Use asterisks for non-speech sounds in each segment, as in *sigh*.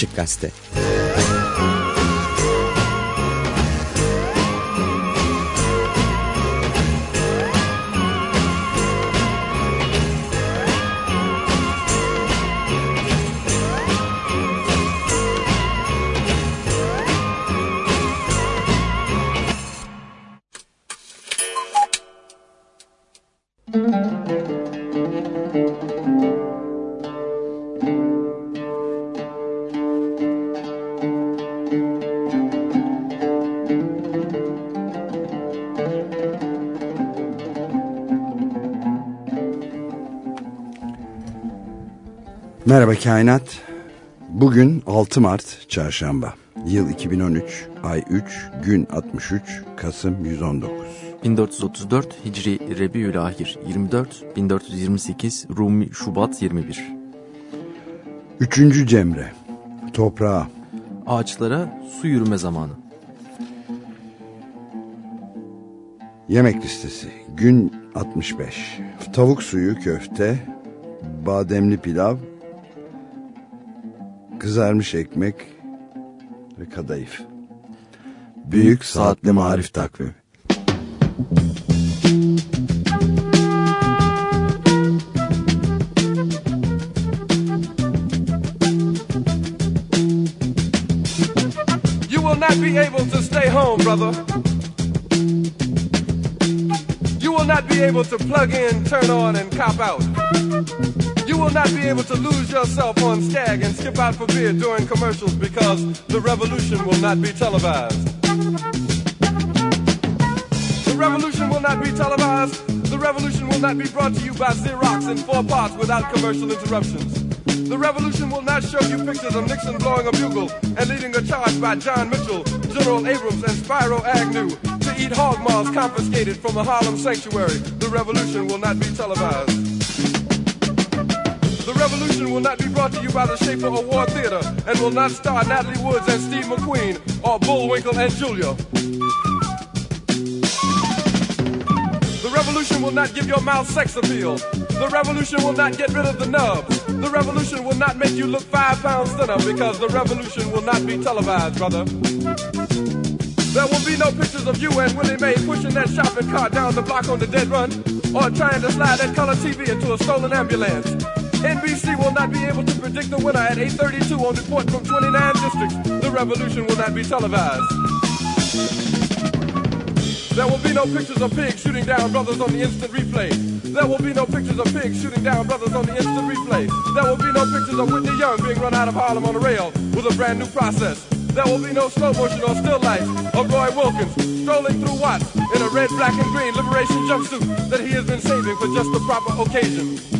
Açık Gazete Merhaba Kainat. Bugün 6 Mart Çarşamba. Yıl 2013, ay 3, gün 63, Kasım 119. 1434 Hicri Rebiülahir 24, 1428 Rumi Şubat 21. Üçüncü Cemre. Toprağa. Ağaçlara su yürüme zamanı. Yemek listesi. Gün 65. Tavuk suyu, köfte, bademli pilav, kızarmış ekmek ve kadayıf. Büyük Saatli Marif Takvimi. You will not be able to stay home, brother. You will not be able to plug in, turn on, and cop out. You will not be able to lose yourself on Skag and skip out for beer during commercials because the revolution will not be televised. The revolution will not be televised. The revolution will not be brought to you by Xerox in four parts without commercial interruptions. The revolution will not show you pictures of Nixon blowing a bugle and leading a charge by John Mitchell, General Abrams, and Spyro Agnew to eat hog maws confiscated from a Harlem sanctuary. The revolution will not be televised. The revolution will not be brought to you by the Schaefer Award Theater and will not star Natalie Woods and Steve McQueen or Bullwinkle and Julia. The revolution will not give your mouth sex appeal. The revolution will not get rid of the nubs. The revolution will not make you look five pounds thinner because the revolution will not be televised, brother. There will be no pictures of you and Willie Mae pushing that shopping cart down the block on the dead run or trying to slide that color TV into a stolen ambulance. NBC will not be able to predict the winner at 8.32 on report from 29 districts. The revolution will not be televised. There will be no pictures of pigs shooting down brothers on the instant replay. There will be no pictures of pigs shooting down brothers on the instant replay. There will be no pictures of Whitney Young being run out of Harlem on a rail with a brand new process. There will be no slow motion or still life of Roy Wilkins strolling through Watts in a red, black, and green liberation jumpsuit that he has been saving for just the proper occasion.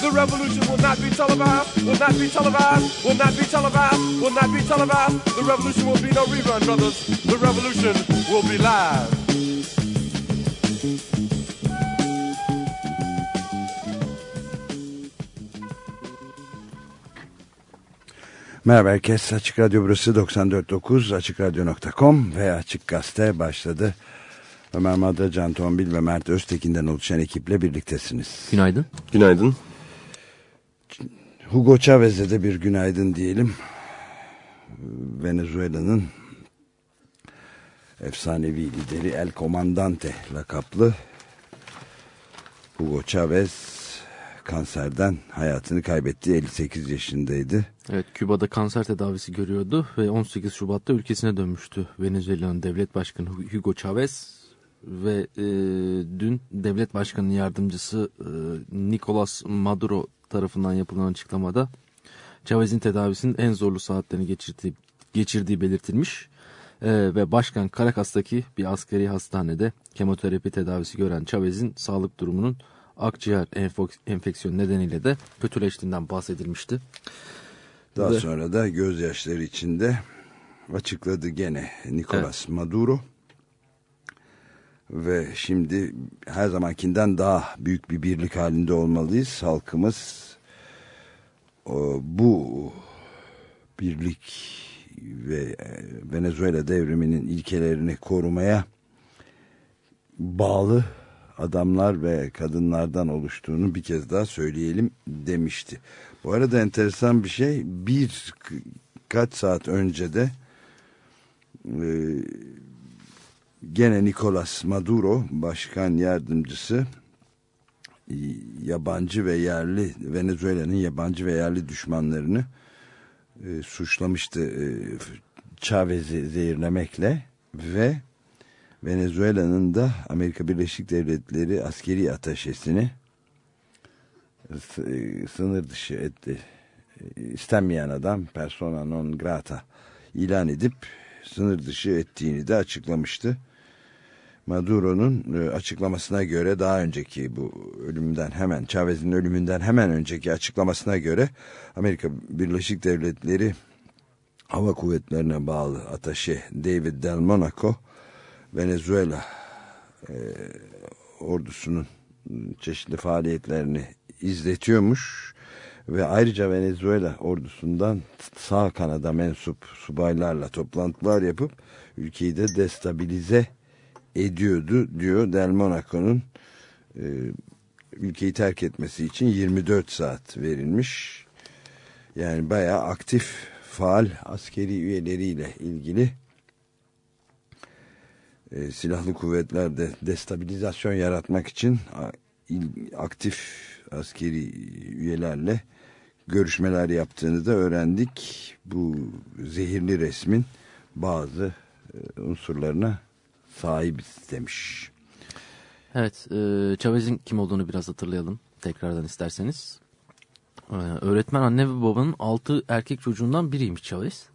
The revolution will not be televised, will not be televised, will not be televised, will not be televised. The revolution will be no rerun, brothers. The revolution will be live. Merhaba herkes. Açık Radyo burası 94.9 AçıkRadyo.com ve Açık Gazete başladı. Ömer Madra, Can Tombil ve Mert Öztekin'den oluşan ekiple birliktesiniz. Günaydın. Günaydın. Hugo Chavez'e de bir günaydın diyelim. Venezuela'nın efsanevi lideri El Comandante lakaplı Hugo Chavez kanserden hayatını kaybetti. 58 yaşındaydı. Evet Küba'da kanser tedavisi görüyordu ve 18 Şubat'ta ülkesine dönmüştü. Venezuela'nın devlet başkanı Hugo Chavez ve e, dün devlet başkanının yardımcısı e, Nicolas Maduro tarafından yapılan açıklamada Chavez'in tedavisinin en zorlu saatlerini geçirdiği, geçirdiği belirtilmiş. Ee, ve başkan Caracas'taki bir askeri hastanede kemoterapi tedavisi gören Chavez'in sağlık durumunun akciğer enfeksiyonu nedeniyle de kötüleştiğinden bahsedilmişti. Daha ve, sonra da gözyaşları içinde açıkladı gene Nicolas evet. Maduro. Ve şimdi her zamankinden daha büyük bir birlik halinde olmalıyız. Halkımız bu birlik ve e, Venezuela devriminin ilkelerini korumaya bağlı adamlar ve kadınlardan oluştuğunu bir kez daha söyleyelim demişti. Bu arada enteresan bir şey bir kaç saat önce de e, gene Nicolas Maduro başkan yardımcısı yabancı ve yerli Venezuela'nın yabancı ve yerli düşmanlarını e, suçlamıştı e, Chavez'i zehirlemekle ve Venezuela'nın da Amerika Birleşik Devletleri askeri ateşesini e, sınır dışı etti. E, istenmeyen adam persona non grata ilan edip sınır dışı ettiğini de açıklamıştı. Maduro'nun e, açıklamasına göre daha önceki bu ölümden hemen Chavez'in ölümünden hemen önceki açıklamasına göre Amerika Birleşik Devletleri Hava Kuvvetlerine bağlı ataşe David Del Monaco Venezuela e, ordusunun çeşitli faaliyetlerini izletiyormuş ve ayrıca Venezuela ordusundan sağ kanada mensup subaylarla toplantılar yapıp ülkeyi de destabilize ediyordu diyor Del Monaco'nun e, ülkeyi terk etmesi için 24 saat verilmiş. Yani bayağı aktif faal askeri üyeleriyle ilgili e, silahlı kuvvetlerde destabilizasyon yaratmak için aktif askeri üyelerle görüşmeler yaptığını da öğrendik. Bu zehirli resmin bazı e, unsurlarına sahibiz demiş. Evet, e, Chavez'in kim olduğunu biraz hatırlayalım tekrardan isterseniz. E, öğretmen anne ve babanın 6 erkek çocuğundan biriymiş Chavez.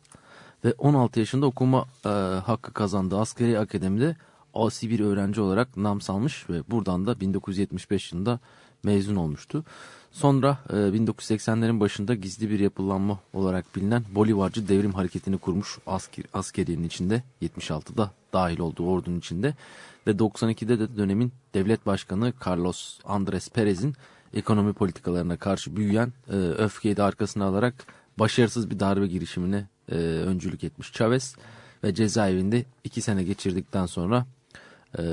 Ve 16 yaşında okuma e, hakkı kazandığı askeri akademide asi bir öğrenci olarak nam salmış ve buradan da 1975 yılında mezun olmuştu. Sonra e, 1980'lerin başında gizli bir yapılanma olarak bilinen Bolivarcı devrim hareketini kurmuş asker, askeriyenin içinde 76'da dahil olduğu ordunun içinde ve 92'de de dönemin devlet başkanı Carlos Andres Perez'in ekonomi politikalarına karşı büyüyen e, öfkeyi de arkasına alarak başarısız bir darbe girişimine e, öncülük etmiş Chavez ve cezaevinde iki sene geçirdikten sonra e,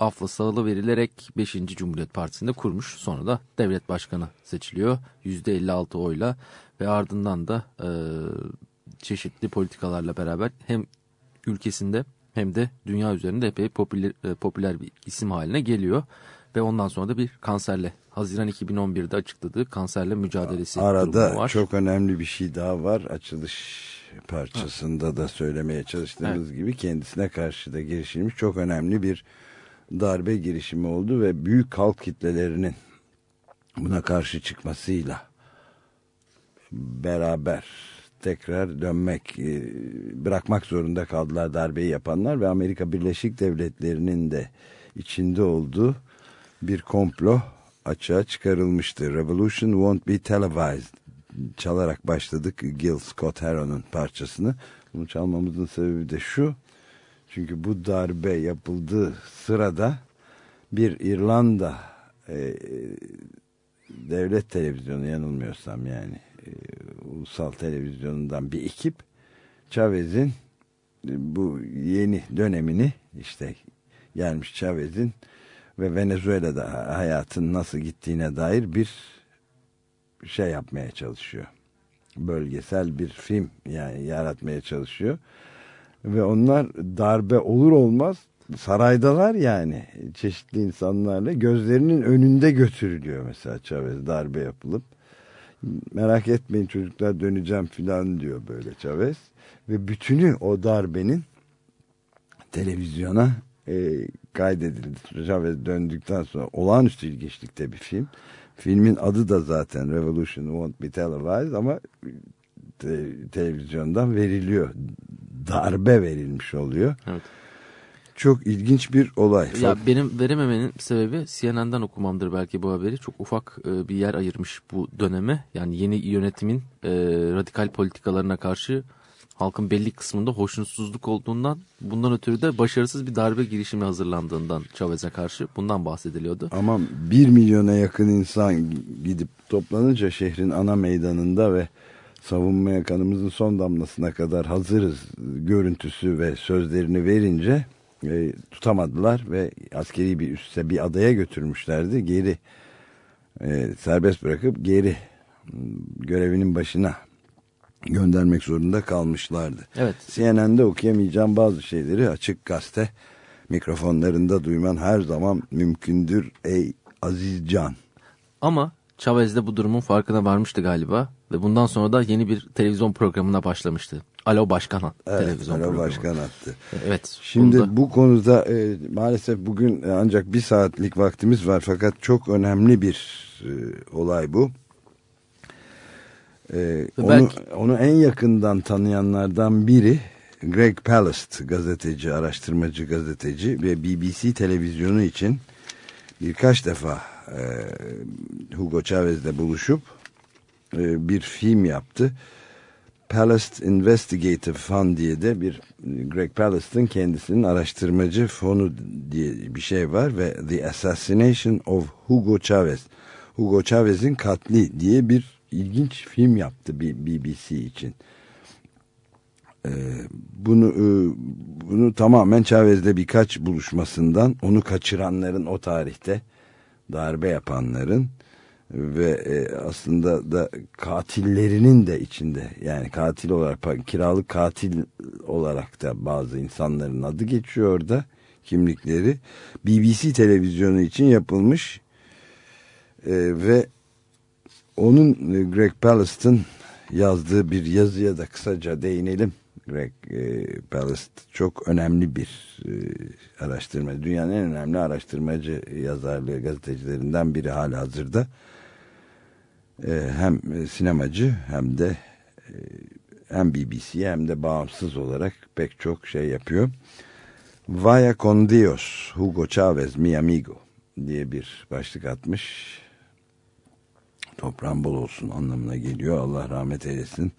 afla sağlı verilerek 5. Cumhuriyet Partisi'nde kurmuş. Sonra da devlet başkanı seçiliyor %56 oyla ve ardından da e, çeşitli politikalarla beraber hem ülkesinde hem de dünya üzerinde epey popüler, e, popüler bir isim haline geliyor. Ve ondan sonra da bir kanserle Haziran 2011'de açıkladığı kanserle mücadelesi Arada var. çok önemli bir şey daha var. Açılış parçasında da söylemeye çalıştığımız evet. gibi kendisine karşı da girişilmiş çok önemli bir darbe girişimi oldu ve büyük halk kitlelerinin buna karşı çıkmasıyla beraber tekrar dönmek e, bırakmak zorunda kaldılar darbeyi yapanlar ve Amerika Birleşik Devletleri'nin de içinde olduğu bir komplo açığa çıkarılmıştı. Revolution won't be televised çalarak başladık Gil Scott Heron'un parçasını. Bunu çalmamızın sebebi de şu. Çünkü bu darbe yapıldığı sırada bir İrlanda e, devlet televizyonu yanılmıyorsam yani e, ulusal televizyonundan bir ekip Chavez'in e, bu yeni dönemini işte gelmiş Chavez'in ve Venezuela'da hayatın nasıl gittiğine dair bir şey yapmaya çalışıyor. Bölgesel bir film yani yaratmaya çalışıyor. Ve onlar darbe olur olmaz saraydalar yani çeşitli insanlarla gözlerinin önünde götürülüyor mesela Chavez darbe yapılıp merak etmeyin çocuklar döneceğim filan diyor böyle Chavez ve bütünü o darbenin televizyona e, kaydedildi. Chavez döndükten sonra olağanüstü ilginçlikte bir film. Filmin adı da zaten Revolution Won't Be Televised ama te, televizyondan veriliyor. Darbe verilmiş oluyor. Evet. Çok ilginç bir olay. Ya benim verememenin sebebi CNN'den okumamdır belki bu haberi. Çok ufak e, bir yer ayırmış bu döneme. Yani yeni yönetimin e, radikal politikalarına karşı halkın belli kısmında hoşnutsuzluk olduğundan bundan ötürü de başarısız bir darbe girişimi hazırlandığından Chavez'e karşı bundan bahsediliyordu. Ama bir milyona yakın insan gidip toplanınca şehrin ana meydanında ve savunmaya kanımızın son damlasına kadar hazırız görüntüsü ve sözlerini verince e, tutamadılar ve askeri bir üsse bir adaya götürmüşlerdi. Geri e, serbest bırakıp geri görevinin başına göndermek zorunda kalmışlardı. Evet. CNN'de okuyamayacağım bazı şeyleri açık gazete mikrofonlarında duyman her zaman mümkündür ey aziz can. Ama Chavez de bu durumun farkına varmıştı galiba ve bundan sonra da yeni bir televizyon programına başlamıştı. Alo Başkan evet, televizyon Alo programı. Başkan attı. Evet. Şimdi bunda... bu konuda e, maalesef bugün ancak bir saatlik vaktimiz var fakat çok önemli bir e, olay bu. E, onu, onu en yakından tanıyanlardan biri Greg Palast gazeteci, araştırmacı gazeteci ve BBC televizyonu için birkaç defa e, Hugo Chavez'le buluşup e, bir film yaptı. Palast Investigative Fund diye de bir Greg Palast'ın kendisinin araştırmacı fonu diye bir şey var ve The Assassination of Hugo Chavez. Hugo Chavez'in katli diye bir ilginç film yaptı BBC için. Ee, bunu e, bunu tamamen Chavez'le birkaç buluşmasından onu kaçıranların o tarihte darbe yapanların ve e, aslında da katillerinin de içinde yani katil olarak kiralık katil olarak da bazı insanların adı geçiyor orada kimlikleri BBC televizyonu için yapılmış e, ve onun e, Greg Palast'ın yazdığı bir yazıya da kısaca değinelim. Greg e, Palast çok önemli bir e, araştırma. Dünyanın en önemli araştırmacı yazarlığı gazetecilerinden biri hala hazırda. E, hem sinemacı hem de e, hem BBC'ye hem de bağımsız olarak pek çok şey yapıyor. Vaya con Dios, Hugo Chavez, mi amigo diye bir başlık atmış toprağın bol olsun anlamına geliyor. Allah rahmet eylesin.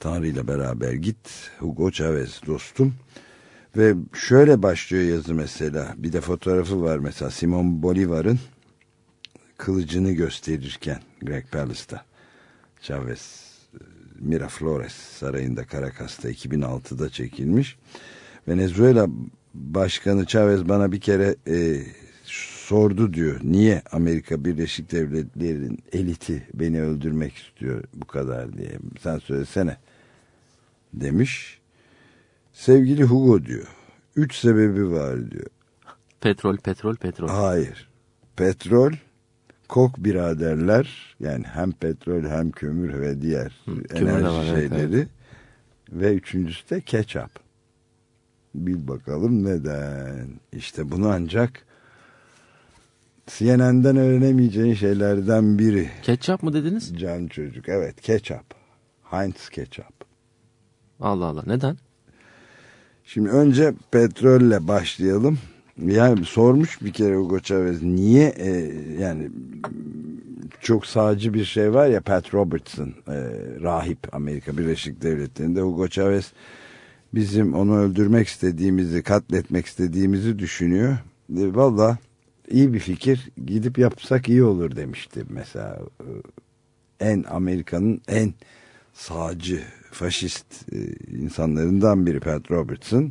Tanrı beraber git. Hugo Chavez dostum. Ve şöyle başlıyor yazı mesela. Bir de fotoğrafı var mesela Simon Bolivar'ın kılıcını gösterirken Greg Palast'ta. Chavez Miraflores sarayında Caracas'ta 2006'da çekilmiş. Venezuela Başkanı Chavez bana bir kere e, sordu diyor. Niye Amerika Birleşik Devletleri'nin eliti beni öldürmek istiyor bu kadar diye. Sen söylesene demiş. Sevgili Hugo diyor. Üç sebebi var diyor. Petrol, petrol, petrol. Hayır. Petrol, kok biraderler yani hem petrol hem kömür ve diğer Hı, enerji var, şeyleri evet. ve üçüncüsü de ketçap. Bil bakalım neden. İşte bunu ancak CNN'den öğrenemeyeceğin şeylerden biri. Ketçap mı dediniz? Can çocuk. Evet ketçap. Heinz ketçap. Allah Allah neden? Şimdi önce petrolle başlayalım. Yani sormuş bir kere Hugo Chavez niye e, yani çok sağcı bir şey var ya Pat Robertson e, rahip Amerika Birleşik Devletleri'nde Hugo Chavez bizim onu öldürmek istediğimizi katletmek istediğimizi düşünüyor. E, Valla iyi bir fikir gidip yapsak iyi olur demişti mesela en Amerika'nın en sağcı faşist e, insanlarından biri Pat Robertson e,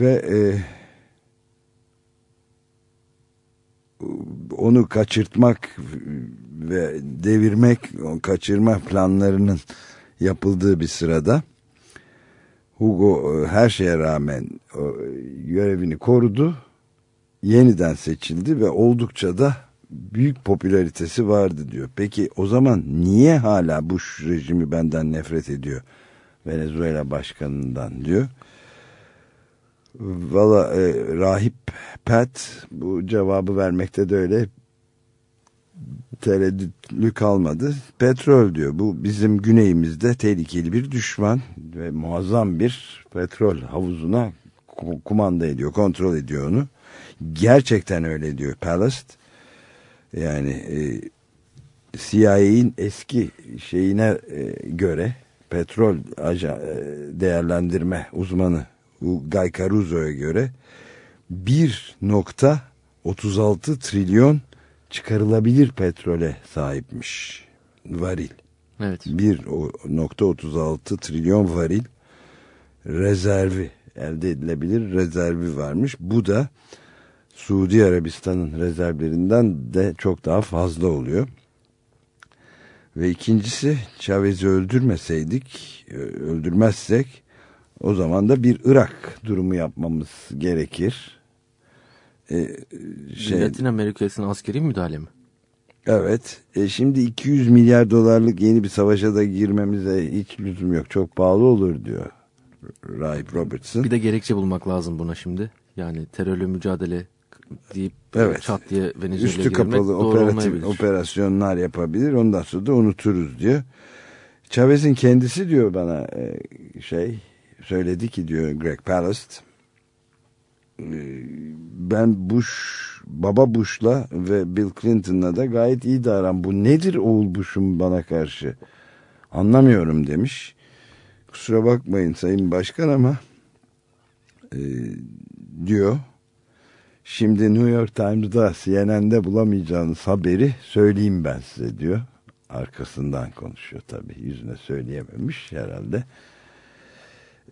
ve e, onu kaçırtmak ve devirmek kaçırma planlarının yapıldığı bir sırada Hugo e, her şeye rağmen görevini korudu. Yeniden seçildi ve oldukça da büyük popülaritesi vardı diyor. Peki o zaman niye hala Bush rejimi benden nefret ediyor? Venezuela başkanından diyor. Valla e, rahip Pat bu cevabı vermekte de öyle tereddütlü kalmadı. Petrol diyor. Bu bizim güneyimizde tehlikeli bir düşman ve muazzam bir petrol havuzuna kumanda ediyor, kontrol ediyor onu. Gerçekten öyle diyor Palast. Yani e, CIA'in eski şeyine e, göre petrol aja, e, değerlendirme uzmanı Guy Caruso'ya göre 1.36 trilyon çıkarılabilir petrole sahipmiş varil. Evet. 1.36 trilyon varil rezervi elde edilebilir rezervi varmış. Bu da Suudi Arabistan'ın rezervlerinden de çok daha fazla oluyor. Ve ikincisi Chavez'i öldürmeseydik, öldürmezsek o zaman da bir Irak durumu yapmamız gerekir. Ee, şey, Latin Amerika'sının askeri müdahale mi? Evet. E şimdi 200 milyar dolarlık yeni bir savaşa da girmemize hiç lüzum yok. Çok pahalı olur diyor Rahip Robertson. Bir de gerekçe bulmak lazım buna şimdi. Yani terörle mücadele deyip evet. çat diye Venezuela'ya Üstü kapalı operatif, operasyonlar yapabilir. Ondan sonra da unuturuz diyor. Chavez'in kendisi diyor bana e, şey söyledi ki diyor Greg Palast e, ben Bush baba Bush'la ve Bill Clinton'la da gayet iyi davran. Bu nedir oğul Bush'un bana karşı? Anlamıyorum demiş. Kusura bakmayın Sayın Başkan ama e, diyor Şimdi New York Times'da CNN'de bulamayacağınız haberi söyleyeyim ben size diyor. Arkasından konuşuyor tabii. Yüzüne söyleyememiş herhalde.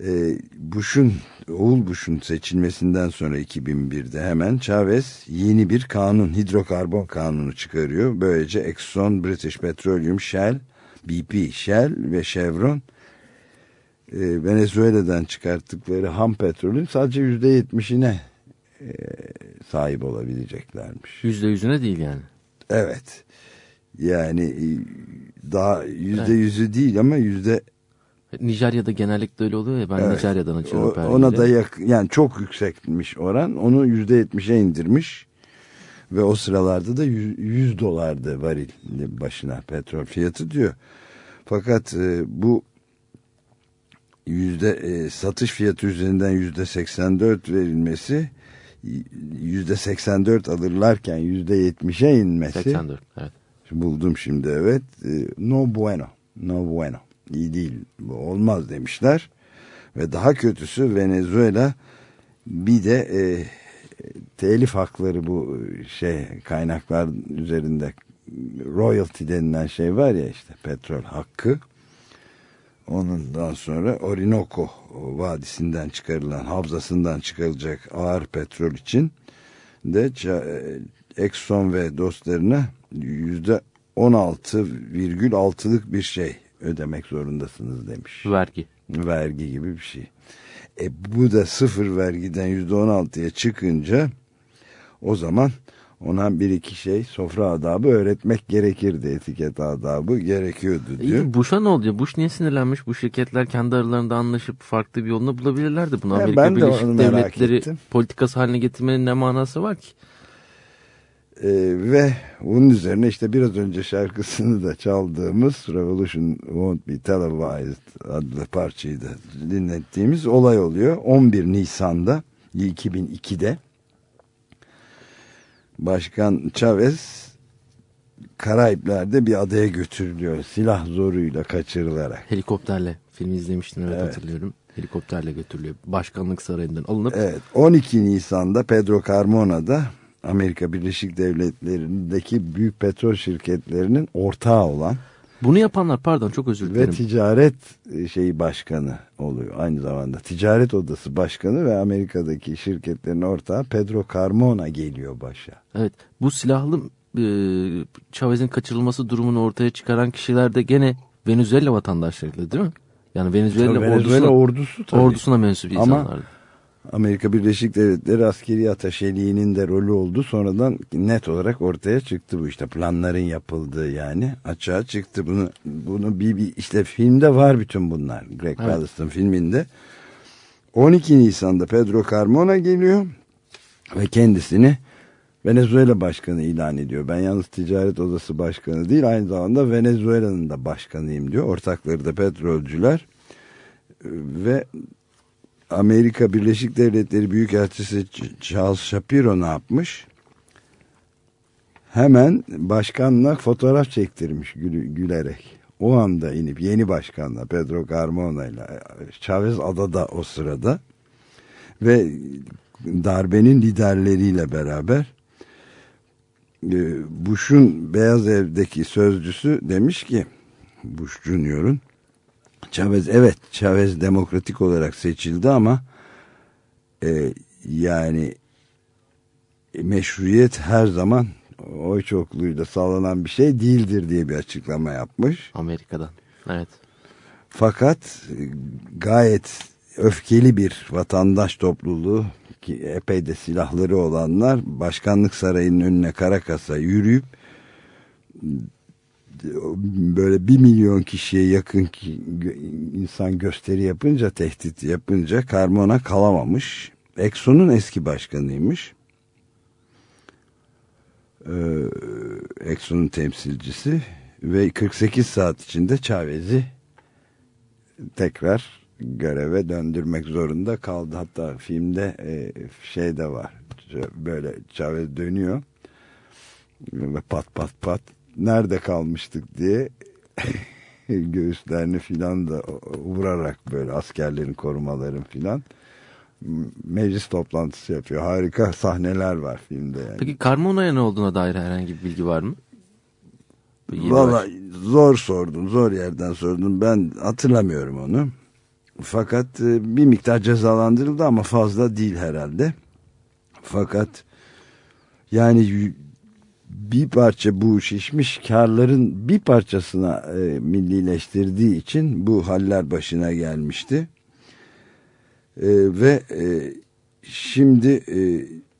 Ee, Bush'un, oğul Bush'un seçilmesinden sonra 2001'de hemen Chavez yeni bir kanun, hidrokarbon kanunu çıkarıyor. Böylece Exxon, British Petroleum, Shell, BP, Shell ve Chevron e, Venezuela'dan çıkarttıkları ham petrolün sadece %70'ine e, sahip olabileceklermiş. Yüzde yüzüne değil yani. Evet. Yani e, daha yüzde yüzü değil ama yüzde Nijerya'da genellikle öyle oluyor ya ben evet. Nijerya'dan açıyorum. O, ona da yak, yani çok yüksekmiş oran onu yüzde yetmişe indirmiş ve o sıralarda da 100 dolardı varil başına petrol fiyatı diyor. Fakat e, bu yüzde e, satış fiyatı üzerinden yüzde 84 verilmesi 84 alırlarken yüzde 70'e inmesi. 84 evet. buldum şimdi evet. E, no bueno no bueno. İyi değil olmaz demişler. Ve daha kötüsü Venezuela bir de e, telif hakları bu şey kaynaklar üzerinde royalty denilen şey var ya işte petrol hakkı Ondan sonra Orinoco Vadisi'nden çıkarılan, havzasından çıkarılacak ağır petrol için de Exxon ve dostlarına yüzde 16,6'lık bir şey ödemek zorundasınız demiş. Vergi. Vergi gibi bir şey. E bu da sıfır vergiden yüzde 16'ya çıkınca o zaman ona bir iki şey sofra adabı öğretmek gerekirdi. Etiket adabı gerekiyordu diyor. İyi, Bush'a ne oluyor? Bush niye sinirlenmiş? Bu şirketler kendi aralarında anlaşıp farklı bir yolunu bulabilirlerdi. Bunu Amerika ben Birleşik de Devletleri ettim. politikası haline getirmenin ne manası var ki? Ee, ve bunun üzerine işte biraz önce şarkısını da çaldığımız Revolution Won't Be Televised adlı parçayı da dinlettiğimiz olay oluyor. 11 Nisan'da 2002'de Başkan Chavez Karayipler'de bir adaya götürülüyor. Silah zoruyla kaçırılarak. Helikopterle. Filmi izlemiştim evet, evet. hatırlıyorum. Helikopterle götürülüyor. Başkanlık sarayından alınıp. Evet. 12 Nisan'da Pedro Carmona'da Amerika Birleşik Devletleri'ndeki büyük petrol şirketlerinin ortağı olan bunu yapanlar pardon çok özür dilerim. Ve ticaret e, şeyi başkanı oluyor aynı zamanda. Ticaret odası başkanı ve Amerika'daki şirketlerin ortağı Pedro Carmona geliyor başa. Evet bu silahlı e, Chavez'in kaçırılması durumunu ortaya çıkaran kişiler de gene Venezuela vatandaşlarıyla değil mi? Yani Venezuela, Tabii Venezuela ordusuna, ordusu tabii. ordusuna mensup Ama- insanlardı. Amerika Birleşik Devletleri askeri ataşeliğinin de rolü oldu. Sonradan net olarak ortaya çıktı bu işte planların yapıldığı yani açığa çıktı. Bunu bunu bir, bir işte filmde var bütün bunlar. Greg Evet. Pallas'ın filminde. 12 Nisan'da Pedro Carmona geliyor ve kendisini Venezuela başkanı ilan ediyor. Ben yalnız ticaret odası başkanı değil aynı zamanda Venezuela'nın da başkanıyım diyor. Ortakları da petrolcüler ve Amerika Birleşik Devletleri Büyükelçisi Ch- Charles Shapiro ne yapmış? Hemen başkanla fotoğraf çektirmiş gülü- gülerek. O anda inip yeni başkanla Pedro Carmona ile Chavez adada o sırada ve darbenin liderleriyle beraber e, Bush'un Beyaz Ev'deki sözcüsü demiş ki Bush Junior'un Chavez evet Chavez demokratik olarak seçildi ama e, yani meşruiyet her zaman oy çokluğuyla sağlanan bir şey değildir diye bir açıklama yapmış. Amerika'dan. Evet. Fakat e, gayet öfkeli bir vatandaş topluluğu ki epey de silahları olanlar başkanlık sarayının önüne Karakas'a yürüyüp böyle bir milyon kişiye yakın ki, insan gösteri yapınca tehdit yapınca Carmona kalamamış. Exxon'un eski başkanıymış. Ee, Exxon'un temsilcisi ve 48 saat içinde Chavez'i tekrar göreve döndürmek zorunda kaldı. Hatta filmde e, şey de var. Böyle Chavez dönüyor ve pat pat pat nerede kalmıştık diye *laughs* göğüslerini filan da vurarak böyle askerlerin korumaların filan meclis toplantısı yapıyor. Harika sahneler var filmde yani. Peki Carmona'ya ne olduğuna dair herhangi bir bilgi var mı? Valla zor sordun, zor yerden sordun. Ben hatırlamıyorum onu. Fakat e, bir miktar cezalandırıldı ama fazla değil herhalde. Fakat yani bir parça bu şişmiş karların bir parçasına e, millileştirdiği için bu haller başına gelmişti. E, ve e, şimdi e,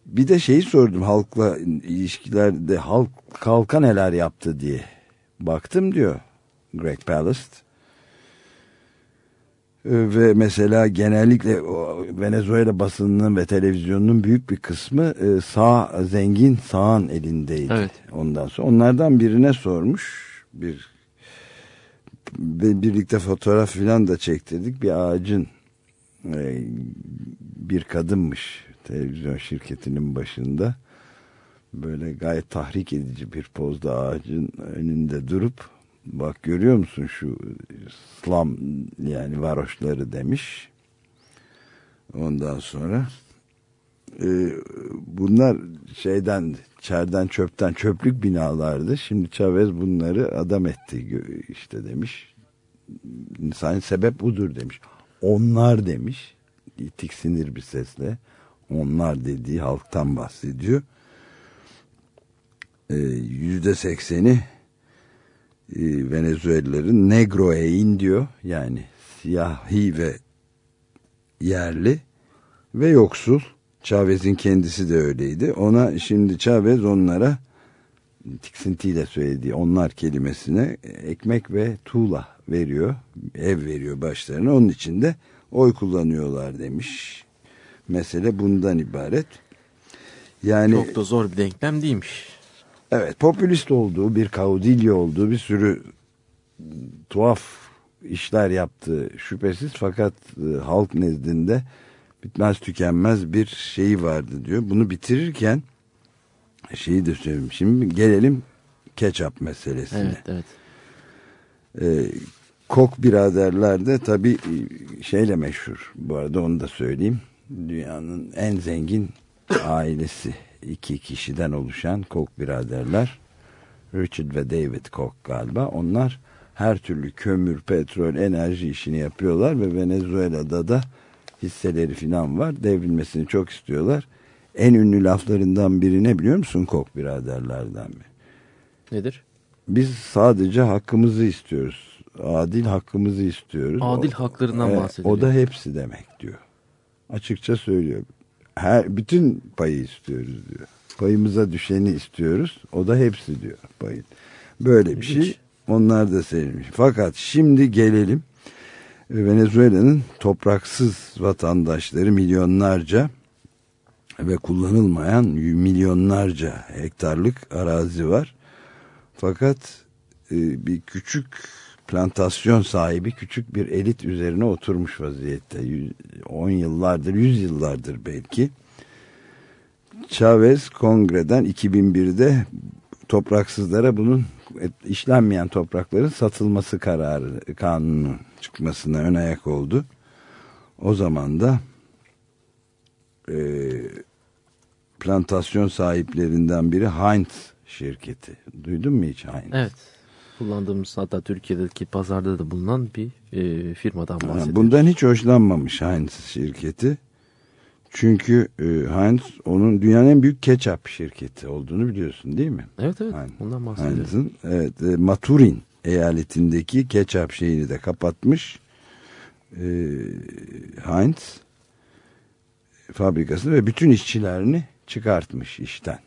bir de şeyi sordum halkla ilişkilerde halk halka neler yaptı diye baktım diyor Greg Palast. E, Ve mesela genellikle Venezuela basınının ve televizyonunun büyük bir kısmı e, sağ zengin sağın elindeydi. Evet. Ondan sonra onlardan birine sormuş bir birlikte fotoğraf filan da çektirdik bir ağacın e, bir kadınmış televizyon şirketinin başında böyle gayet tahrik edici bir pozda ağacın önünde durup bak görüyor musun şu slam yani varoşları demiş. Ondan sonra e, bunlar şeyden çerden çöpten çöplük binalardı. Şimdi Chavez bunları adam etti işte demiş. İnsan sebep budur demiş. Onlar demiş tiksinir bir sesle onlar dediği halktan bahsediyor. Ee, yüzde sekseni e, Venezuelalıların negro e indio yani siyahi ve yerli ve yoksul. Chavez'in kendisi de öyleydi. Ona şimdi Chavez onlara tiksintiyle söylediği onlar kelimesine ekmek ve tuğla veriyor ev veriyor başlarına. Onun için de oy kullanıyorlar demiş. Mesele bundan ibaret. Yani Çok da zor bir denklem değilmiş. Evet popülist olduğu bir kaudilyo olduğu bir sürü tuhaf işler yaptığı şüphesiz fakat e, halk nezdinde bitmez tükenmez bir şeyi vardı diyor. Bunu bitirirken şeyi de söyleyeyim. Şimdi gelelim ketçap meselesine. Evet evet. Ee, Kok biraderler de tabii e, şeyle meşhur. Bu arada onu da söyleyeyim. Dünyanın en zengin ailesi. İki kişiden oluşan Kok biraderler. Richard ve David Koch galiba. Onlar her türlü kömür, petrol, enerji işini yapıyorlar ve Venezuela'da da hisseleri falan var. Devrilmesini çok istiyorlar. En ünlü laflarından biri ne biliyor musun Koch biraderlerden mi? Nedir? Biz sadece hakkımızı istiyoruz. adil hakkımızı istiyoruz. Adil o, haklarından e, bahsediliyor. O da hepsi demek diyor. Açıkça söylüyor. Her, bütün payı istiyoruz diyor. Payımıza düşeni istiyoruz. O da hepsi diyor payın. Böyle bir şey. Onlar da sevinmiş. Fakat şimdi gelelim. Venezuela'nın topraksız vatandaşları milyonlarca ve kullanılmayan milyonlarca hektarlık arazi var. Fakat e, bir küçük plantasyon sahibi küçük bir elit üzerine oturmuş vaziyette. 10 yıllardır, 100 yıllardır belki. Chavez kongreden 2001'de topraksızlara bunun işlenmeyen toprakların satılması kararı kanunu çıkmasına ön ayak oldu. O zaman da e, plantasyon sahiplerinden biri Heinz şirketi. Duydun mu hiç Heinz? Evet. Kullandığımız hatta Türkiye'deki pazarda da bulunan bir e, firmadan bahsediyoruz. Bundan hiç hoşlanmamış Heinz şirketi. Çünkü e, Heinz onun dünyanın en büyük ketçap şirketi olduğunu biliyorsun değil mi? Evet evet Heinz. ondan bahsediyorum. Heinz'in evet, e, Maturin eyaletindeki ketçap şeyini de kapatmış. E, Heinz fabrikasını ve bütün işçilerini çıkartmış işten.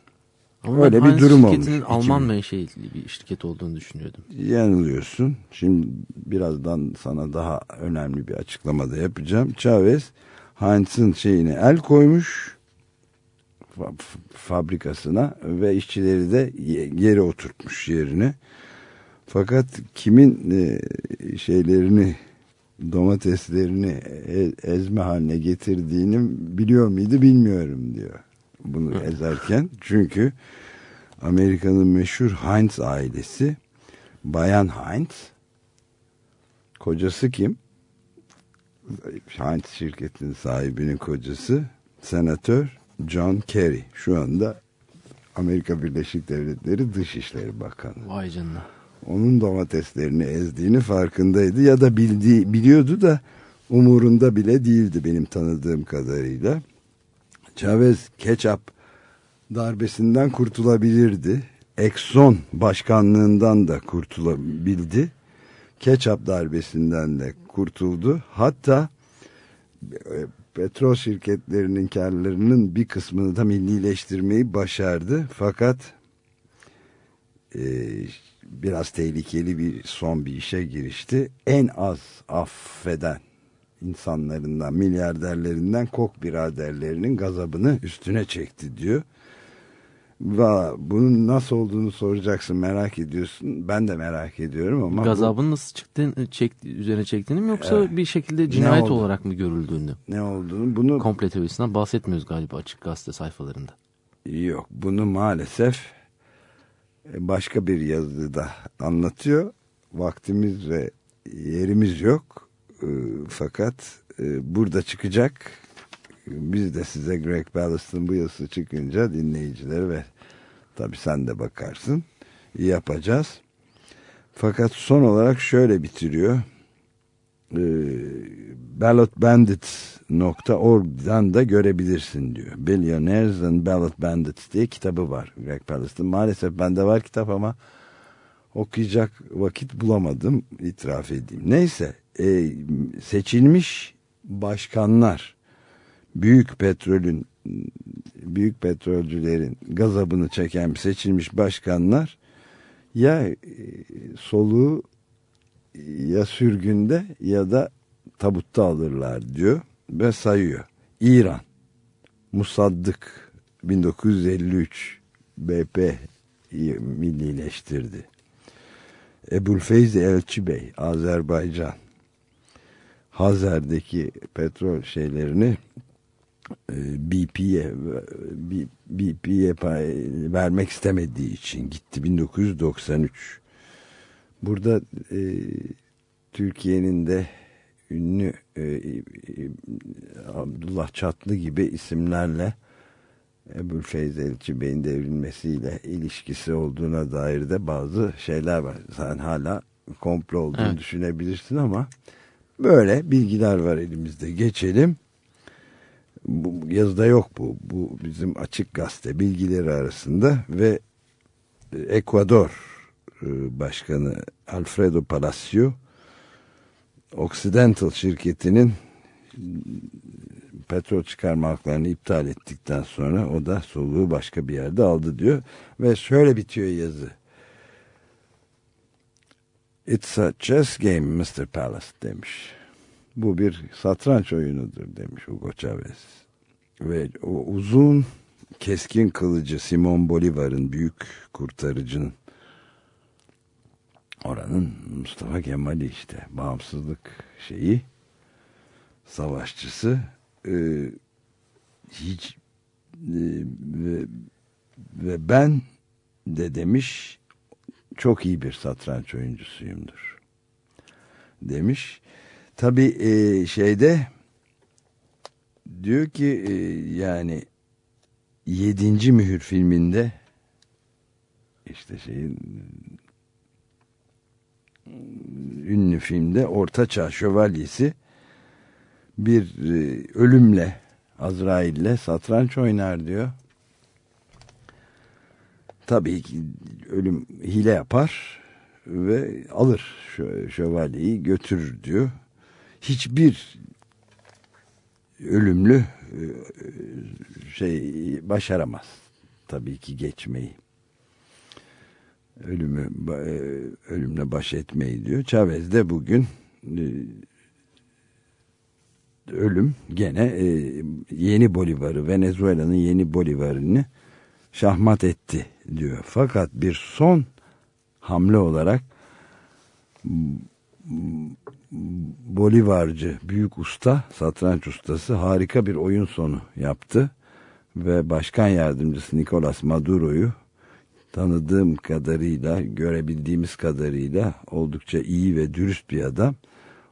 Ama Öyle bir durum olmuş. şirketinin Alman 2000. menşeili bir şirket olduğunu düşünüyordum. Yanılıyorsun. Şimdi birazdan sana daha önemli bir açıklama da yapacağım. Chavez Heinz'in şeyine el koymuş fa- fabrikasına ve işçileri de geri oturtmuş yerine. Fakat kimin e, şeylerini domateslerini e- ezme haline getirdiğini biliyor muydu bilmiyorum diyor. Bunu ezerken çünkü Amerika'nın meşhur Heinz ailesi Bayan Heinz kocası kim? Heinz şirketinin sahibinin kocası senatör John Kerry şu anda Amerika Birleşik Devletleri Dışişleri Bakanı. Vay canına. Onun domateslerini ezdiğini farkındaydı ya da bildiği biliyordu da umurunda bile değildi benim tanıdığım kadarıyla. Chavez ketçap darbesinden kurtulabilirdi. Exxon başkanlığından da kurtulabildi. Ketçap darbesinden de kurtuldu. Hatta e, petrol şirketlerinin karlarının bir kısmını da millileştirmeyi başardı. Fakat e, biraz tehlikeli bir son bir işe girişti. En az affeden insanlarından, milyarderlerinden Kok biraderlerinin gazabını üstüne çekti diyor. Ve bunun nasıl olduğunu soracaksın merak ediyorsun. Ben de merak ediyorum ama bu- Gazabın nasıl çıktığını, çek, üzerine çektiğini mi yoksa Evet. bir şekilde cinayet oldu? olarak mı görüldüğünü? ne olduğunu bunu Komple teorisinden bahsetmiyoruz galiba açık gazete sayfalarında. Yok bunu maalesef e, başka bir yazıda anlatıyor. Vaktimiz ve yerimiz yok. E, Fakat e, burada çıkacak. Biz de size Greg Ballas'ın bu yazısı çıkınca dinleyicileri ve tabii sen de bakarsın yapacağız. Fakat son olarak şöyle bitiriyor. E, ballotbandits.org'dan da görebilirsin diyor. Billionaires and Ballot Bandits diye kitabı var Greg Palast'ın. Maalesef bende var kitap ama okuyacak vakit bulamadım itiraf edeyim. Neyse e, seçilmiş başkanlar büyük petrolün büyük petrolcülerin gazabını çeken seçilmiş başkanlar ya e, soluğu ya sürgünde ya da tabutta alırlar diyor ve sayıyor. İran, Musaddık 1953 BP millileştirdi. Ebulfeyz Elçi Bey Azerbaycan Hazer'deki petrol şeylerini e, BP'ye BP'ye vermek istemediği için gitti 1993. Burada e, Türkiye'nin de ünlü e, e, Abdullah Çatlı gibi isimlerle Ebu Feyz Elçi Bey'in devrilmesiyle ilişkisi olduğuna dair de bazı şeyler var. Sen hala komplo olduğunu Evet. düşünebilirsin ama böyle bilgiler var elimizde. Geçelim. Bu yazıda yok bu. Bu bizim açık gazete bilgileri arasında ve Ekvador e, Başkanı Alfredo Palacio Occidental şirketinin petrol çıkarma haklarını iptal ettikten sonra o da soluğu başka bir yerde aldı diyor. Ve şöyle bitiyor yazı. It's a chess game Mr. Palace demiş. Bu bir satranç oyunudur demiş Hugo Chavez. Ve o uzun keskin kılıcı Simon Bolivar'ın büyük kurtarıcının oranın Mustafa Kemal'i işte bağımsızlık şeyi savaşçısı e, hiç e, ve, ve ben de demiş çok iyi bir satranç oyuncusuyumdur demiş. Tabi e, şeyde diyor ki e, yani yedinci mühür filminde işte şeyin ünlü filmde Ortaçağ Şövalyesi bir e, ölümle Azrail'le satranç oynar diyor. Tabii ki ölüm hile yapar ve alır şövalyeyi götürür diyor. Hiçbir ölümlü e, şey başaramaz. Tabii ki geçmeyi. Ölümü e, ölümle baş etmeyi diyor. Chavez de bugün ölüm gene e, yeni Bolivar'ı Venezuela'nın yeni Bolivar'ını şahmat etti diyor. Fakat bir son hamle olarak Bolivarcı büyük usta satranç ustası harika bir oyun sonu yaptı ve başkan yardımcısı Nicolas Maduro'yu tanıdığım kadarıyla görebildiğimiz kadarıyla oldukça iyi ve dürüst bir adam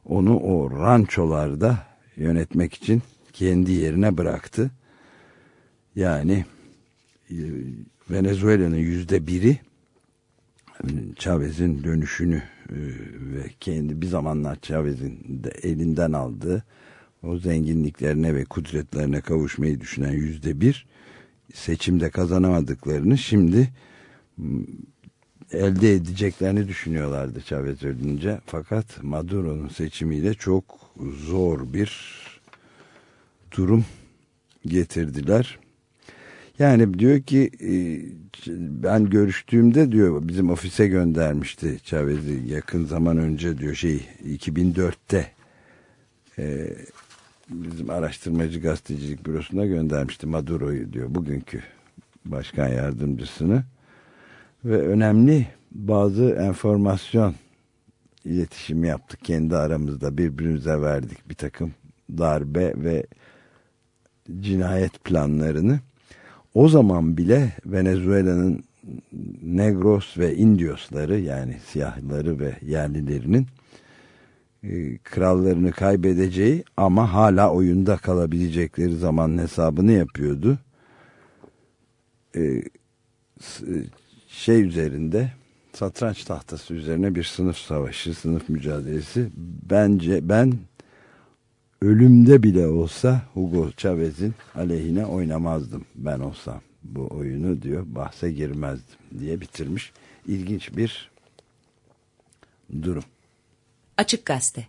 onu o rançolarda yönetmek için kendi yerine bıraktı. Yani e, Venezuela'nın yüzde biri Chavez'in dönüşünü e, ve kendi bir zamanlar Chavez'in de elinden aldığı o zenginliklerine ve kudretlerine kavuşmayı düşünen yüzde bir seçimde kazanamadıklarını şimdi elde edeceklerini düşünüyorlardı Chavez ölünce. Fakat Maduro'nun seçimiyle çok zor bir durum getirdiler. Yani diyor ki e, ben görüştüğümde diyor bizim ofise göndermişti Chavez'i yakın zaman önce diyor şey 2004'te e, bizim araştırmacı gazetecilik bürosuna göndermişti Maduro'yu diyor bugünkü başkan yardımcısını. Ve önemli bazı enformasyon iletişimi yaptık kendi aramızda birbirimize verdik bir takım darbe ve cinayet planlarını o zaman bile Venezuela'nın Negros ve Indiosları yani siyahları ve yerlilerinin e, krallarını kaybedeceği ama hala oyunda kalabilecekleri zaman hesabını yapıyordu. E, şey üzerinde satranç tahtası üzerine bir sınıf savaşı, sınıf mücadelesi. Bence ben ölümde bile olsa Hugo Chavez'in aleyhine oynamazdım ben olsam bu oyunu diyor bahse girmezdim diye bitirmiş. İlginç bir durum. Açık Gazete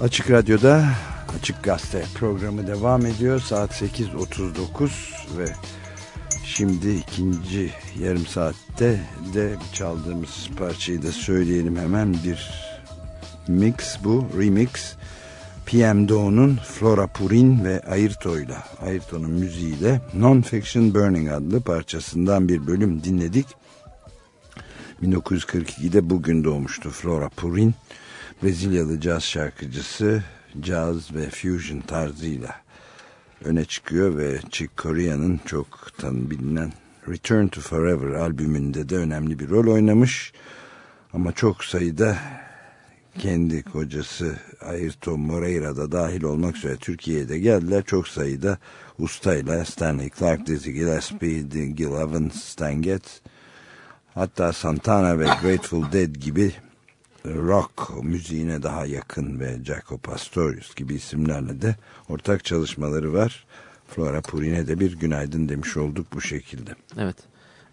Açık Radyo'da Açık Gazete programı devam ediyor. Saat 8.39 ve şimdi ikinci yarım saatte de çaldığımız parçayı da söyleyelim hemen bir mix bu remix PM Doğu'nun Flora Purin ve Ayrto'yla Ayrto'nun müziğiyle Non-Fiction Burning adlı parçasından bir bölüm dinledik. 1942'de bugün doğmuştu Flora Purin. Brezilyalı caz şarkıcısı caz ve fusion tarzıyla öne çıkıyor ve Chick Corea'nın çok tan bilinen Return to Forever albümünde de önemli bir rol oynamış. Ama çok sayıda kendi kocası Ayrton Moreira da dahil olmak üzere Türkiye'de geldiler. Çok sayıda ustayla Stanley Clark, Dizzy Gillespie, Gil Evans, Stan Getz hatta Santana ve Grateful Dead gibi rock müziğine daha yakın ve Jaco Pastorius gibi isimlerle de ortak çalışmaları var. Flora Purin'e de bir günaydın demiş olduk bu şekilde. Evet.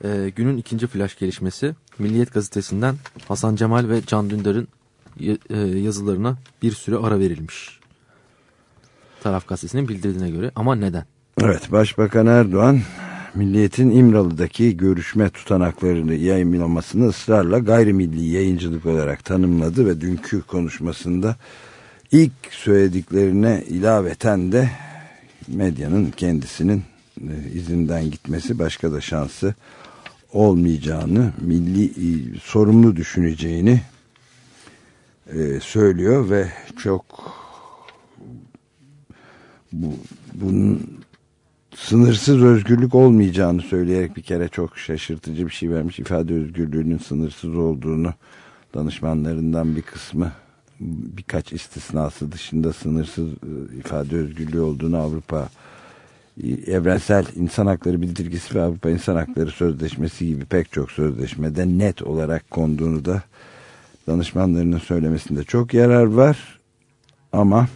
Ee, günün ikinci flash gelişmesi Milliyet Gazetesi'nden Hasan Cemal ve Can Dündar'ın e, yazılarına bir süre ara verilmiş. Taraf gazetesinin bildirdiğine göre ama neden? Evet Başbakan Erdoğan Milliyet'in İmralı'daki görüşme tutanaklarını yayınlamasını ısrarla gayrimilli yayıncılık olarak tanımladı ve dünkü konuşmasında ilk söylediklerine ilaveten de medyanın kendisinin e, izinden gitmesi başka da şansı olmayacağını, milli e, sorumlu düşüneceğini e, söylüyor ve çok bu, bunun sınırsız özgürlük olmayacağını söyleyerek bir kere çok şaşırtıcı bir şey vermiş. İfade özgürlüğünün sınırsız olduğunu danışmanlarından bir kısmı birkaç istisnası dışında sınırsız e, ifade özgürlüğü olduğunu Avrupa e, Evrensel İnsan Hakları Bildirgesi ve Avrupa İnsan Hakları Sözleşmesi gibi pek çok sözleşmede net olarak konduğunu da danışmanlarının söylemesinde çok yarar var. Ama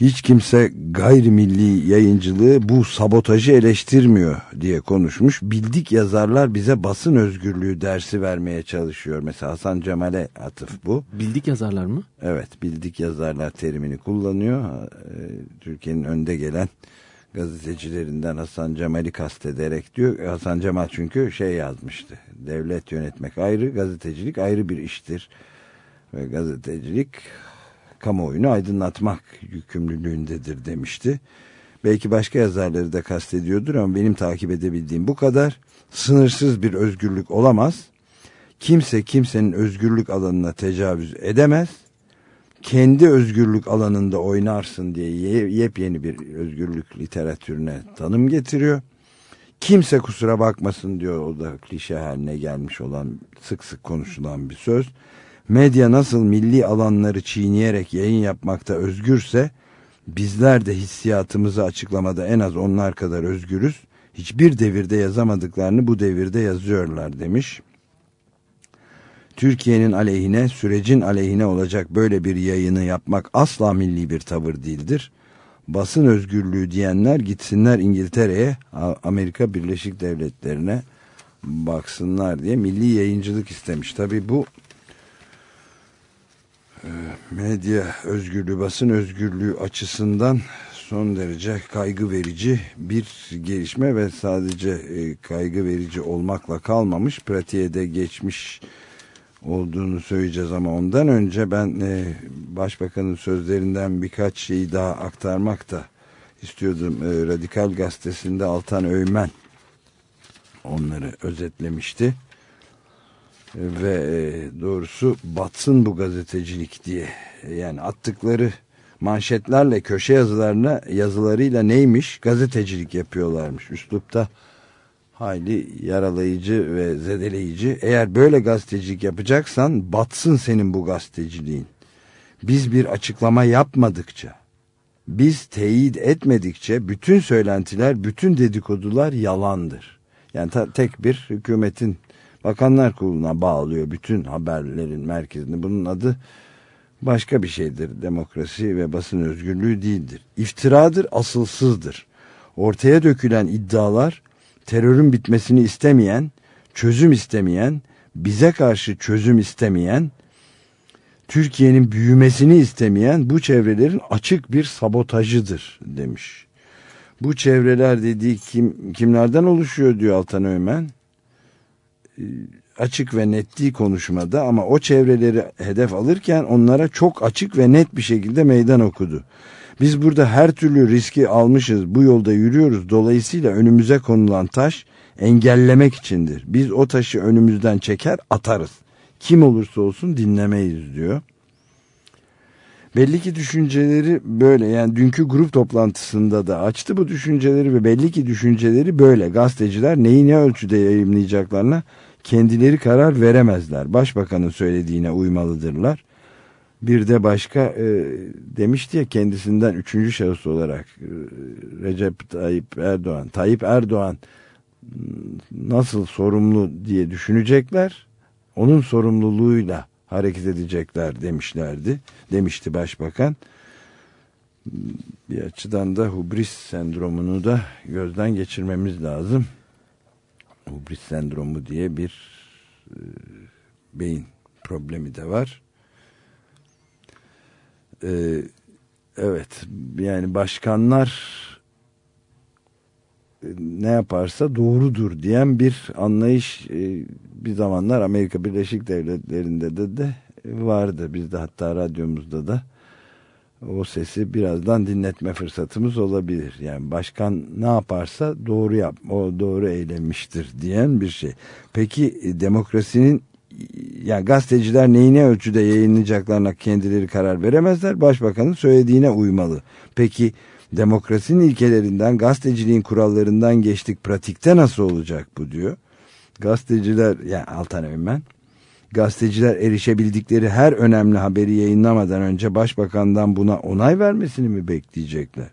hiç kimse gayrimilli yayıncılığı bu sabotajı eleştirmiyor diye konuşmuş. Bildik yazarlar bize basın özgürlüğü dersi vermeye çalışıyor. Mesela Hasan Cemal'e atıf bu. Bildik yazarlar mı? Evet bildik yazarlar terimini kullanıyor. Ee, Türkiye'nin önde gelen gazetecilerinden Hasan Cemal'i kastederek diyor. Hasan Cemal çünkü şey yazmıştı. Devlet yönetmek ayrı, gazetecilik ayrı bir iştir. Ve gazetecilik kamuoyunu aydınlatmak yükümlülüğündedir demişti. Belki başka yazarları da kastediyordur ama benim takip edebildiğim bu kadar. Sınırsız bir özgürlük olamaz. Kimse kimsenin özgürlük alanına tecavüz edemez. Kendi özgürlük alanında oynarsın diye yepyeni bir özgürlük literatürüne tanım getiriyor. Kimse kusura bakmasın diyor o da klişe haline gelmiş olan sık sık konuşulan bir söz medya nasıl milli alanları çiğneyerek yayın yapmakta özgürse bizler de hissiyatımızı açıklamada en az onlar kadar özgürüz. Hiçbir devirde yazamadıklarını bu devirde yazıyorlar demiş. Türkiye'nin aleyhine, sürecin aleyhine olacak böyle bir yayını yapmak asla milli bir tavır değildir. Basın özgürlüğü diyenler gitsinler İngiltere'ye, Amerika Birleşik Devletleri'ne baksınlar diye milli yayıncılık istemiş. Tabi bu medya özgürlüğü, basın özgürlüğü açısından son derece kaygı verici bir gelişme ve sadece e, kaygı verici olmakla kalmamış, pratiğe de geçmiş olduğunu söyleyeceğiz ama ondan önce ben e, başbakanın sözlerinden birkaç şeyi daha aktarmak da istiyordum. E, Radikal gazetesinde Altan Öymen onları özetlemişti ve e, doğrusu batsın bu gazetecilik diye yani attıkları manşetlerle köşe yazılarına yazılarıyla neymiş? Gazetecilik yapıyorlarmış. Üslupta hayli yaralayıcı ve zedeleyici. Eğer böyle gazetecilik yapacaksan batsın senin bu gazeteciliğin. Biz bir açıklama yapmadıkça biz teyit etmedikçe bütün söylentiler bütün dedikodular yalandır. Yani tek bir hükümetin Bakanlar Kurulu'na bağlıyor bütün haberlerin merkezini. Bunun adı başka bir şeydir. Demokrasi ve basın özgürlüğü değildir. İftiradır, asılsızdır. Ortaya dökülen iddialar terörün bitmesini istemeyen, çözüm istemeyen, bize karşı çözüm istemeyen, Türkiye'nin büyümesini istemeyen bu çevrelerin açık bir sabotajıdır demiş. Bu çevreler dediği kim, kimlerden oluşuyor diyor Altan Öğmen. Ee, açık ve netliği konuşmada ama o çevreleri hedef alırken onlara çok açık ve net bir şekilde meydan okudu. Biz burada her türlü riski almışız, bu yolda yürüyoruz. Dolayısıyla önümüze konulan taş engellemek içindir. Biz o taşı önümüzden çeker atarız. Kim olursa olsun dinlemeyiz diyor. Belli ki düşünceleri böyle yani dünkü grup toplantısında da açtı bu düşünceleri ve belli ki düşünceleri böyle. Gazeteciler neyi ne ölçüde yayınlayacaklarına kendileri karar veremezler. Başbakanın söylediğine uymalıdırlar. Bir de başka e, demişti ya kendisinden üçüncü şahıs olarak e, Recep Tayyip Erdoğan. Tayyip Erdoğan nasıl sorumlu diye düşünecekler. Onun sorumluluğuyla hareket edecekler demişlerdi. Demişti başbakan. Bir açıdan da hubris sendromunu da gözden geçirmemiz lazım. Hubris sendromu diye bir e, beyin problemi de var. E, evet yani başkanlar e, ne yaparsa doğrudur diyen bir anlayış e, bir zamanlar Amerika Birleşik Devletleri'nde de, de vardı. Biz de hatta radyomuzda da o sesi birazdan dinletme fırsatımız olabilir. Yani başkan ne yaparsa doğru yap, o doğru eylemiştir diyen bir şey. Peki e, demokrasinin yani gazeteciler neyi ne ölçüde yayınlayacaklarına kendileri karar veremezler. Başbakanın söylediğine uymalı. Peki demokrasinin ilkelerinden, gazeteciliğin kurallarından geçtik. Pratikte nasıl olacak bu diyor. Gazeteciler, yani Altan Öğmen, gazeteciler erişebildikleri her önemli haberi yayınlamadan önce başbakandan buna onay vermesini mi bekleyecekler?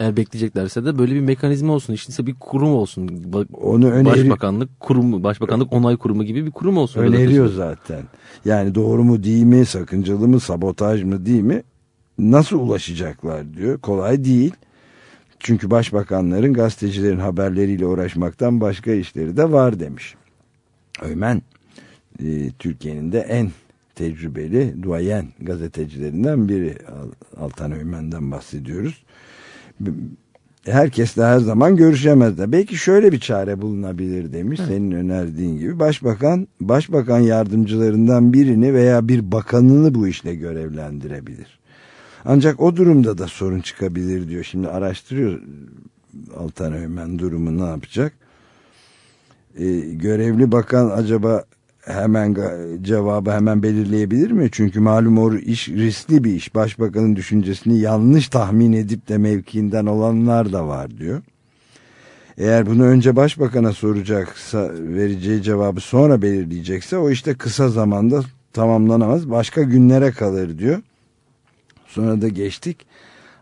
Eğer bekleyeceklerse de böyle bir mekanizma olsun. İşte bir kurum olsun. Ba- Onu öneri- Başbakanlık kurumu, başbakanlık onay kurumu gibi bir kurum olsun. Öneriyor zaten. Yani doğru mu değil mi, sakıncalı mı, sabotaj mı değil mi? Nasıl ulaşacaklar diyor. Kolay değil. Çünkü başbakanların gazetecilerin haberleriyle uğraşmaktan başka işleri de var demiş. Ömen e, Türkiye'nin de en tecrübeli duayen gazetecilerinden biri Al- Altan Öğmen'den bahsediyoruz. Herkesle her zaman görüşemezler. Belki şöyle bir çare bulunabilir demiş senin önerdiğin gibi. Başbakan, başbakan yardımcılarından birini veya bir bakanını bu işle görevlendirebilir. Ancak o durumda da sorun çıkabilir diyor. Şimdi araştırıyor Altan Öğmen durumu ne yapacak? Ee, görevli bakan acaba hemen cevabı hemen belirleyebilir mi? Çünkü malum o iş riskli bir iş. Başbakanın düşüncesini yanlış tahmin edip de mevkiinden olanlar da var diyor. Eğer bunu önce başbakana soracaksa vereceği cevabı sonra belirleyecekse o işte kısa zamanda tamamlanamaz. Başka günlere kalır diyor. Sonra da geçtik.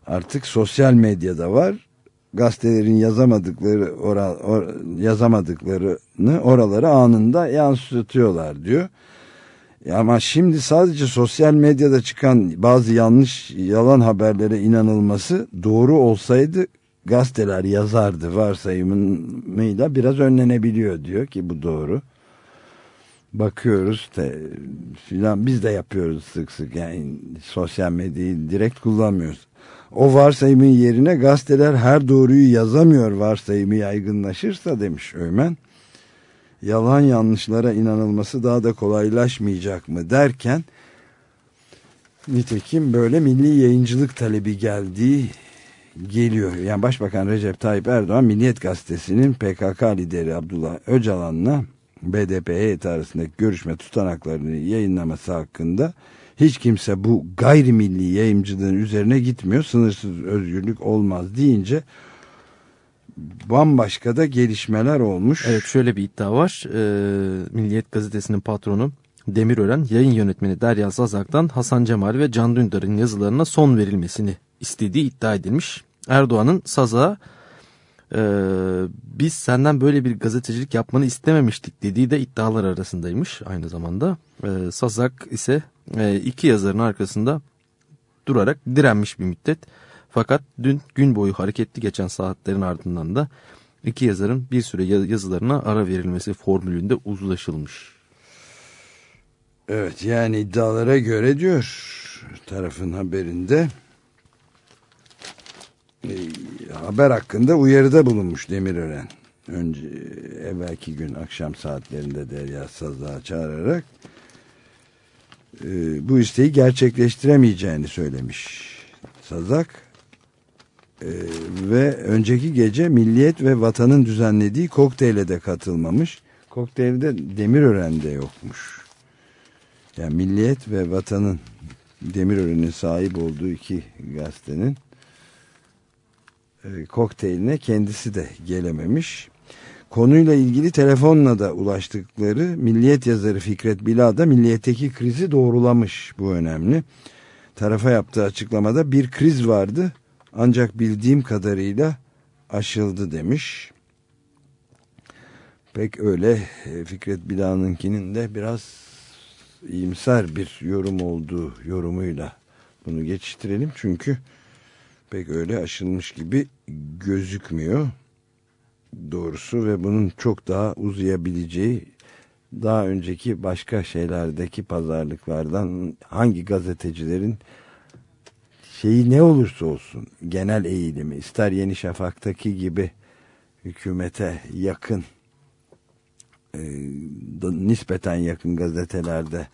Artık sosyal medyada var. Gazetelerin yazamadıkları ora, or, yazamadıklarını oralara anında yansıtıyorlar diyor. Ama şimdi sadece sosyal medyada çıkan bazı yanlış yalan haberlere inanılması doğru olsaydı gazeteler yazardı varsayımıyla biraz önlenebiliyor diyor ki bu doğru bakıyoruz te, filan biz de yapıyoruz sık sık yani sosyal medyayı direkt kullanmıyoruz. O varsayımın yerine gazeteler her doğruyu yazamıyor varsayımı yaygınlaşırsa demiş Ömen. Yalan yanlışlara inanılması daha da kolaylaşmayacak mı derken nitekim böyle milli yayıncılık talebi geldiği geliyor. Yani Başbakan Recep Tayyip Erdoğan Milliyet Gazetesi'nin PKK lideri Abdullah Öcalan'la BDP heyeti arasındaki görüşme tutanaklarını yayınlaması hakkında hiç kimse bu gayrimilli yayımcılığın üzerine gitmiyor. Sınırsız özgürlük olmaz deyince bambaşka da gelişmeler olmuş. Evet şöyle bir iddia var. Ee, Milliyet Gazetesi'nin patronu Demirören yayın yönetmeni Derya Sazak'tan Hasan Cemal ve Can Dündar'ın yazılarına son verilmesini istediği iddia edilmiş. Erdoğan'ın Sazak'a e, biz senden böyle bir gazetecilik yapmanı istememiştik dediği de iddialar arasındaymış aynı zamanda. E, Sazak ise e, iki yazarın arkasında durarak direnmiş bir müddet. Fakat dün gün boyu hareketli geçen saatlerin ardından da iki yazarın bir süre yazılarına ara verilmesi formülünde uzlaşılmış. Evet yani iddialara göre diyor tarafın haberinde e, haber hakkında uyarıda bulunmuş Demirören. Önce evvelki gün akşam saatlerinde Derya Saz'a çağırarak e, bu isteği gerçekleştiremeyeceğini söylemiş Sazak. E, ve önceki gece Milliyet ve Vatan'ın düzenlediği kokteyle de katılmamış. Kokteylde Demirören'de yokmuş. Yani Milliyet ve Vatan'ın Demirören'in sahip olduğu iki gazetenin e, kokteyline kendisi de gelememiş. Konuyla ilgili telefonla da ulaştıkları Milliyet yazarı Fikret Bila da Milliyet'teki krizi doğrulamış. Bu önemli. Tarafa yaptığı açıklamada bir kriz vardı ancak bildiğim kadarıyla aşıldı demiş. Pek öyle e, Fikret Bila'nınkinin de biraz iyimser bir yorum olduğu yorumuyla bunu geçiştirelim. Çünkü pek öyle aşılmış gibi gözükmüyor doğrusu ve bunun çok daha uzayabileceği daha önceki başka şeylerdeki pazarlıklardan hangi gazetecilerin şeyi ne olursa olsun genel eğilimi ister Yeni Şafak'taki gibi hükümete yakın e, nispeten yakın gazetelerde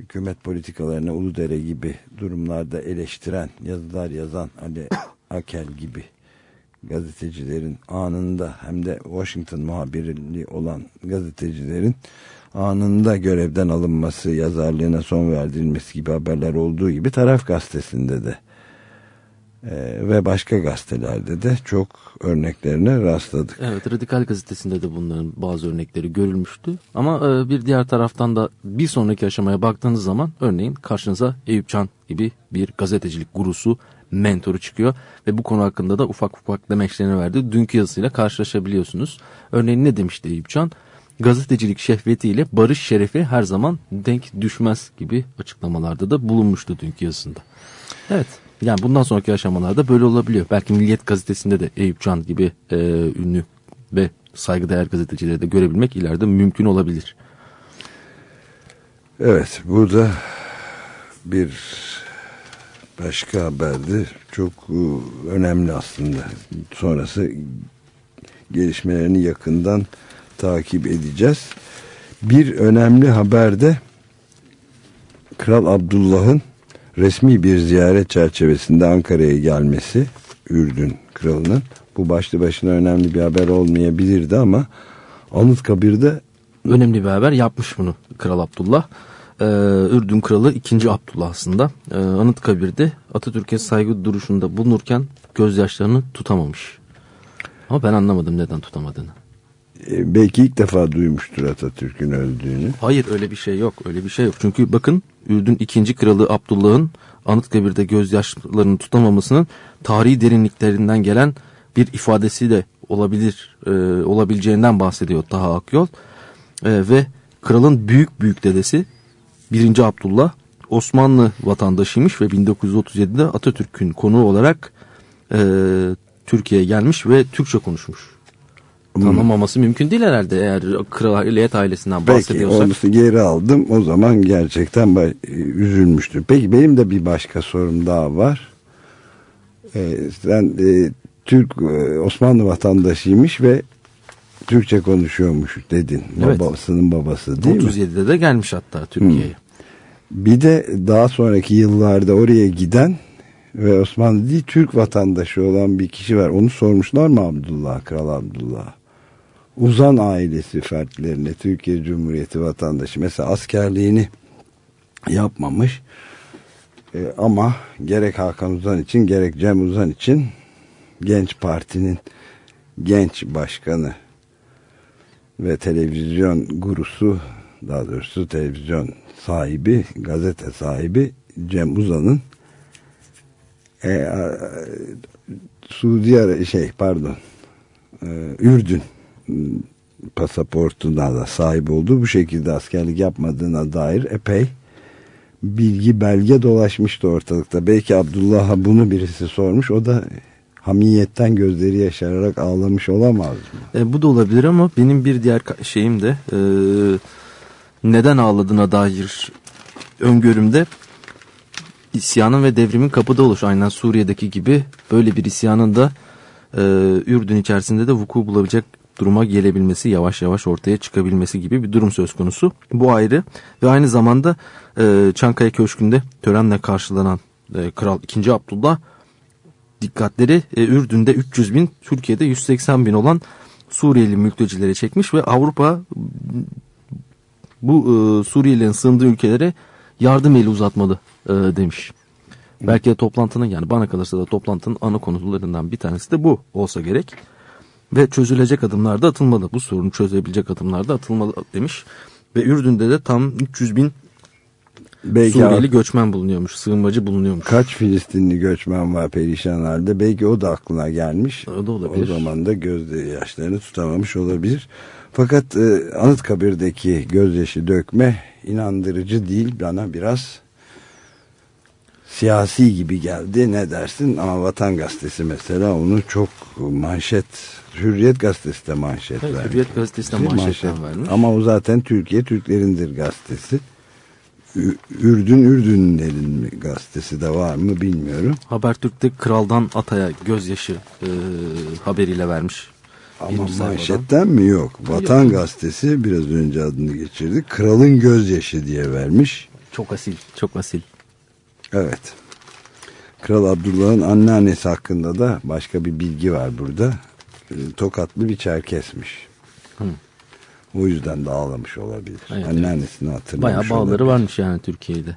hükümet politikalarını Uludere gibi durumlarda eleştiren yazılar yazan Ali *coughs* Akel gibi gazetecilerin anında hem de Washington muhabirliği olan gazetecilerin anında görevden alınması, yazarlığına son verdirilmesi gibi haberler olduğu gibi taraf gazetesinde de ve başka gazetelerde de çok örneklerine rastladık. Evet Radikal Gazetesi'nde de bunların bazı örnekleri görülmüştü. Ama e, bir diğer taraftan da bir sonraki aşamaya baktığınız zaman örneğin karşınıza Eyüp Can gibi bir gazetecilik gurusu mentoru çıkıyor ve bu konu hakkında da ufak ufak demeçlerini verdi. Dünkü yazısıyla karşılaşabiliyorsunuz. Örneğin ne demişti Eyüp Can? Gazetecilik şehvetiyle barış şerefi her zaman denk düşmez gibi açıklamalarda da bulunmuştu dünkü yazısında. Evet yani bundan sonraki aşamalarda böyle olabiliyor. Belki Milliyet gazetesinde de Eyüp Can gibi e, ünlü ve saygıdeğer gazetecileri de görebilmek ileride mümkün olabilir. Evet bu da bir başka haberdi. Çok e, önemli aslında. Sonrası gelişmelerini yakından takip edeceğiz. Bir önemli haberde Kral Abdullah'ın resmi bir ziyaret çerçevesinde Ankara'ya gelmesi Ürdün kralının bu başlı başına önemli bir haber olmayabilirdi ama Anıtkabir'de önemli bir haber yapmış bunu Kral Abdullah. Ee, Ürdün Kralı 2. Abdullah aslında ee, Anıtkabir'de Atatürk'e saygı duruşunda bulunurken gözyaşlarını tutamamış. Ama ben anlamadım neden tutamadığını. E, belki ilk defa duymuştur Atatürk'ün öldüğünü. Hayır öyle bir şey yok. Öyle bir şey yok. Çünkü bakın Ürdün ikinci kralı Abdullah'ın Anıtkabir'de gözyaşlarını tutamamasının tarihi derinliklerinden gelen bir ifadesi de olabilir e, olabileceğinden bahsediyor Taha Akyol. E, ve kralın büyük büyük dedesi 1. Abdullah Osmanlı vatandaşıymış ve 1937'de Atatürk'ün konuğu olarak e, Türkiye'ye gelmiş ve Türkçe konuşmuş. Tanımaması mümkün değil herhalde eğer kraliyet ailesinden bahsediyorsak. Peki onu geri aldım o zaman gerçekten üzülmüştüm. Peki benim de bir başka sorum daha var. Ee, sen e, Türk e, Osmanlı vatandaşıymış ve Türkçe konuşuyormuş dedin. Evet. Babasının babası değil 37'de mi? 37'de de gelmiş hatta Türkiye'ye. Bir de daha sonraki yıllarda oraya giden ve Osmanlı değil Türk vatandaşı olan bir kişi var. Onu sormuşlar mı Abdullah, Kral Abdullah? Uzan ailesi fertlerine Türkiye Cumhuriyeti vatandaşı mesela askerliğini yapmamış. E, ama gerek Hakan Uzan için gerek Cem Uzan için Genç Parti'nin genç başkanı ve televizyon gurusu daha doğrusu televizyon sahibi gazete sahibi Cem Uzan'ın e, Suudi şey pardon e, Ürdün pasaportuna da sahip olduğu bu şekilde askerlik yapmadığına dair epey bilgi belge dolaşmıştı ortalıkta. Belki Abdullah'a bunu birisi sormuş. O da hamiyetten gözleri yaşararak ağlamış olamaz mı? E, bu da olabilir ama benim bir diğer şeyim de e, neden ağladığına dair öngörümde isyanın ve devrimin kapıda oluş. Aynen Suriye'deki gibi böyle bir isyanın da e, Ürdün içerisinde de vuku bulabilecek duruma gelebilmesi, yavaş yavaş ortaya çıkabilmesi gibi bir durum söz konusu. Bu ayrı ve aynı zamanda e, Çankaya Köşkü'nde törenle karşılanan e, Kral 2. Abdullah dikkatleri e, Ürdün'de 300 bin, Türkiye'de 180 bin olan Suriyeli mültecileri çekmiş ve Avrupa bu e, Suriyelilerin sığındığı ülkelere yardım eli uzatmalı e, demiş. Belki de toplantının yani bana kalırsa da toplantının ana konularından bir tanesi de bu olsa gerek. Ve çözülecek adımlar da atılmalı. Bu sorunu çözebilecek adımlar da atılmalı demiş. Ve Ürdün'de de tam 300 bin Belki Suriyeli göçmen bulunuyormuş, sığınmacı bulunuyormuş. kaç Filistinli göçmen var perişan halde. Belki o da aklına gelmiş. O da olabilir. O zaman da gözde yaşlarını tutamamış olabilir. Fakat e, Anıtkabir'deki gözyaşı dökme inandırıcı değil. Bana biraz siyasi gibi geldi. Ne dersin? Ama Vatan Gazetesi mesela onu çok manşet Hürriyet Gazetesi de manşet Evet, vermiş. Hürriyet Gazetesi'ne Manşet. manşetten vermiş. Ama o zaten Türkiye Türklerindir gazetesi. Ürdün Ürdünlerin gazetesi de var mı bilmiyorum. Habertürk'te kraldan ataya gözyaşı e, haberiyle vermiş. Ama manşetten mi yok? Vatan gazetesi biraz önce adını geçirdi. Kralın gözyaşı diye vermiş. Çok asil, çok asil. Evet. Kral Abdullah'ın anneannesi hakkında da başka bir bilgi var burada. Ee, Tokatlı bir çerkesmiş. Hı. O yüzden de ağlamış olabilir. Evet, Anneannesini hatırlamış Bayağı bağları olabilir. varmış yani Türkiye'de.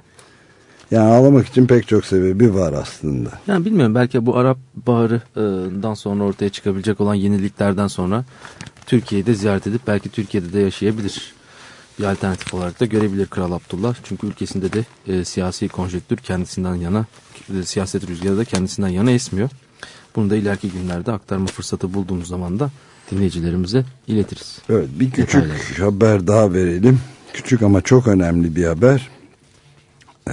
Yani ağlamak için pek çok sebebi var aslında. Yani bilmiyorum belki bu Arap Baharı'dan sonra ortaya çıkabilecek olan yeniliklerden sonra Türkiye'yi de ziyaret edip belki Türkiye'de de yaşayabilir. Bir alternatif olarak da görebilir Kral Abdullah. Çünkü ülkesinde de e, siyasi konjektür kendisinden yana, e, siyaset rüzgarı da kendisinden yana esmiyor. Bunu da ileriki günlerde aktarma fırsatı bulduğumuz zaman da dinleyicilerimize iletiriz. Evet bir küçük Detayları. haber daha verelim. Küçük ama çok önemli bir haber. Ee,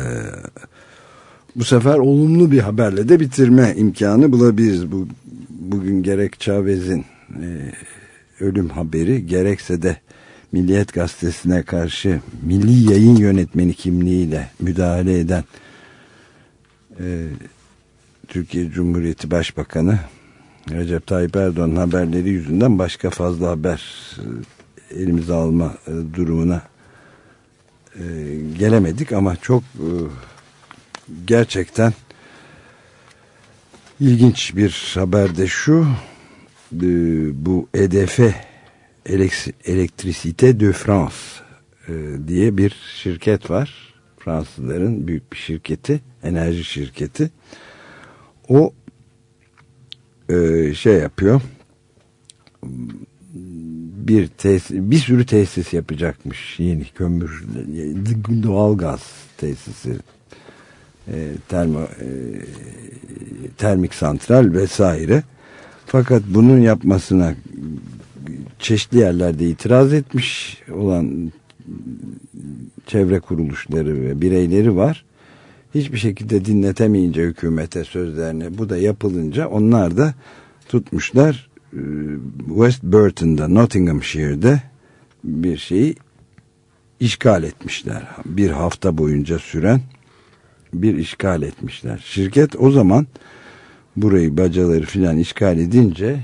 bu sefer olumlu bir haberle de bitirme imkanı bulabiliriz. Bu, bugün gerek Chavez'in e, ölüm haberi gerekse de Milliyet Gazetesi'ne karşı milli yayın yönetmeni kimliğiyle müdahale eden e, Türkiye Cumhuriyeti Başbakanı Recep Tayyip Erdoğan'ın haberleri yüzünden başka fazla haber e, elimize alma e, durumuna e, gelemedik. Ama çok e, gerçekten ilginç bir haber de şu e, bu EDF Electricité de France e, diye bir şirket var. Fransızların büyük bir şirketi enerji şirketi. O e, şey yapıyor. Bir tesis, bir sürü tesis yapacakmış. Yeni kömür doğalgaz tesisi e, termo, termik santral vesaire. Fakat bunun yapmasına çeşitli yerlerde itiraz etmiş olan çevre kuruluşları ve bireyleri var hiçbir şekilde dinletemeyince hükümete sözlerini bu da yapılınca onlar da tutmuşlar e, West Burton'da Nottinghamshire'de bir şeyi işgal etmişler. Bir hafta boyunca süren bir işgal etmişler. Şirket o zaman burayı bacaları filan işgal edince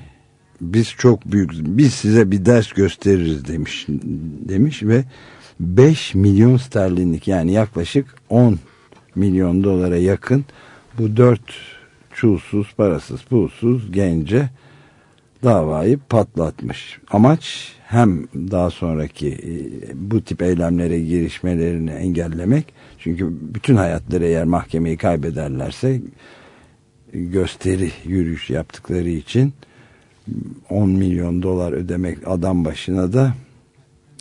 biz çok büyük biz size bir ders gösteririz demiş demiş ve 5 milyon sterlinlik yani yaklaşık 10 milyon dolara yakın bu dört çulsuz, parasız, pulsuz gence davayı patlatmış. Amaç hem daha sonraki e, bu tip eylemlere girişmelerini engellemek. Çünkü bütün hayatları eğer mahkemeyi kaybederlerse gösteri yürüyüş yaptıkları için 10 milyon dolar ödemek adam başına da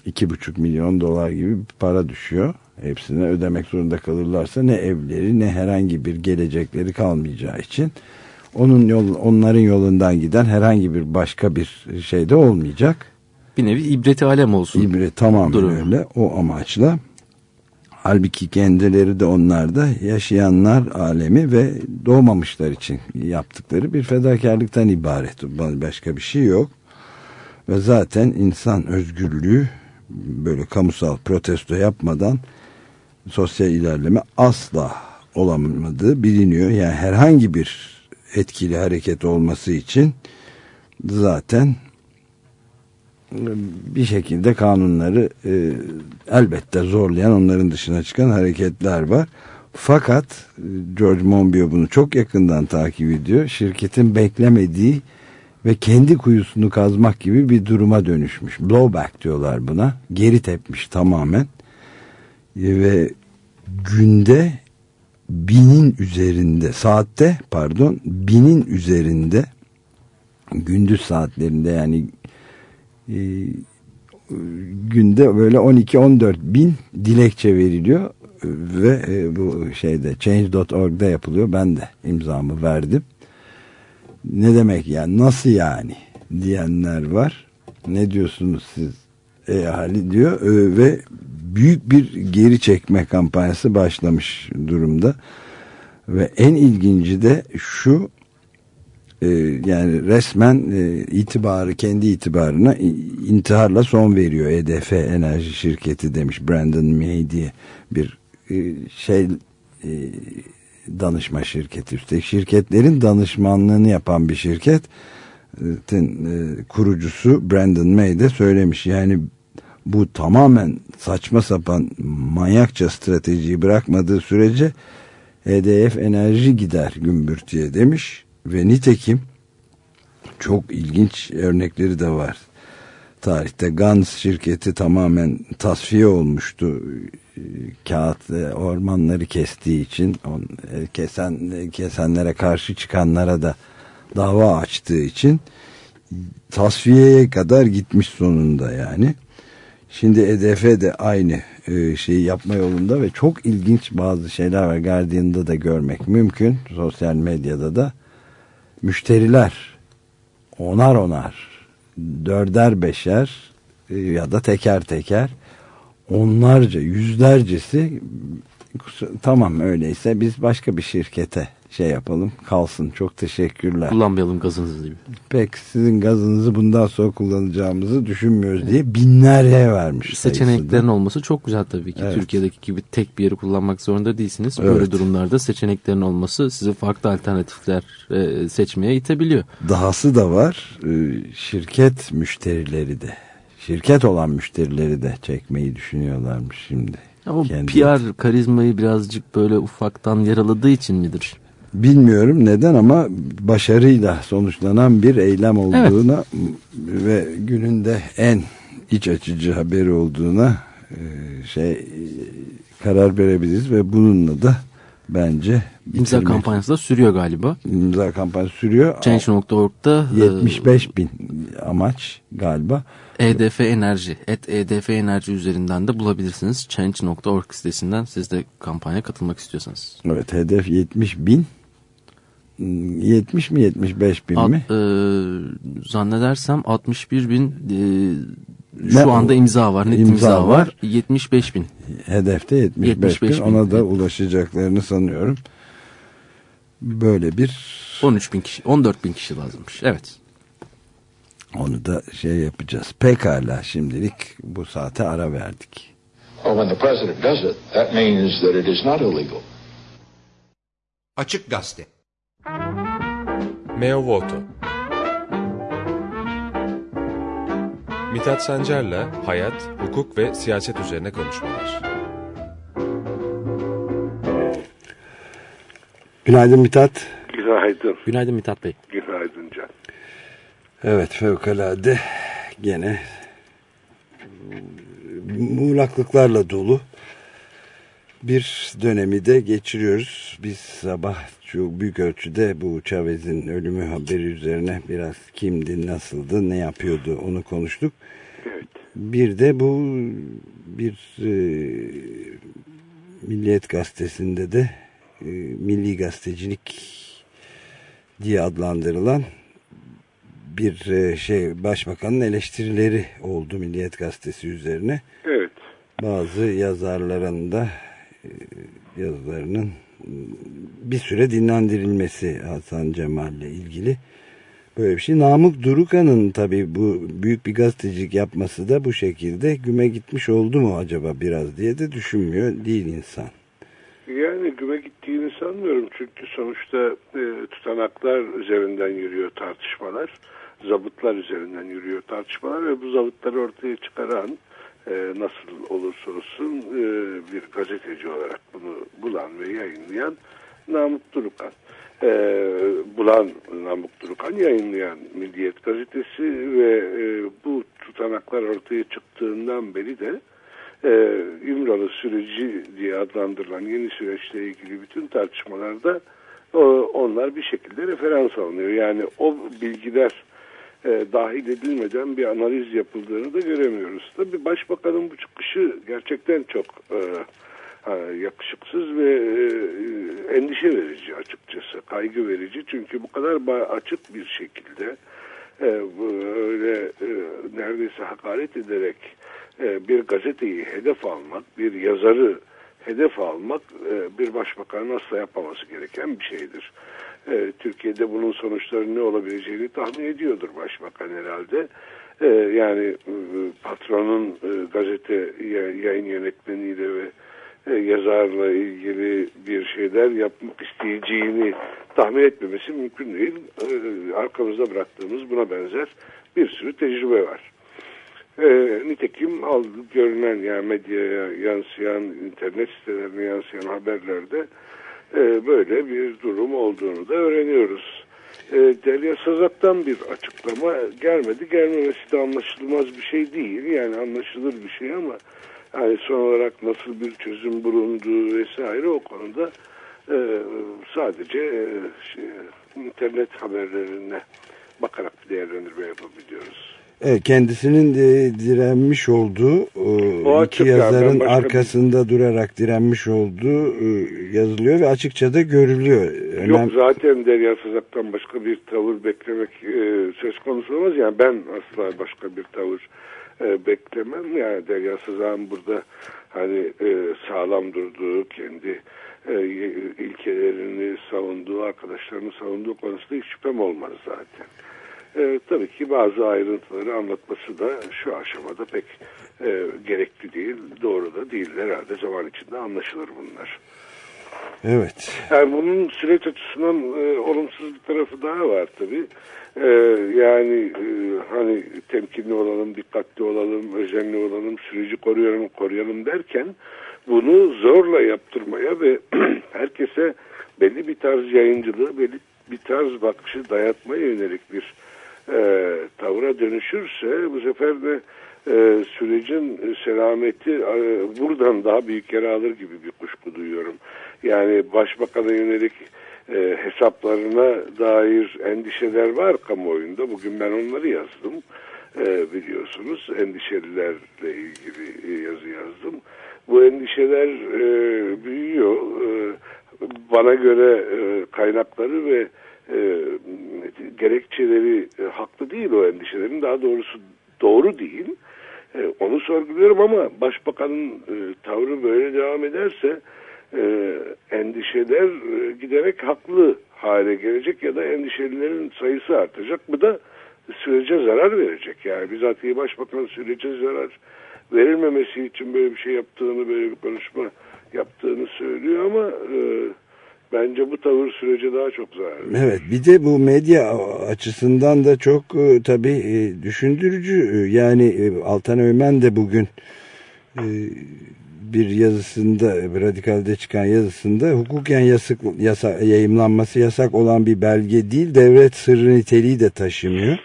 2,5 milyon dolar gibi bir para düşüyor. Hepsine ödemek zorunda kalırlarsa ne evleri ne herhangi bir gelecekleri kalmayacağı için onun yol, onların yolundan giden herhangi bir başka bir şey de olmayacak. Bir nevi ibreti alem olsun. İbre tamamen Durum. öyle o amaçla. Halbuki kendileri de onlar da yaşayanlar alemi ve doğmamışlar için yaptıkları bir fedakarlıktan ibaret. Başka bir şey yok. Ve zaten insan özgürlüğü böyle kamusal protesto yapmadan sosyal ilerleme asla olamadığı biliniyor. Yani herhangi bir etkili hareket olması için zaten bir şekilde kanunları e, elbette zorlayan onların dışına çıkan hareketler var. Fakat e, George Monbiot bunu çok yakından takip ediyor. Şirketin beklemediği ve kendi kuyusunu kazmak gibi bir duruma dönüşmüş. Blowback diyorlar buna. Geri tepmiş tamamen. E, ve günde binin üzerinde saatte pardon binin üzerinde gündüz saatlerinde yani günde böyle 12-14 bin dilekçe veriliyor ve e, bu şeyde change.org'da yapılıyor. Ben de imzamı verdim. Ne demek yani nasıl yani diyenler var. Ne diyorsunuz siz ey ahali diyor e, ve büyük bir geri çekme kampanyası başlamış durumda. Ve en ilginci de şu e, yani resmen e, itibarı kendi itibarına intiharla son veriyor. EDF Enerji Şirketi demiş Brandon May diye bir e, şey danışma şirketi. Üstelik şirketlerin danışmanlığını yapan bir şirket kurucusu Brandon May de söylemiş. Yani bu tamamen saçma sapan manyakça stratejiyi bırakmadığı sürece EDF enerji gider gümbürtüye demiş ve nitekim çok ilginç örnekleri de var. Tarihte Gans şirketi tamamen tasfiye olmuştu. Kağıt ormanları kestiği için e, kesen kesenlere karşı çıkanlara da dava açtığı için tasfiyeye kadar gitmiş sonunda yani. Şimdi EDF de aynı e, şeyi yapma yolunda ve çok ilginç bazı şeyler var. Guardian'da da görmek mümkün. Sosyal medyada da. Müşteriler onar onar, dörder beşer e, ya da teker teker onlarca, yüzlercesi tamam öyleyse biz başka bir şirkete şey yapalım kalsın çok teşekkürler. Kullanmayalım gazınızı gibi. Pek sizin gazınızı bundan sonra kullanacağımızı düşünmüyoruz diye binlerce vermiş. Seçeneklerin olması çok güzel tabii ki. Evet. Türkiye'deki gibi tek bir yeri kullanmak zorunda değilsiniz. Evet. Böyle durumlarda seçeneklerin olması sizi farklı alternatifler e, seçmeye itebiliyor. Dahası da var e, şirket müşterileri de şirket olan müşterileri de çekmeyi düşünüyorlarmış şimdi. Ama Kendi- PR karizmayı birazcık böyle ufaktan yaraladığı için midir? Bilmiyorum neden ama başarıyla sonuçlanan bir eylem olduğuna ve gününde en iç açıcı haberi olduğuna e, şey e, karar verebiliriz ve bununla da bence İmza bitirmek- kampanyası da sürüyor galiba. imza kampanyası sürüyor. Change.org'da e, 75 bin amaç galiba. EDF Enerji, et EDF Enerji üzerinden de bulabilirsiniz. Change.org sitesinden siz de kampanya katılmak istiyorsanız. Evet hedef 70 bin. Hmm, 70 mi 75 bin At, mi? e, zannedersem 61 bin e, şu anda imza var. Net İmza imza, var. var. 75 bin. Hedefte 75, 75 bin. bin. Ona da ulaşacaklarını sanıyorum. Böyle bir 13 bin kişi, 14 bin kişi lazımmış. Evet. Onu da şey yapacağız. Pekala şimdilik bu saate ara verdik. Açık Gazete. Meo Voto Mithat Sancar'la hayat, hukuk ve siyaset üzerine konuşmalar. Günaydın Mithat. Günaydın. Günaydın Mithat Bey. Günaydın. Evet fevkalade gene muğlaklıklarla dolu bir dönemi de geçiriyoruz. Biz sabah çok büyük ölçüde bu Chavez'in ölümü haberi üzerine biraz kimdi, nasıldı, ne yapıyordu onu konuştuk. Evet. Bir de bu bir e, Milliyet Gazetesi'nde de e, milli gazetecilik diye adlandırılan bir e, şey başbakanın eleştirileri oldu Milliyet Gazetesi üzerine. Evet. Bazı yazarların da e, yazılarının m, bir süre dinlendirilmesi Hasan Cemal'le ilgili böyle bir şey. Namık Durukan'ın tabii bu büyük bir gazetecilik yapması da bu şekilde güme gitmiş oldu mu acaba biraz diye de düşünmüyor değil insan. Yani güme gittiğini sanmıyorum çünkü sonuçta e, tutanaklar üzerinden yürüyor tartışmalar, zabıtlar üzerinden yürüyor tartışmalar ve bu zabıtları ortaya çıkaran e, nasıl olursa olsun e, bir gazeteci olarak bunu bulan ve yayınlayan Namık Durukan. E, bulan Namık Durukan yayınlayan Milliyet Gazetesi ve e, bu tutanaklar ortaya çıktığından beri de e, İmralı süreci diye adlandırılan yeni süreçle ilgili bütün tartışmalarda onlar bir şekilde referans alınıyor. Yani o bilgiler e, dahil edilmeden bir analiz yapıldığını da göremiyoruz. Tabii Başbakanın bu çıkışı gerçekten çok e, ha, yakışıksız ve e, endişe verici açıkçası, kaygı verici. Çünkü bu kadar açık bir şekilde e, böyle e, neredeyse hakaret ederek e, bir gazeteyi hedef almak, bir yazarı hedef almak e, bir başbakanın asla yapmaması gereken bir şeydir. E, Türkiye'de bunun sonuçları ne olabileceğini tahmin ediyordur başbakan herhalde. E, yani e, patronun e, gazete ya- yayın yönetmeniyle ve e, yazarla ilgili bir şeyler yapmak isteyeceğini tahmin etmemesi mümkün değil. E, arkamızda bıraktığımız buna benzer bir sürü tecrübe var. E, nitekim al, görünen yani medyaya yansıyan, internet sitelerine yansıyan haberlerde e, böyle bir durum olduğunu da öğreniyoruz. E, Derya Sazak'tan bir açıklama gelmedi. Gelmemesi de anlaşılmaz bir şey değil. Yani anlaşılır bir şey ama yani son olarak nasıl bir çözüm bulunduğu vesaire o konuda e, sadece şey, internet haberlerine bakarak değerlendirme yapabiliyoruz. Evet, kendisinin de direnmiş olduğu e, O iki ya, yazarın bir- arkasında durarak direnmiş olduğu e, yazılıyor ve açıkça da görülüyor. Önem- Yok zaten Derya Sazak'tan başka bir tavır beklemek e, söz konusu olmaz. Yani ben asla başka bir tavır e, beklemem. Yani Derya Sazak'ın burada hani e, sağlam durduğu, kendi e, ilkelerini savunduğu, arkadaşlarını savunduğu konusunda hiç şüphem olmaz zaten. E, tabii ki bazı ayrıntıları anlatması da şu aşamada pek e, gerekli değil, doğru da değil. Herhalde zaman içinde anlaşılır bunlar. Evet. Yani bunun süreç açısından e, olumsuz bir tarafı daha var tabii. E, yani e, hani temkinli olalım, dikkatli olalım, özenli olalım, süreci koruyalım, koruyalım derken bunu zorla yaptırmaya ve *clears throat* herkese belli bir tarz yayıncılığı, belli bir tarz bakışı dayatmaya yönelik bir e, tavra dönüşürse bu sefer de e, sürecin selameti e, buradan daha büyük yere alır gibi bir kuşku duyuyorum. Yani başbakana yönelik e, hesaplarına dair endişeler var kamuoyunda. Bugün ben onları yazdım e, biliyorsunuz. Endişelilerle ilgili e, yazı yazdım. Bu endişeler e, büyüyor. E, bana göre e, kaynakları ve e, gerekçeleri e, haklı değil o endişelerin. Daha doğrusu doğru değil. E, onu sorguluyorum ama başbakanın e, tavrı böyle devam ederse e, endişeler e, giderek haklı hale gelecek ya da endişelilerin sayısı artacak. Bu da sürece zarar verecek. Yani bizatihi başbakan sürece zarar verilmemesi için böyle bir şey yaptığını, böyle bir konuşma yaptığını söylüyor ama e, bence bu tavır sürece daha çok zarar verir. Evet bir de bu medya açısından da çok e, tabii e, düşündürücü. E, Yani Altan Öğmen de bugün bir yazısında e, Radikal'de çıkan yazısında hukuken yasak, yasa, yayımlanması yasak olan bir belge değil devlet sırrı niteliği de taşımıyor.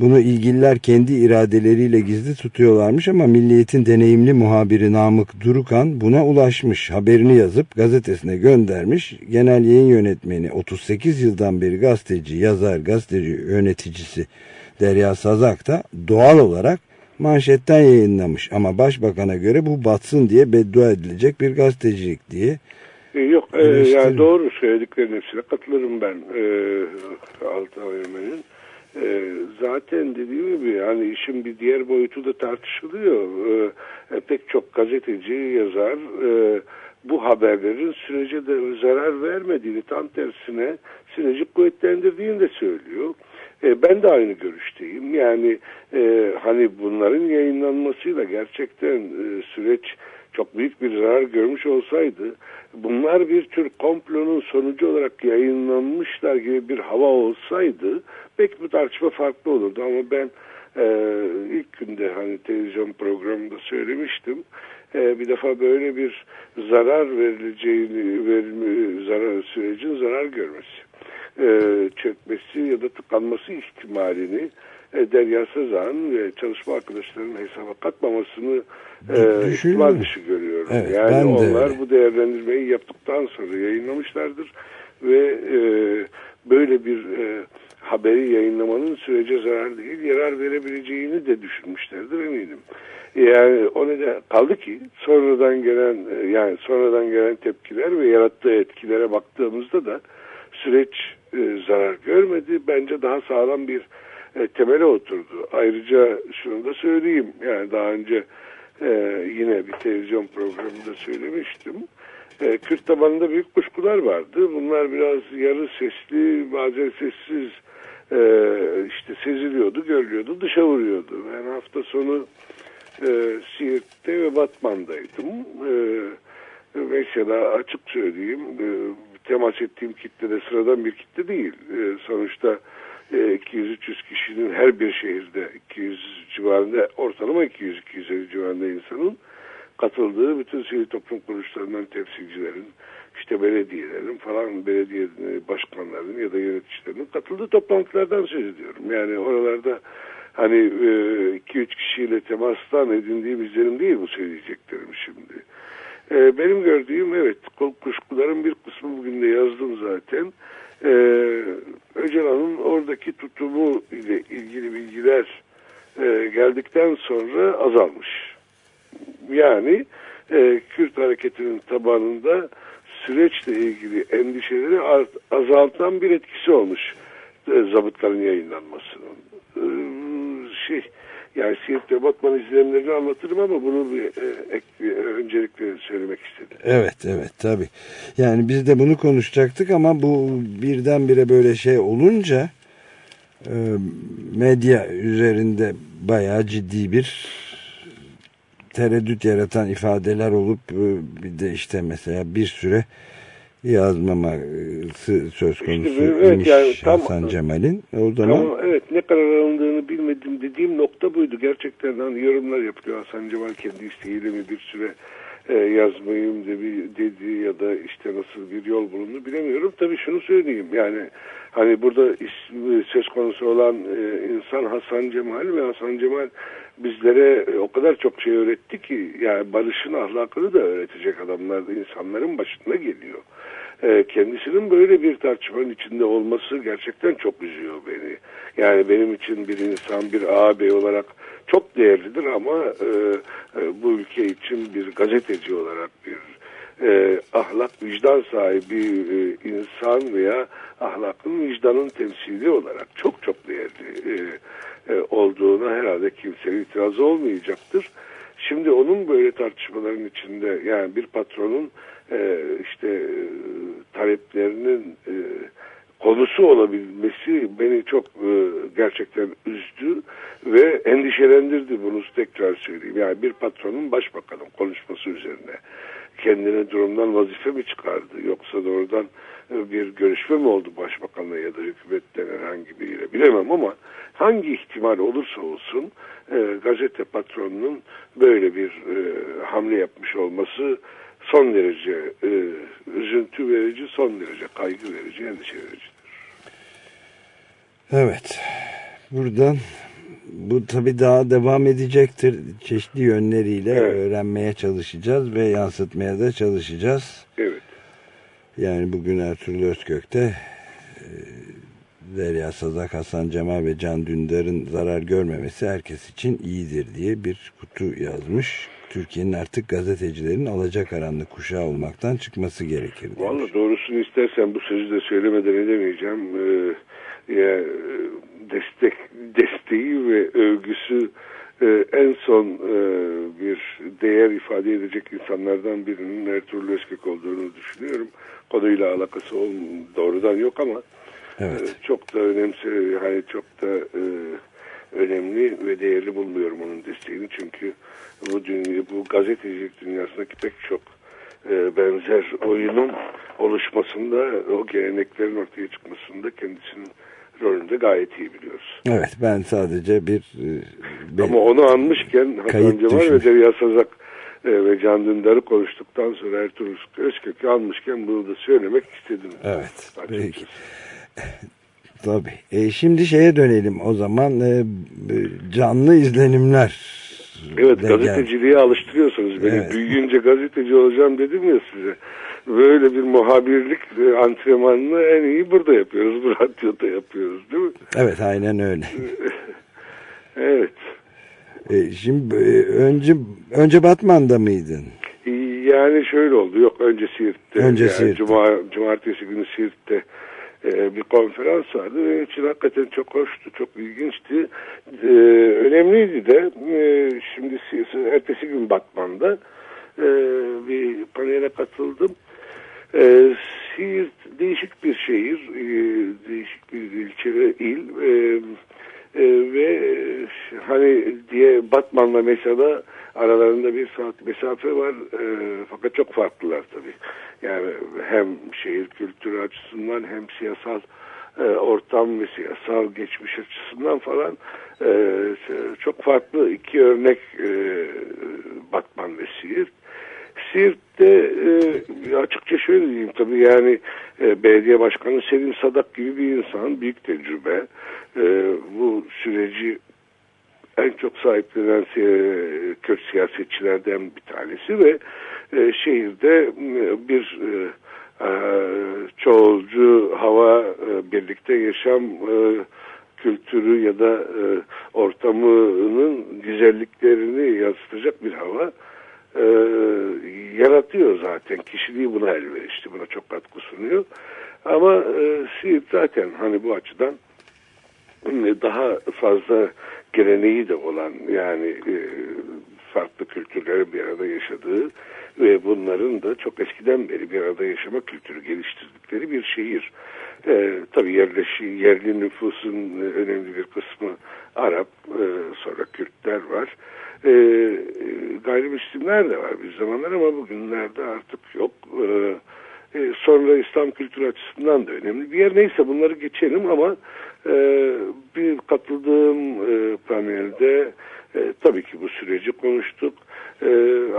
Bunu ilgililer kendi iradeleriyle gizli tutuyorlarmış ama Milliyet'in deneyimli muhabiri Namık Durukan buna ulaşmış. Haberini yazıp gazetesine göndermiş. Genel yayın yönetmeni 38 yıldan beri gazeteci, yazar, gazeteci yöneticisi Derya Sazak da doğal olarak manşetten yayınlamış. Ama başbakana göre bu batsın diye beddua edilecek bir gazetecilik diye. E, Yok e, yani doğru söylediklerinin hepsine katılırım ben e, Altay Ömer'in. E, zaten dediğim gibi yani işin bir diğer boyutu da tartışılıyor. E, e, pek çok gazeteci, yazar e, bu haberlerin sürece de zarar vermediğini tam tersine süreci kuvvetlendirdiğini de söylüyor. E, ben de aynı görüşteyim. Yani e, hani bunların yayınlanmasıyla gerçekten e, süreç çok büyük bir zarar görmüş olsaydı bunlar bir tür komplonun sonucu olarak yayınlanmışlar gibi bir hava olsaydı belki bu tartışma farklı olurdu ama ben e, ilk günde hani televizyon programında söylemiştim e, bir defa böyle bir zarar verileceğini verilme, zarar sürecin zarar görmesi e, çökmesi ya da tıkanması ihtimalini e, Derya Sezan ve çalışma arkadaşlarının hesaba katmamasını e, ihtimal dışı görüyorum. Evet, yani de onlar öyle. bu değerlendirmeyi yaptıktan sonra yayınlamışlardır ve e, böyle bir e, haberi yayınlamanın sürece zarar değil yarar verebileceğini de düşünmüşlerdir eminim. Yani o neden kaldı ki sonradan gelen e, yani sonradan gelen tepkiler ve yarattığı etkilere baktığımızda da süreç e, zarar görmedi. Bence daha sağlam bir e, temele oturdu. Ayrıca şunu da söyleyeyim. Yani daha önce e, yine bir televizyon programında söylemiştim. E, Kürt tabanında büyük kuşkular vardı. Bunlar biraz yarı sesli, bazen sessiz e, işte seziliyordu, görülüyordu, dışa vuruyordu. Ben hafta sonu e, Siirt'te ve Batman'daydım. E, mesela açık söyleyeyim, e, temas ettiğim kitle de sıradan bir kitle değil. E, sonuçta e, 200-300 kişinin her bir şehirde 200 civarında ortalama 200-250 civarında insanın katıldığı bütün sivil toplum kuruluşlarından temsilcilerin, işte belediyelerin falan belediye başkanlarının ya da yöneticilerinin katıldığı toplantılardan söz ediyorum. Yani oralarda hani 2-3 kişiyle temastan edindiğim izlenim değil bu söyleyeceklerim şimdi. E, benim gördüğüm evet kuşkuların bir kısmı bugün de yazdım zaten. E, Öcalan'ın oradaki tutumu ile ilgili bilgiler e, geldikten sonra azalmış. Yani e, Kürt hareketinin tabanında süreçle ilgili endişeleri art, azaltan bir etkisi olmuş e, zabıtların yayınlanmasının. E, şey yani ve Batman izlenimlerini anlatırım ama bunu bir, e, ek, bir, öncelikle söylemek istedim. Evet evet tabi. Yani biz de bunu konuşacaktık ama bu birdenbire böyle şey olunca e, medya üzerinde bayağı ciddi bir tereddüt yaratan ifadeler olup e, bir de işte mesela bir süre yazmaması söz konusu İşte benim- evet, yani tam- Hasan Cemal'in. O zaman Ama evet ne karar alındığını bilmedim dediğim nokta buydu. Gerçekten hani yorumlar yapıyor Hasan Cemal kendi isteğiyle mi bir süre e, yazmayayım de bir dedi ya da işte nasıl bir yol bulundu bilemiyorum. Tabii şunu söyleyeyim yani hani burada ismi söz konusu olan e, insan Hasan Cemal ve Hasan Cemal bizlere e, o kadar çok şey öğretti ki yani barışın ahlakını da öğretecek adamlar da insanların başına geliyor. E, kendisinin böyle bir tartışmanın içinde olması gerçekten çok üzüyor beni. Yani benim için bir insan, bir ağabey olarak çok değerlidir ama e, e, bu ülke için bir gazeteci olarak bir e, ahlak, vicdan sahibi e, insan veya ahlakın, vicdanın temsili olarak çok çok değerli e, e, olduğuna herhalde kimsenin itirazı olmayacaktır. Şimdi onun böyle tartışmaların içinde yani bir patronun e, işte e, taleplerinin e, konusu olabilmesi beni çok gerçekten üzdü ve endişelendirdi bunu tekrar söyleyeyim. Yani bir patronun başbakanın konuşması üzerine kendine durumdan vazife mi çıkardı yoksa doğrudan e, bir görüşme mi oldu başbakanla ya da hükümetten herhangi biriyle bilemem ama hangi ihtimal olursa olsun e, gazete patronunun böyle bir e, hamle yapmış olması son derece e, üzüntü verici, son derece kaygı verici, endişe vericidir. Evet. Buradan bu tabii daha devam edecektir. Çeşitli yönleriyle Evet. öğrenmeye çalışacağız ve yansıtmaya da çalışacağız. Evet. Yani bugün Ertuğrul Özkök'te e, Derya Sazak, Hasan Cemal ve Can Dündar'ın zarar görmemesi herkes için iyidir diye bir kutu yazmış. Türkiye'nin artık gazetecilerin alacakaranlık kuşağı olmaktan çıkması gerekir. demiş. Vallahi doğrusunu istersen bu sözü de söylemeden edemeyeceğim. Ee, ya, destek desteği ve övgüsü e, en son e, bir değer ifade edecek insanlardan birinin Ertuğrul Özkök olduğunu düşünüyorum. Konuyla alakası ol, doğrudan yok ama Evet. E, çok da önemli, hani çok da e, önemli ve değerli bulmuyorum onun desteğini. Çünkü bu dünya, bu gazetecilik dünyasındaki pek çok e, benzer oyunun oluşmasında, o geleneklerin ortaya çıkmasında kendisinin rolünde gayet iyi biliyoruz. Evet ben sadece bir... e, bir- Ama onu anmışken Kayıt Cemal ve. Derya Sazak e, ve Can Dündar'ı konuştuktan sonra Ertuğrul Özkök'ü almışken bunu da söylemek istedim. Evet. Açıkçası. Peki. *laughs* Tabii. E, şimdi şeye dönelim o zaman. E, canlı izlenimler. Evet gazeteciliğe alıştırıyorsunuz beni. Evet. Büyüyünce gazeteci olacağım dedim ya size. Böyle bir muhabirlik e, antrenmanını en iyi burada yapıyoruz. Bu radyoda yapıyoruz değil mi? Evet aynen öyle. *laughs* Evet. E, şimdi e, önce önce Batman'da mıydın? Yani şöyle oldu. Yok önce Siirt'te. Önce yani Siirt'te. Cuma, cumartesi günü Siirt'te e, bir konferans vardı. Benim için hakikaten çok hoştu. Çok ilginçti. E, önemliydi de. E, şimdi Si- ertesi gün Batman'da e, bir panele katıldım. E, Siirt değişik bir şehir, e, değişik bir ilçe ve il e, e, ve e, hani diye Batman'la mesela aralarında bir saat mesafe var e, fakat çok farklılar tabii. Yani hem şehir kültürü açısından hem siyasal e, ortam ve siyasal geçmiş açısından falan e, çok farklı iki örnek Batman ve Siirt. Siirt'te e, açıkça şöyle diyeyim tabii yani e, belediye başkanı Selim Sadak gibi bir insan büyük tecrübe. E, bu süreci en çok sahiplenen e, Kürt siyasetçilerden bir tanesi ve e, şehirde e, bir e, e, çoğulcu hava e, birlikte yaşam e, kültürü ya da e, ortamının güzelliklerini yansıtacak bir hava e, yaratıyor zaten. Kişiliği buna elverişli, buna çok katkı sunuyor. Ama e, Siirt zaten hani bu açıdan e, daha fazla geleneği de olan yani e, farklı kültürlerin bir arada yaşadığı ve bunların da çok eskiden beri bir arada yaşama kültürü geliştirdikleri bir şehir. E, tabii yerleşi, yerli nüfusun önemli bir kısmı Arap, e, sonra Kürtler var. E, gayrimüslimler de var bir zamanlar ama bugünlerde artık yok. E, e, sonra İslam kültürü açısından da önemli bir yer. Neyse bunları geçelim ama e, bir katıldığım e, panelde e, tabii ki bu süreci konuştuk. E,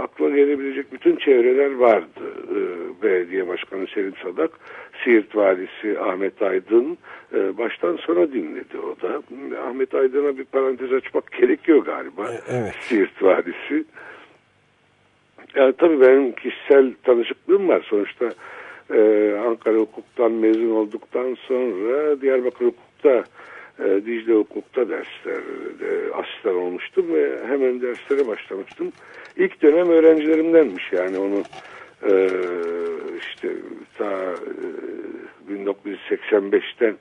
akla gelebilecek bütün çevreler vardı. E, Belediye Başkanı Selim Sadak, Siirt Valisi Ahmet Aydın e, baştan sona dinledi o da. Ahmet Aydın'a bir parantez açmak gerekiyor galiba. E, evet. Siirt Valisi. Yani tabii benim kişisel tanışıklığım var. Sonuçta e, Ankara Hukuk'tan mezun olduktan sonra Diyarbakır Hukuk'ta e, Dicle Hukuk'ta dersler e, asistan olmuştum ve hemen derslere başlamıştım. İlk dönem öğrencilerimdenmiş yani onu e, işte ta e, 1985'ten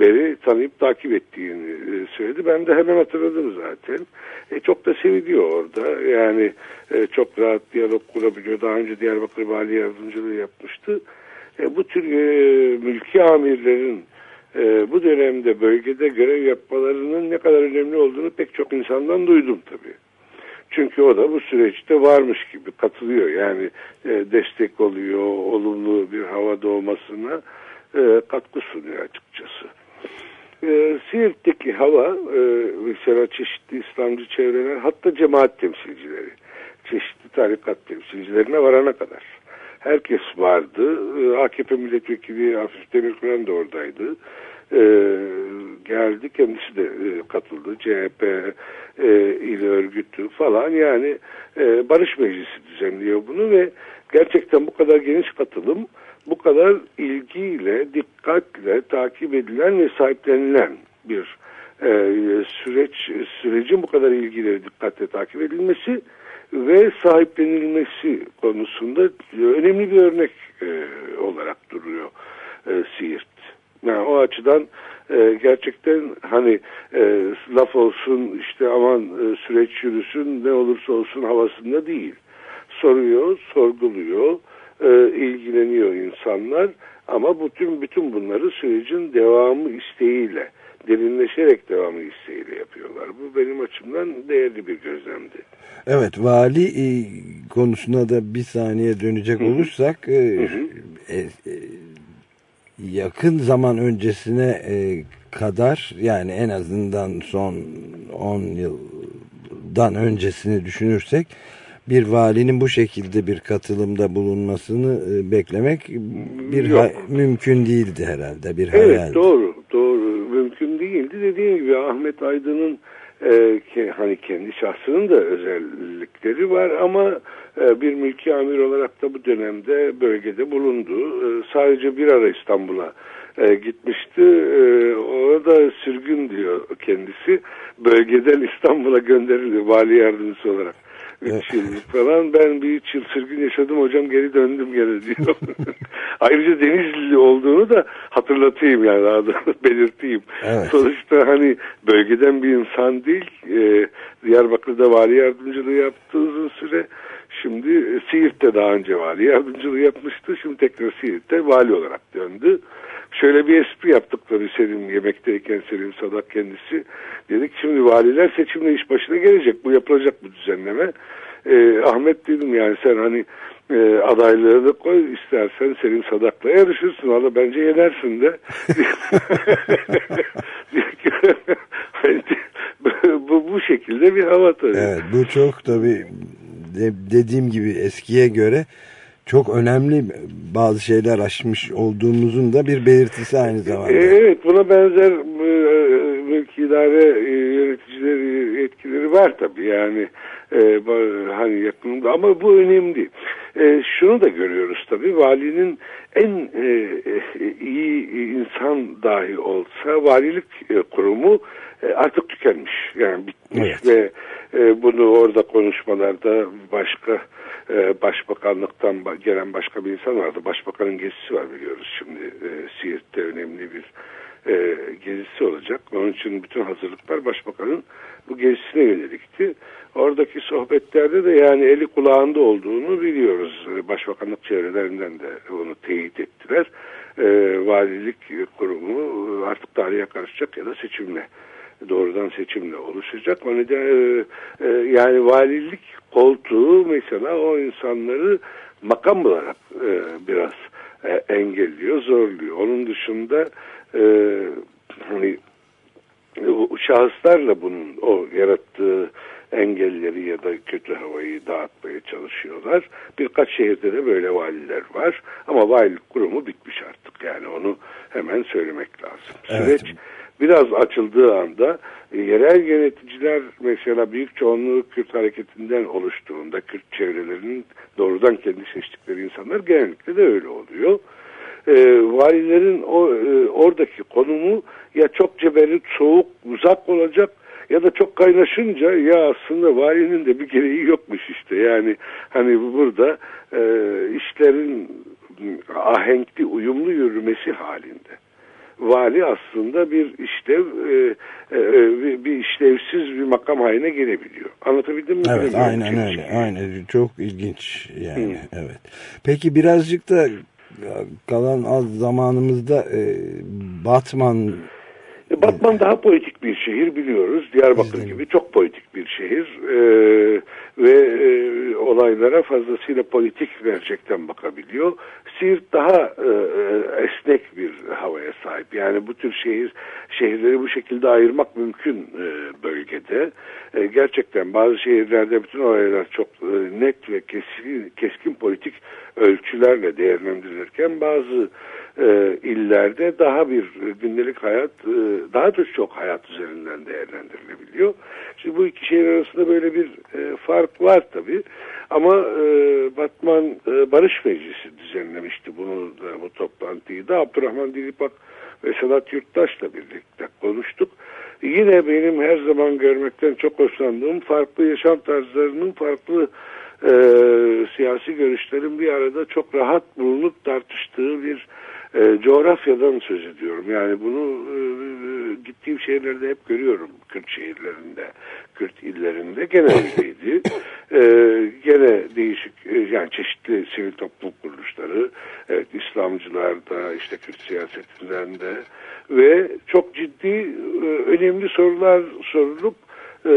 beri tanıyıp takip ettiğini e, söyledi. Ben de hemen hatırladım zaten. E, çok da seviliyor orada. Yani e, çok rahat diyalog kurabiliyor. Daha önce Diyarbakır Vali Yardımcılığı yapmıştı. E, bu tür e, mülki amirlerin e, bu dönemde bölgede görev yapmalarının ne kadar önemli olduğunu pek çok insandan duydum tabii. Çünkü o da bu süreçte varmış gibi katılıyor. Yani e, destek oluyor, olumlu bir hava doğmasına e, katkı sunuyor açıkçası. E, Siirt'teki hava e, mesela çeşitli İslamcı çevreler hatta cemaat temsilcileri çeşitli tarikat temsilcilerine varana kadar herkes vardı. E, AKP milletvekili Hafif Demirkuran da oradaydı. E, geldi kendisi de e, katıldı. CHP e, il örgütü falan yani e, Barış Meclisi düzenliyor bunu ve gerçekten bu kadar geniş katılım bu kadar ilgiyle, dikkatle takip edilen ve sahiplenilen bir e, süreç sürecin bu kadar ilgiyle dikkatle takip edilmesi ve sahiplenilmesi konusunda önemli bir örnek e, olarak duruyor e, Siirt. Yani o açıdan e, gerçekten hani e, laf olsun işte aman e, süreç yürüsün ne olursa olsun havasında değil. Soruyor, sorguluyor, e, ilgileniyor insanlar Ama bütün bütün bunları sürecin devamı isteğiyle, derinleşerek devamı isteğiyle yapıyorlar. Bu benim açımdan değerli bir gözlemdi. Evet vali e, konusuna da bir saniye dönecek olursak e, e, e, yakın zaman öncesine e, kadar yani en azından son 10 yıldan öncesini düşünürsek bir valinin bu şekilde bir katılımda bulunmasını e, beklemek bir mümkün değildi herhalde bir Evet hayaldi. doğru doğru dediğim gibi Ahmet Aydın'ın e, ke- hani kendi şahsının da özellikleri var ama e, bir mülki amir olarak da bu dönemde bölgede bulundu. E, sadece bir ara İstanbul'a e, gitmişti. E, orada sürgün diyor kendisi. Bölgeden İstanbul'a gönderildi vali yardımcısı olarak. Üç yıllık falan ben bir yıl sürgün yaşadım hocam geri döndüm gene diyor. *laughs* Ayrıca Denizli olduğunu da hatırlatayım yani daha da *laughs* belirteyim. Evet. Sonuçta hani bölgeden bir insan değil e, Diyarbakır'da vali yardımcılığı yaptı uzun süre. Şimdi e, Siirt'te daha önce vali yardımcılığı yapmıştı. Şimdi tekrar Siirt'te vali olarak döndü. Şöyle bir espri yaptık tabii Selim yemekteyken Selim Sadak kendisi. Dedik şimdi valiler seçimle iş başına gelecek. Bu yapılacak bu düzenleme. Ee, Ahmet dedim yani sen hani e, adaylığını koy istersen Selim Sadak'la yarışırsın. Valla bence yenersin de. *laughs* *laughs* Bu, bu şekilde bir hava tabii. Evet bu çok tabii de- dediğim gibi eskiye göre çok önemli bazı şeyler aşmış olduğumuzun da bir belirtisi aynı zamanda. E, Evet buna benzer e, mülki idare e, yöneticileri etkileri var tabii yani hani yakınında ama bu önemli. E, şunu da görüyoruz tabii valinin en iyi insan dahi olsa valilik kurumu artık tükenmiş yani bitmiş Evet. ve e, bunu orada konuşmalarda başka e, başbakanlıktan ba- gelen başka bir insan vardı. Başbakanın gezisi var biliyoruz şimdi. E, Siirt'te önemli bir e, gezisi olacak. Onun için bütün hazırlıklar başbakanın bu gezisine yönelikti. Oradaki sohbetlerde de yani eli kulağında olduğunu biliyoruz. E, Başbakanlık çevrelerinden de onu teyit ettiler. E, valilik kurumu e, artık tarihe karışacak ya da seçimle doğrudan seçimle oluşacak. O nedenle e, yani valilik koltuğu mesela o insanları makam olarak e, biraz e, engelliyor, zorluyor. Onun dışında e, hani şahıslarla bunun o yarattığı engelleri ya da kötü havayı dağıtmaya çalışıyorlar. Birkaç şehirde de böyle valiler var. Ama valilik kurumu bitmiş artık. Yani onu hemen söylemek lazım. Evet. Süreç biraz açıldığı anda e, yerel yöneticiler mesela büyük çoğunluğu Kürt hareketinden oluştuğunda Kürt çevrelerinin doğrudan kendi seçtikleri insanlar genellikle de öyle oluyor. E, valilerin o e, oradaki konumu ya çok cebeli, soğuk, uzak olacak ya da çok kaynaşınca ya aslında valinin de bir gereği yokmuş işte. Yani hani burada e, işlerin ahenkli, uyumlu yürümesi halinde vali aslında bir işlev e, e, bir, bir işlevsiz bir makam haline gelebiliyor. Anlatabildim mi? Evet Bilmiyorum. aynen öyle. Aynen çok ilginç yani evet. Peki birazcık da kalan az zamanımızda e, Batman E, Batman daha politik bir şehir biliyoruz. Diyarbakır gibi çok politik bir şehir Ee, ve e, olaylara fazlasıyla politik gerçekten bakabiliyor. Siirt daha e, e, esnek bir havaya sahip. Yani bu tür şehir şehirleri bu şekilde ayırmak mümkün e, bölgede. E, gerçekten bazı şehirlerde bütün olaylar çok e, net ve keskin, keskin politik ölçülerle değerlendirilirken bazı e, illerde daha bir gündelik hayat, e, daha da çok hayat üzerinden değerlendirilebiliyor. Şimdi bu iki şehir arasında böyle bir e, fark var tabii. Ama e, Batman e, Barış Meclisi düzenlemişti bunu da, bu toplantıyı da Abdurrahman Dilipak ve Sedat Yurttaş'la birlikte konuştuk. Yine benim her zaman görmekten çok hoşlandığım farklı yaşam tarzlarının farklı e, siyasi görüşlerin bir arada çok rahat bulunup tartıştığı bir e, coğrafyadan söz ediyorum. Yani bunu e, gittiğim şehirlerde hep görüyorum. Kürt şehirlerinde, Kürt illerinde gene öyleydi. E, gene değişik e, yani çeşitli sivil toplum kuruluşları, evet İslamcılar da işte Kürt siyasetinden de ve çok ciddi e, önemli sorular sorulup e,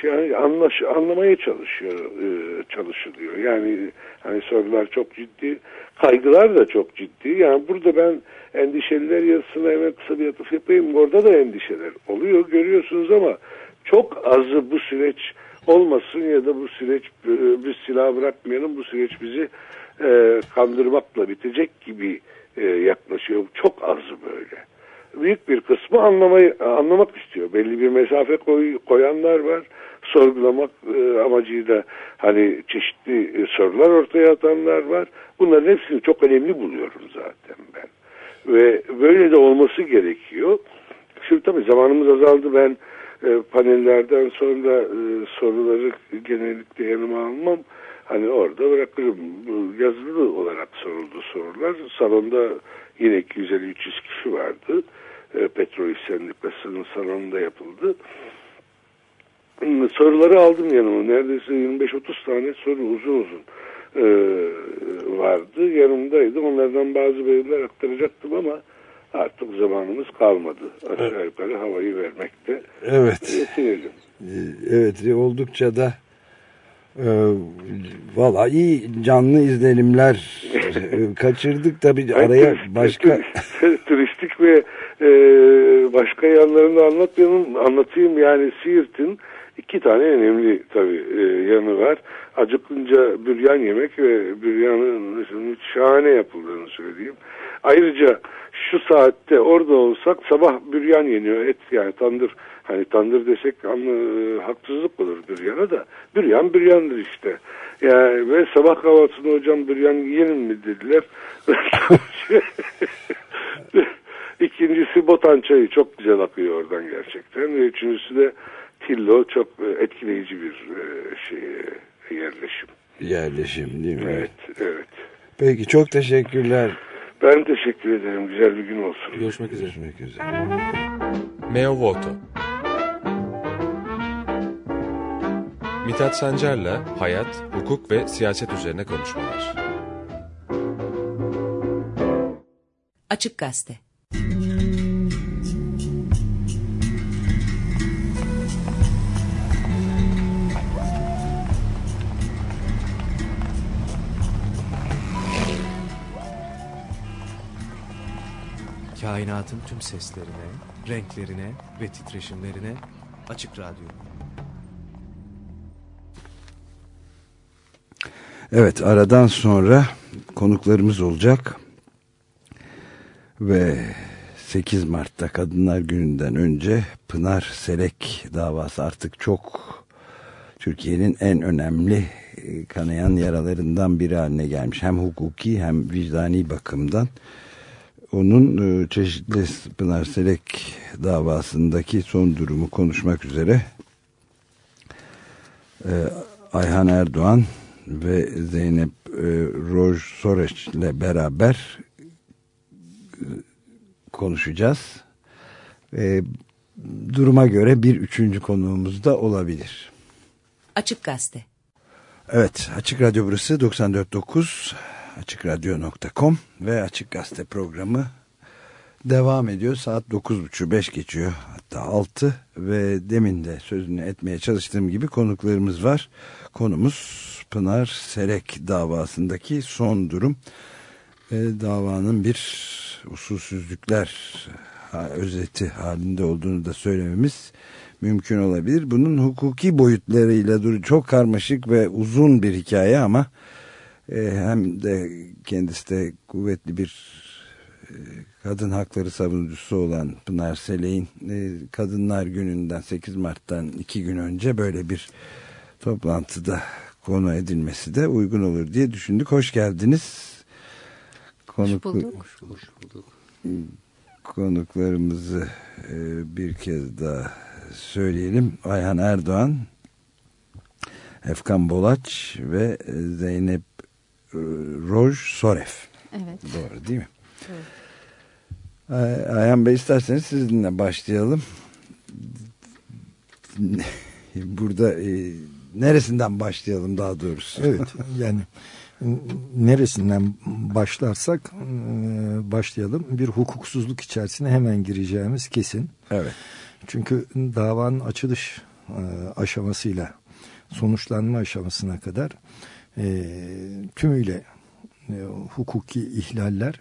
şey, anlaş, anlamaya çalışıyor e, çalışılıyor. Yani hani sorular çok ciddi, kaygılar da çok ciddi. Yani burada ben endişeliler yazısına hemen kısa bir atıf yapayım. Orada da endişeler oluyor görüyorsunuz ama çok azı bu süreç olmasın ya da bu süreç e, biz silah bırakmayalım bu süreç bizi e, kandırmakla bitecek gibi e, yaklaşıyor. Çok azı böyle büyük bir kısmı anlamayı anlamak istiyor. Belli bir mesafe koy, koyanlar var. Sorgulamak e, amacıyla hani çeşitli e, sorular ortaya atanlar var. Bunların hepsini çok önemli buluyorum zaten ben. Ve böyle de olması gerekiyor. Şimdi tabii zamanımız azaldı. Ben e, panellerden sonra e, soruları genellikle yanıma almam. Hani orada bırakırım. Yazılı olarak soruldu sorular. Salonda yine 250-300 kişi vardı e, Petrol İş Sendikası'nın salonunda yapıldı. Hmm, soruları aldım yanıma. Neredeyse 25-30 tane soru uzun uzun e, vardı. Yanımdaydı. Onlardan bazı bölümler aktaracaktım ama artık zamanımız kalmadı. Aşağı yukarı havayı vermekte. Evet. Yetinelim. Ee, Evet oldukça da e, valla iyi canlı izlenimler e, *laughs* kaçırdık tabii araya başka turist- *laughs* turistik ve e, başka yanlarını anlatmayalım anlatayım yani Siirt'in iki tane önemli tabii e, yanı var. Acıkınca büryan yemek ve büryanın şahane yapıldığını söyleyeyim. Ayrıca şu saatte orada olsak sabah büryan yeniyor et yani tandır hani tandır desek anlı, e, haksızlık olur büryana da büryan büryandır işte. Yani ve sabah kahvaltısında hocam büryan yiyelim mi dediler. *laughs* *laughs* İkincisi botan çayı çok güzel akıyor oradan gerçekten. Ve üçüncüsü de Tillo çok e, etkileyici bir e, şey e, yerleşim. yerleşim değil mi? Evet, evet. Peki çok teşekkürler. Ben teşekkür ederim. Güzel bir gün olsun. Görüşmek üzere. Görüşmek üzere. Meo Voto Mithat Sancar'la hayat, hukuk ve siyaset üzerine konuşmalar. Açık Gazete Kainatın tüm seslerine, renklerine ve titreşimlerine Açık Radyo. Evet aradan sonra konuklarımız olacak ve 8 Mart'ta Kadınlar Günü'nden önce Pınar Selek davası artık çok Türkiye'nin en önemli e, kanayan yaralarından biri haline gelmiş. Hem hukuki hem vicdani bakımdan. Onun e, çeşitli Pınar Selek davasındaki son durumu konuşmak üzere e, Ayhan Erdoğan ve Zeynep e, Roj Soreç ile beraber e, konuşacağız. E, duruma göre bir üçüncü konuğumuz da olabilir. Açık Gazete Evet Açık Radyo burası 94.9 AçıkRadyo.com ve Açık Gazete programı devam ediyor. Saat 9.30-5 geçiyor hatta 6 ve demin de sözünü etmeye çalıştığım gibi konuklarımız var. Konumuz Pınar Serek davasındaki son durum ve davanın bir usulsüzlükler ha- özeti halinde olduğunu da söylememiz mümkün olabilir. Bunun hukuki boyutlarıyla çok karmaşık ve uzun bir hikaye ama hem de kendisi de kuvvetli bir e, kadın hakları savunucusu olan Pınar Selek'in e, Kadınlar Günü'nden 8 Mart'tan iki gün önce böyle bir toplantıda konu edilmesi de uygun olur diye düşündük. Hoş geldiniz. Konuk, konuklarımızı e, bir kez daha söyleyelim. Ayhan Erdoğan, Efkan Bolaç ve Zeynep e, Roj Soref. Evet. Doğru değil mi? Ay- Ayhan Bey isterseniz sizinle başlayalım. *laughs* Burada e, neresinden başlayalım daha doğrusu? Evet yani neresinden başlarsak e, başlayalım. Bir hukuksuzluk içerisine hemen gireceğimiz kesin. Evet. Çünkü davanın açılış e, aşamasıyla sonuçlanma aşamasına kadar e, tümüyle e, hukuki ihlaller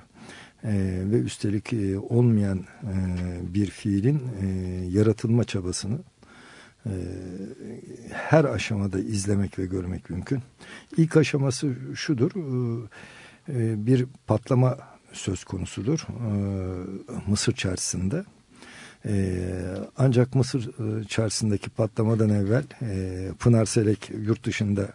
e, ve üstelik e, olmayan e, bir fiilin e, yaratılma çabasını e, her aşamada izlemek ve görmek mümkün. İlk aşaması şudur, e, e, bir patlama söz konusudur e, Mısır çarşısında. E, ancak Mısır e, çarşısındaki patlamadan evvel e, Pınar Selek yurt dışında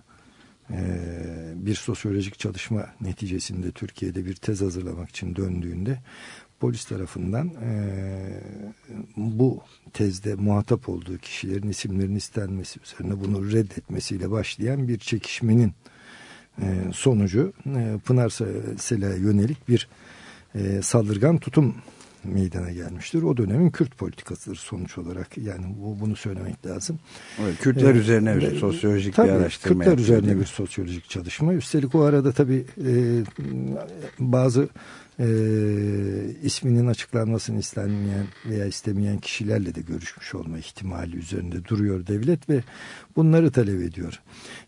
bir sosyolojik çalışma neticesinde Türkiye'de bir tez hazırlamak için döndüğünde polis tarafından e, bu tezde muhatap olduğu kişilerin isimlerinin istenmesi üzerine bunu reddetmesiyle başlayan bir çekişmenin e, sonucu e, Pınar Selek'e yönelik bir saldırgan tutum meydana gelmiştir. O dönemin Kürt politikasıdır sonuç olarak. Yani bu, bunu söylemek lazım. Evet, Kürtler ee, üzerine bir sosyolojik tabii, bir araştırma Kürtler üzerine bir sosyolojik çalışma. Üstelik o arada tabii e, bazı e, isminin açıklanmasını istenmeyen veya istemeyen kişilerle de görüşmüş olma ihtimali üzerinde duruyor devlet ve bunları talep ediyor.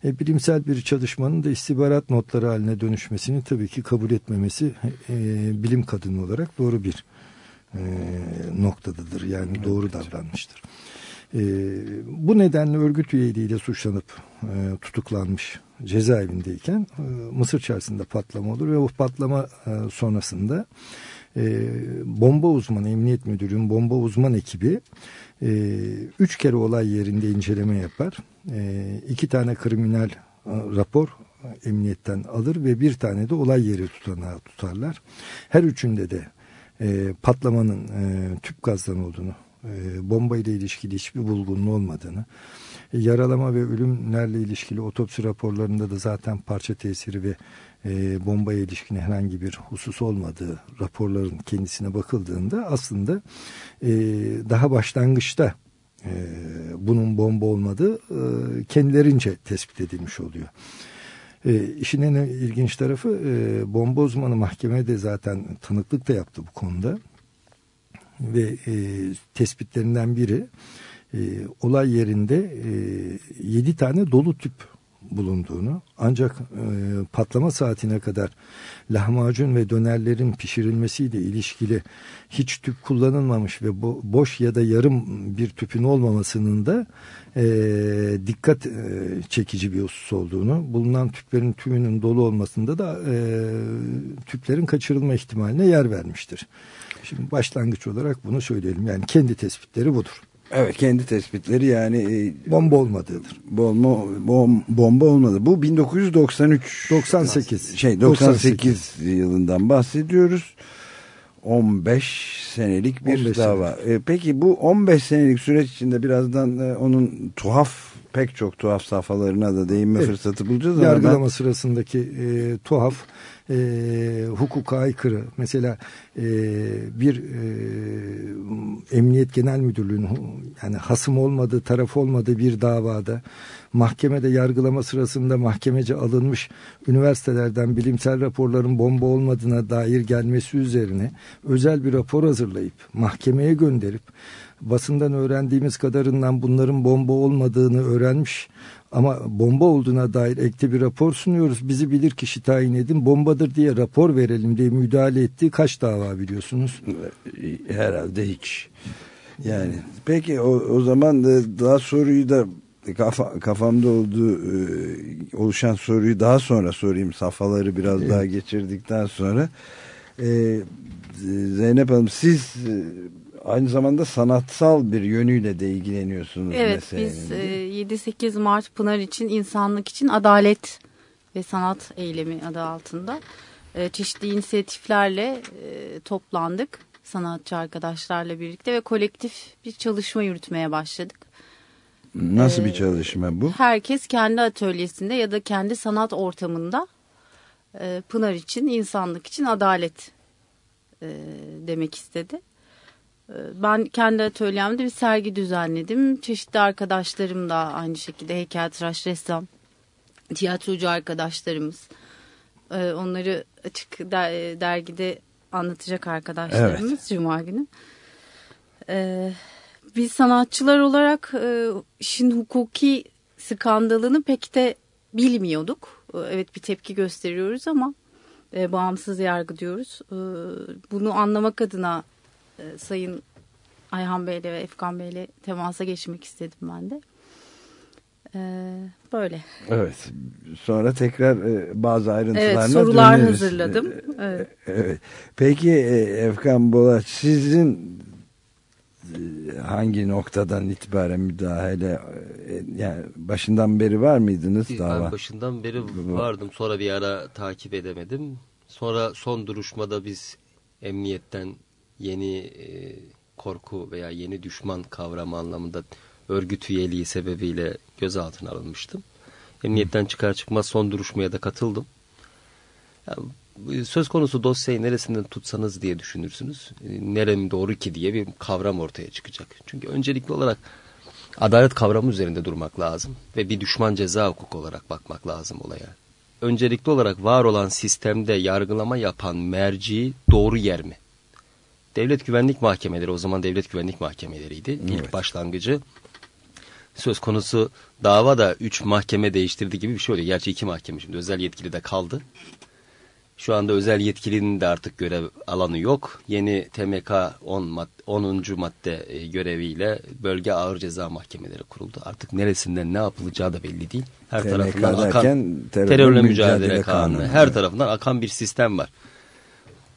E, bilimsel bir çalışmanın da istihbarat notları haline dönüşmesini tabii ki kabul etmemesi e, bilim kadını olarak doğru bir e, noktadadır. Yani evet. doğru davranmıştır. E, bu nedenle örgüt üyeliğiyle suçlanıp e, tutuklanmış cezaevindeyken e, Mısır çarşısında patlama olur ve o patlama e, sonrasında e, bomba uzmanı, emniyet müdürlüğünün bomba uzman ekibi e, üç kere olay yerinde inceleme yapar. E, iki tane kriminal rapor emniyetten alır ve bir tane de olay yeri tutanağı tutarlar. Her üçünde de e, patlamanın e, tüp gazdan olduğunu, e, bomba ile ilişkili hiçbir bulgunun olmadığını, e, yaralama ve ölümlerle ilişkili otopsi raporlarında da zaten parça tesiri ve e, bombaya ilişkin herhangi bir husus olmadığı raporların kendisine bakıldığında aslında e, daha başlangıçta e, bunun bomba olmadığı e, kendilerince tespit edilmiş oluyor. E, işin en ilginç tarafı e, bomba uzmanı mahkemede zaten tanıklık da yaptı bu konuda. Ve e, tespitlerinden biri e, olay yerinde e, 7 tane dolu tüp bulunduğunu ancak e, patlama saatine kadar lahmacun ve dönerlerin pişirilmesiyle ilişkili hiç tüp kullanılmamış ve bo boş ya da yarım bir tüpün olmamasının da e, dikkat e, çekici bir husus olduğunu bulunan tüplerin tümünün dolu olmasında da e, tüplerin kaçırılma ihtimaline yer vermiştir. Şimdi başlangıç olarak bunu söyleyelim yani kendi tespitleri budur. Evet kendi tespitleri yani e, bomba olmadığıdır. Bomba bom, bomba olmadı. Bu 1993 98 şey 98, 98 yılından bahsediyoruz. 15 senelik bir 15 dava. E, peki bu 15 senelik süreç içinde birazdan e, onun tuhaf pek çok tuhaf safhalarına da değinme evet. fırsatı bulacağız. Yargılama ama ben... sırasındaki e, tuhaf e, hukuka aykırı. Mesela e, bir e, emniyet genel müdürlüğünün yani hasım olmadığı taraf olmadığı bir davada mahkemede yargılama sırasında mahkemece alınmış üniversitelerden bilimsel raporların bomba olmadığına dair gelmesi üzerine özel bir rapor hazırlayıp mahkemeye gönderip basından öğrendiğimiz kadarından bunların bomba olmadığını öğrenmiş ama bomba olduğuna dair ekte bir rapor sunuyoruz. Bizi bilir kişi tayin edin bombadır diye rapor verelim diye müdahale ettiği kaç dava biliyorsunuz? Herhalde hiç. Yani peki o, o zaman daha soruyu da kafa, kafamda olduğu e, oluşan soruyu daha sonra sorayım. Safhaları biraz evet. daha geçirdikten sonra. E, Zeynep Hanım siz e, aynı zamanda sanatsal bir yönüyle de ilgileniyorsunuz. Evet biz e, 7-8 Mart Pınar için insanlık için adalet ve sanat eylemi adı altında e, çeşitli inisiyatiflerle e, toplandık sanatçı arkadaşlarla birlikte ve kolektif bir çalışma yürütmeye başladık. Nasıl ee, bir çalışma bu? Herkes kendi atölyesinde ya da kendi sanat ortamında e, Pınar için, insanlık için adalet e, demek istedi. Ee, ben kendi atölyemde bir sergi düzenledim. Çeşitli arkadaşlarım da aynı şekilde heykeltıraş, ressam, tiyatrocu arkadaşlarımız E, onları açık der- dergide anlatacak arkadaşlarımız Cuma günü. E, biz sanatçılar olarak e, işin hukuki skandalını pek de bilmiyorduk. E, Evet bir tepki gösteriyoruz ama e, bağımsız yargı diyoruz. E, bunu anlamak adına e, Sayın Ayhan Bey'le ve Efkan Bey'le temasa geçmek istedim ben de. E, böyle. Evet. Sonra tekrar e, bazı ayrıntılarına Evet sorular döneriz. hazırladım. Evet. Evet. Peki e, Efkan Bolaç sizin e, hangi noktadan itibaren müdahale e, yani başından beri var mıydınız dava? Ben başından beri vardım. Sonra bir ara takip edemedim. Sonra son duruşmada biz emniyetten yeni e, korku veya yeni düşman kavramı anlamında örgüt üyeliği sebebiyle gözaltına alınmıştım. Emniyetten çıkar çıkmaz son duruşmaya da katıldım. Ya, bu söz konusu dosyayı neresinden tutsanız diye düşünürsünüz. E, Nerem doğru ki diye bir kavram ortaya çıkacak. Çünkü öncelikli olarak adalet kavramı üzerinde durmak lazım ve bir düşman ceza hukuku olarak bakmak lazım olaya. Öncelikli olarak var olan sistemde yargılama yapan merci doğru yer mi? Devlet güvenlik mahkemeleri o zaman devlet güvenlik mahkemeleriydi. İlk başlangıcı söz konusu dava da 3 mahkeme değiştirdi gibi bir şey oluyor. Gerçi 2 mahkeme şimdi özel yetkili de kaldı. Şu anda özel yetkilinin de artık görev alanı yok. Yeni TMK 10 mad 10. madde e, göreviyle bölge ağır ceza mahkemeleri kuruldu. Artık neresinden ne yapılacağı da belli değil. Her TMK tarafından akan terörle terörle mücadele mücadele kanunu. kanunu. Her Evet. tarafından akan bir sistem var.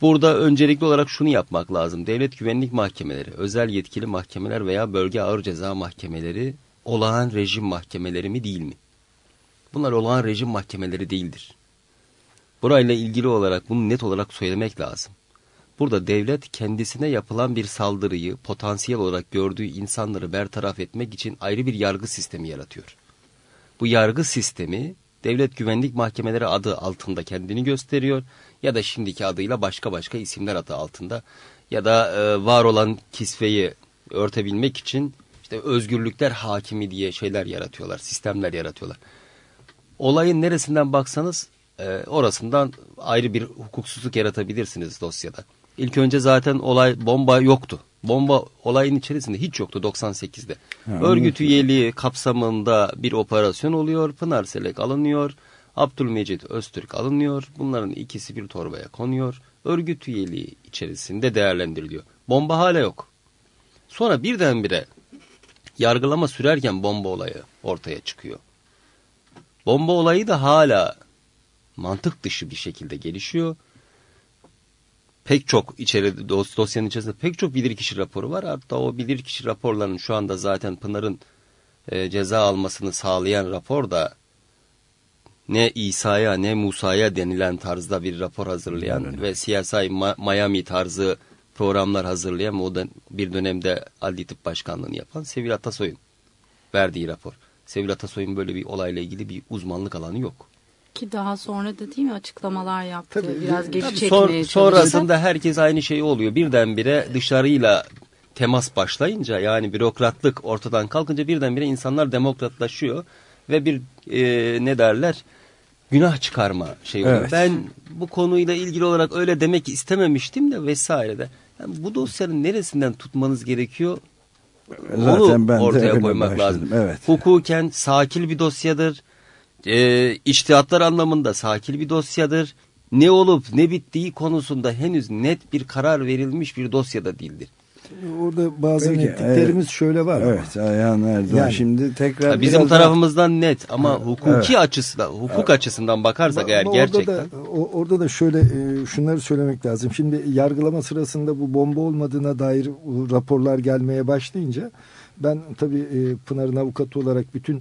Burada öncelikli olarak şunu yapmak lazım. Devlet güvenlik mahkemeleri, özel yetkili mahkemeler veya bölge ağır ceza mahkemeleri olağan rejim mahkemeleri mi değil mi? Bunlar olağan rejim mahkemeleri değildir. Burayla ilgili olarak bunu net olarak söylemek lazım. Burada devlet kendisine yapılan bir saldırıyı potansiyel olarak gördüğü insanları bertaraf etmek için ayrı bir yargı sistemi yaratıyor. Bu yargı sistemi devlet güvenlik mahkemeleri adı altında kendini gösteriyor ya da şimdiki adıyla başka başka isimler adı altında ya da e, var olan kisveyi örtebilmek için işte özgürlükler hakimi diye şeyler yaratıyorlar, sistemler yaratıyorlar. Olayın neresinden baksanız e, orasından ayrı bir hukuksuzluk yaratabilirsiniz dosyada. İlk önce zaten olay bomba yoktu. Bomba olayın içerisinde hiç yoktu 98'de. Ha, Örgüt üyeliği kapsamında bir operasyon oluyor. Pınar Selek alınıyor. Abdülmecit Öztürk alınıyor. Bunların ikisi bir torbaya konuyor. Örgüt üyeliği içerisinde değerlendiriliyor. Bomba hala yok. Sonra birdenbire yargılama sürerken bomba olayı ortaya çıkıyor. Bomba olayı da hala mantık dışı bir şekilde gelişiyor. Pek çok içeri dos- dosyanın içerisinde pek çok bilirkişi raporu var. Hatta o bilirkişi raporlarının şu anda zaten Pınar'ın e, ceza almasını sağlayan rapor da ne İsa'ya ne Musa'ya denilen tarzda bir rapor hazırlayan ve CSI Miami tarzı programlar hazırlayan o da bir dönemde Adli Tıp Başkanlığı'nı yapan Sevil Atasoy'un verdiği rapor. Sevil Atasoy'un böyle bir olayla ilgili bir uzmanlık alanı yok. Ki daha sonra da değil mi açıklamalar yaptı. Tabii, Biraz geri Tabii çekmeye sor- sonrasında herkes aynı şey oluyor. Birdenbire dışarıyla temas başlayınca yani bürokratlık ortadan kalkınca birdenbire insanlar demokratlaşıyor ve bir e, ne derler günah çıkarma şey oluyor. Evet. Ben bu konuyla ilgili olarak öyle demek istememiştim de vesaire de. Yani bu dosyanın neresinden tutmanız gerekiyor? Zaten Onu ben ortaya koymak başladım, lazım. evet. Hukuken sakil bir dosyadır. E, içtihatlar anlamında sakil bir dosyadır. Ne olup ne bittiği konusunda henüz net bir karar verilmiş bir dosyada değildir. Orada bazı Peki, netliklerimiz e, şöyle var. Evet Ayhan Erdoğan Yani- şimdi tekrar Ha, bizim biraz daha- tarafımızdan net ama hukuki evet. açısından, hukuk açısından bakarsak Ama- eğer ama gerçekten Orada da, o- orada da şöyle e, şunları söylemek lazım. Şimdi yargılama sırasında bu bomba olmadığına dair raporlar gelmeye başlayınca ben tabii e, Pınar'ın avukatı olarak bütün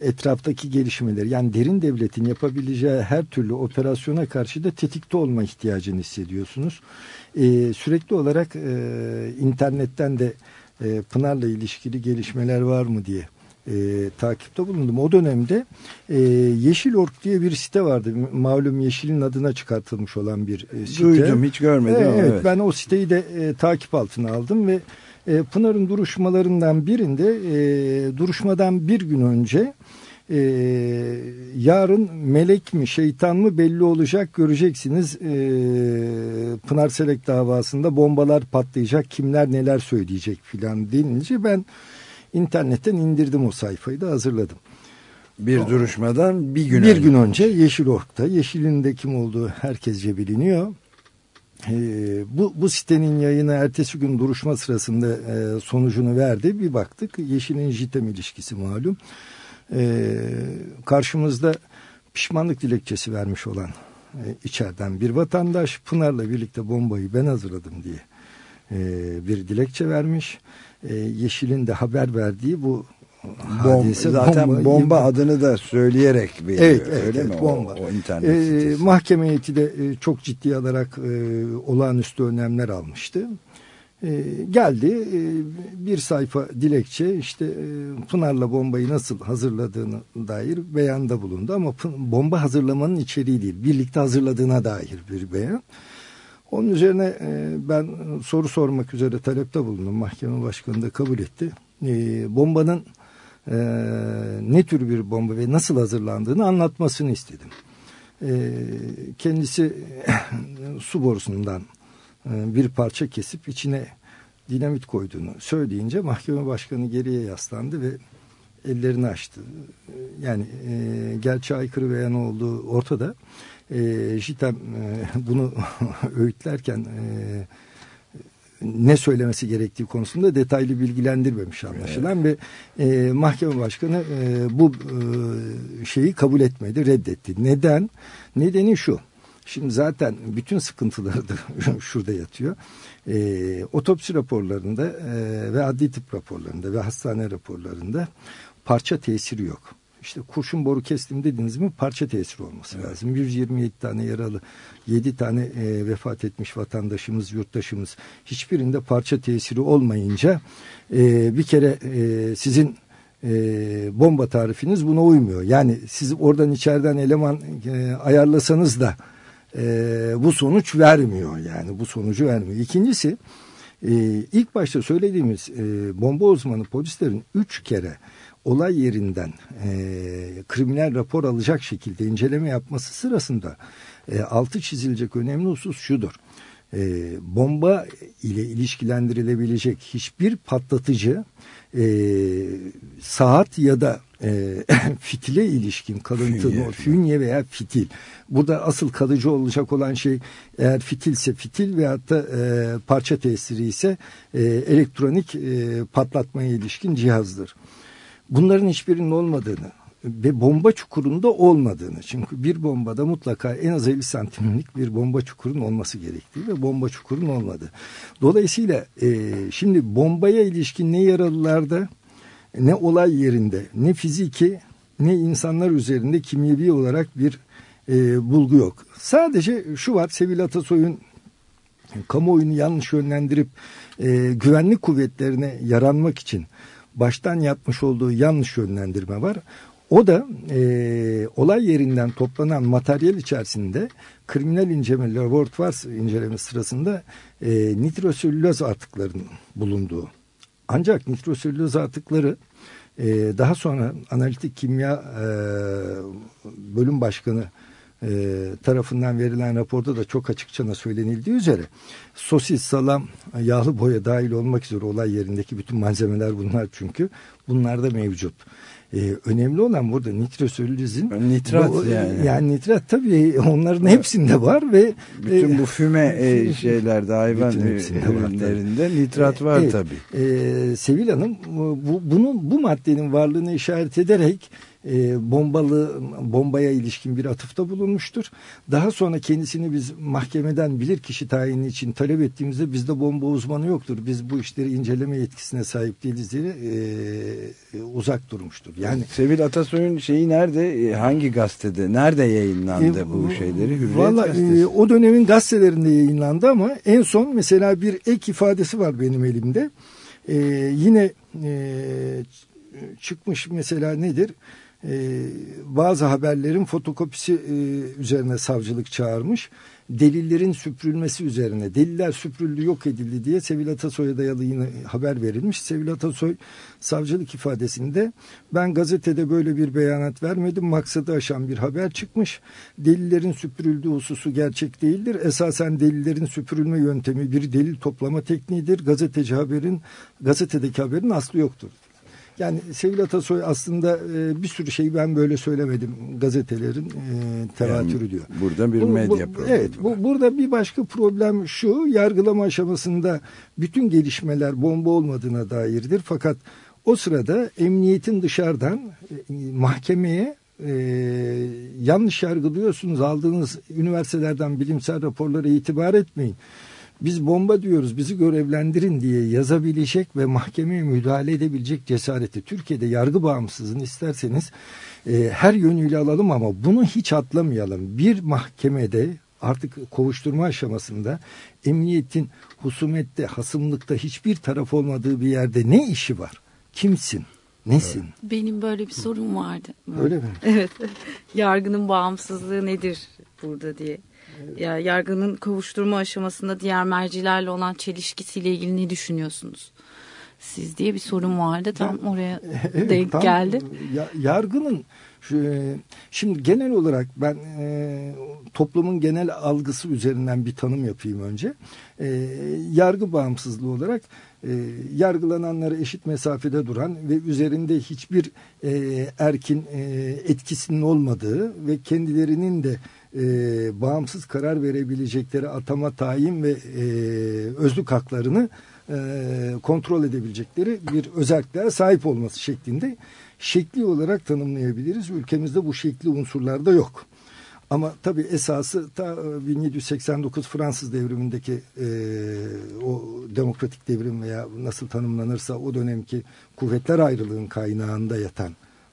etraftaki gelişmeleri yani derin devletin yapabileceği her türlü operasyona karşı da tetikte olma ihtiyacını hissediyorsunuz. E, sürekli olarak e, internetten de e, Pınar'la ilişkili gelişmeler var mı diye e, takipte bulundum. O dönemde e, Yeşil.org diye bir site vardı. Malum Yeşil'in adına çıkartılmış olan bir e, site. Duydum, hiç görmedim Evet, ama evet, evet. Ben o siteyi de e, takip altına aldım ve e, Pınar'ın duruşmalarından birinde e, duruşmadan bir gün önce E, yarın melek mi şeytan mı belli olacak göreceksiniz. E, Pınar Selek davasında bombalar patlayacak kimler neler söyleyecek filan denince ben internetten indirdim o sayfayı da hazırladım. Bir O- duruşmadan bir gün bir önce. gün önce Yeşil Ork'ta. Yeşil'in de kim olduğu herkesce biliniyor. Ee, bu, bu sitenin yayını ertesi gün duruşma sırasında e, sonucunu verdi. Bir baktık Yeşil'in JITEM ilişkisi malum. Ee, karşımızda pişmanlık dilekçesi vermiş olan e, içeriden bir vatandaş Pınar'la birlikte bombayı ben hazırladım diye e, bir dilekçe vermiş. E, Yeşil'in de haber verdiği bu Bom, hadise zaten bomba- bomba, adını da söyleyerek veriyor. Evet, evet, öyle evet, mi? bomba. O, o internet Ee, mahkeme heyeti de e, çok ciddi alarak e, olağanüstü önlemler almıştı. E, geldi e, bir sayfa dilekçe işte e, Pınar'la bombayı nasıl hazırladığını dair beyanda bulundu ama bomba hazırlamanın içeriği değil birlikte hazırladığına dair bir beyan. Onun üzerine e, ben soru sormak üzere talepte bulundum. Mahkeme başkanı da kabul etti. E, bombanın e, ne tür bir bomba ve nasıl hazırlandığını anlatmasını istedim. E, kendisi *coughs* su borusundan e, bir parça kesip içine dinamit koyduğunu söyleyince mahkeme başkanı geriye yaslandı ve ellerini açtı. Yani e, gerçi aykırı beyan olduğu ortada. E, JITEM e, *laughs* bunu *laughs* öğütlerken e, ne söylemesi gerektiği konusunda detaylı bilgilendirmemiş anlaşılan ve e, mahkeme başkanı e, bu e, şeyi kabul etmedi, reddetti. Neden? Nedeni şu. Şimdi zaten bütün sıkıntıları da *laughs* şurada yatıyor. E, otopsi raporlarında e, ve adli tıp raporlarında ve hastane raporlarında parça tesiri yok. İşte kurşun boru kestim dediniz mi parça tesiri olması lazım. 127 tane yaralı, 7 tane e, vefat etmiş vatandaşımız, yurttaşımız hiçbirinde parça tesiri olmayınca e, bir kere e, sizin e, bomba tarifiniz buna uymuyor. Yani siz oradan içeriden eleman e, ayarlasanız da e, bu sonuç vermiyor. Yani bu sonucu vermiyor. İkincisi e, ilk başta söylediğimiz e, bomba uzmanı polislerin üç kere olay yerinden e, kriminal rapor alacak şekilde inceleme yapması sırasında e, altı çizilecek önemli husus şudur. E, bomba ile ilişkilendirilebilecek hiçbir patlatıcı e, saat ya da e, *laughs* fitile ilişkin kalıntı Fünye. fünye. veya fitil. Burada asıl kalıcı olacak olan şey eğer fitilse fitil veyahut da e, parça tesiri ise e, elektronik e, patlatmaya ilişkin cihazdır. Bunların hiçbirinin olmadığını ve bomba çukurunda olmadığını. Çünkü bir bombada mutlaka en az 50 santimlik bir bomba çukurun olması gerektiği ve bomba çukurun olmadığı. Dolayısıyla e, şimdi bombaya ilişkin ne yaralılarda ne olay yerinde ne fiziki ne insanlar üzerinde kimyevi olarak bir e, bulgu yok. Sadece şu var Sevil Atasoy'un kamuoyunu yanlış yönlendirip e, güvenlik kuvvetlerine yaranmak için baştan yapmış olduğu yanlış yönlendirme var. O da e, olay yerinden toplanan materyal içerisinde kriminal inceleme laboratuvar inceleme sırasında e, nitroselüloz artıklarının bulunduğu. Ancak nitroselüloz artıkları e, daha sonra analitik kimya e, bölüm başkanı e, tarafından verilen raporda da çok açıkça söylenildiği üzere sosis, salam, yağlı boya dahil olmak üzere olay yerindeki bütün malzemeler bunlar çünkü bunlar da mevcut. Ee, önemli olan burada nitroselülozin Nitrat bu- yani. yani nitrat tabii onların hepsinde var ve Bütün e, bu füme e, *laughs* şeylerde hayvan Bütün e, hepsinde var ürünlerinde nitrat var Evet. tabii. Ee, Sevil Hanım bu, bunun bu maddenin varlığını işaret ederek e, bombalı bombaya ilişkin bir atıfta bulunmuştur. Daha sonra kendisini biz mahkemeden bilirkişi tayini için talep ettiğimizde bizde bomba uzmanı yoktur. Biz bu işleri inceleme yetkisine sahip değiliz diye e, uzak durmuştur. Yani Sevil Atasoy'un şeyi nerede? E, Hangi gazetede? Nerede yayınlandı E, bu şeyleri? Hürriyet Valla e, o dönemin gazetelerinde yayınlandı ama en son mesela bir ek ifadesi var benim elimde. E, yine e, çıkmış mesela nedir? E, bazı haberlerin fotokopisi e, üzerine savcılık çağırmış. Delillerin süpürülmesi üzerine deliller süpürüldü yok edildi diye Sevil Atasoy'a dayalı yine haber verilmiş. Sevil Atasoy savcılık ifadesinde ben gazetede böyle bir beyanat vermedim maksadı aşan bir haber çıkmış. Delillerin süpürüldüğü hususu gerçek değildir. Esasen delillerin süpürülme yöntemi bir delil toplama tekniğidir. Gazeteci haberin gazetedeki haberin aslı yoktur. Yani Sevil Atasoy aslında e, bir sürü şeyi ben böyle söylemedim gazetelerin e, tevatürü Yani diyor. burada bir Bu- medya bu- problemi Evet bu, burada bir başka problem şu yargılama aşamasında bütün gelişmeler bomba olmadığına dairdir. Fakat o sırada emniyetin dışarıdan e, mahkemeye e, yanlış yargılıyorsunuz aldığınız üniversitelerden bilimsel raporlara itibar etmeyin. Biz bomba diyoruz bizi görevlendirin diye yazabilecek ve mahkemeye müdahale edebilecek cesareti Türkiye'de yargı bağımsızlığını isterseniz e, her yönüyle alalım ama bunu hiç atlamayalım. Bir mahkemede artık kovuşturma aşamasında emniyetin husumette, hasımlıkta hiçbir taraf olmadığı bir yerde ne işi var? Kimsin? Nesin? Benim böyle bir sorum vardı. Öyle mi? Evet. *laughs* Yargının bağımsızlığı nedir burada diye. Ya yargının kovuşturma aşamasında diğer mercilerle olan çelişkisiyle ilgili ne düşünüyorsunuz? Siz diye bir sorum vardı. Tam oraya *laughs* Evet, denk tam, geldi. ya- yargının şu, e, şimdi genel olarak ben e, toplumun genel algısı üzerinden bir tanım yapayım önce. E, yargı bağımsızlığı olarak e, yargılananlara eşit mesafede duran ve üzerinde hiçbir e, erkin e, etkisinin olmadığı ve kendilerinin de e, bağımsız karar verebilecekleri atama tayin ve e, özlük haklarını e, kontrol edebilecekleri bir özelliklere sahip olması şeklinde şekli olarak tanımlayabiliriz. Ülkemizde bu şekli unsurlar da yok. Ama tabii esası ta e, 1789 Fransız devrimindeki e, o demokratik devrim veya nasıl tanımlanırsa o dönemki kuvvetler ayrılığın kaynağında yatan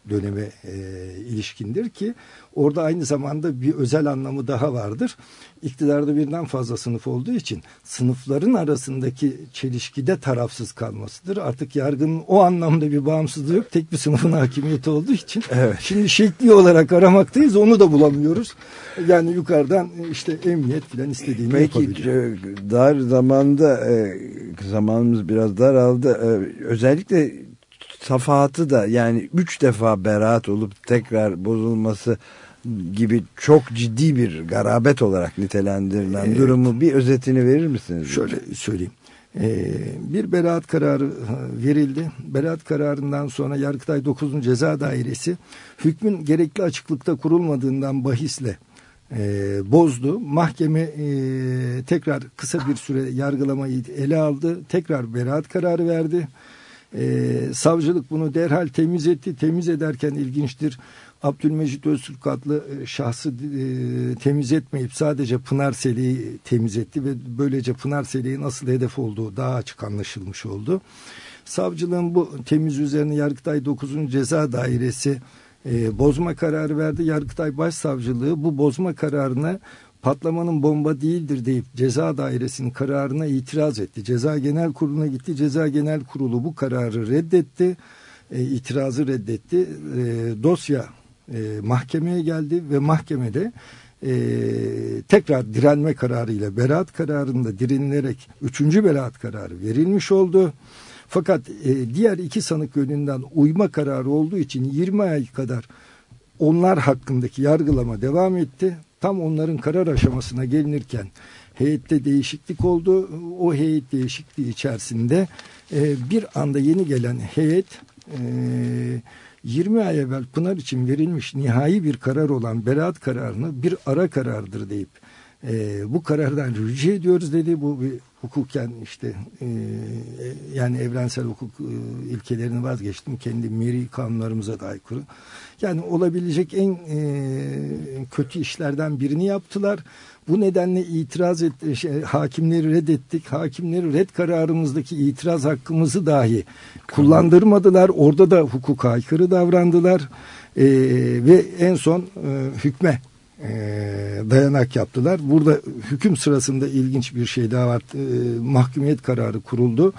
döneme e, ilişkindir ki orada aynı zamanda bir özel anlamı daha vardır. İktidarda birden fazla sınıf olduğu için sınıfların arasındaki çelişkide tarafsız kalmasıdır. Artık yargının o anlamda bir bağımsızlığı yok. Tek bir sınıfın hakimiyeti olduğu için. Evet. Şimdi şekli olarak aramaktayız onu da bulamıyoruz. Yani yukarıdan işte emniyet falan istediğini Peki yapabiliyor. e, dar zamanda e, zamanımız biraz daraldı. E, özellikle safahatı da yani üç defa beraat olup tekrar bozulması gibi çok ciddi bir garabet olarak nitelendirilen Evet. durumu bir özetini verir misiniz? Şöyle söyleyeyim. Ee, bir beraat kararı verildi. Beraat kararından sonra Yargıtay 9. Ceza Dairesi hükmün gerekli açıklıkta kurulmadığından bahisle e, bozdu. Mahkeme e, tekrar kısa bir süre yargılamayı ele aldı. Tekrar beraat kararı verdi. E, savcılık bunu derhal temiz etti. Temiz ederken ilginçtir. Abdülmecit Öztürk adlı e, şahsı e, temiz etmeyip sadece Pınar Seli'yi temiz etti ve böylece Pınar Seli'nin nasıl hedef olduğu daha açık anlaşılmış oldu. Savcılığın bu temiz üzerine Yargıtay 9. Ceza Dairesi e, bozma kararı verdi. Yargıtay Başsavcılığı bu bozma kararına patlamanın bomba değildir deyip ceza dairesinin kararına itiraz etti. Ceza Genel Kurulu'na gitti. Ceza Genel Kurulu bu kararı reddetti. E, itirazı reddetti. E, dosya e, mahkemeye geldi ve mahkemede e, tekrar direnme kararıyla beraat kararında direnilerek üçüncü beraat kararı verilmiş oldu. Fakat e, diğer iki sanık yönünden uyma kararı olduğu için 20 ay kadar onlar hakkındaki yargılama devam etti. Tam onların karar aşamasına gelinirken heyette değişiklik oldu. O heyet değişikliği içerisinde e, bir anda yeni gelen heyet e, 20 ay evvel Pınar için verilmiş nihai bir karar olan beraat kararını bir ara karardır deyip e, bu karardan rücu ediyoruz dedi. Bu bir hukuken işte e, yani evrensel hukuk e, ilkelerini vazgeçtim. Kendi miri kanunlarımıza da aykırı. Yani olabilecek en e, kötü işlerden birini yaptılar. Bu nedenle itiraz et, şey, hakimleri reddettik. Hakimleri red kararımızdaki itiraz hakkımızı dahi kullandırmadılar. Orada da hukuka aykırı davrandılar. E, ve en son e, hükme e, dayanak yaptılar. Burada hüküm sırasında ilginç bir şey daha var. E, mahkumiyet kararı kuruldu.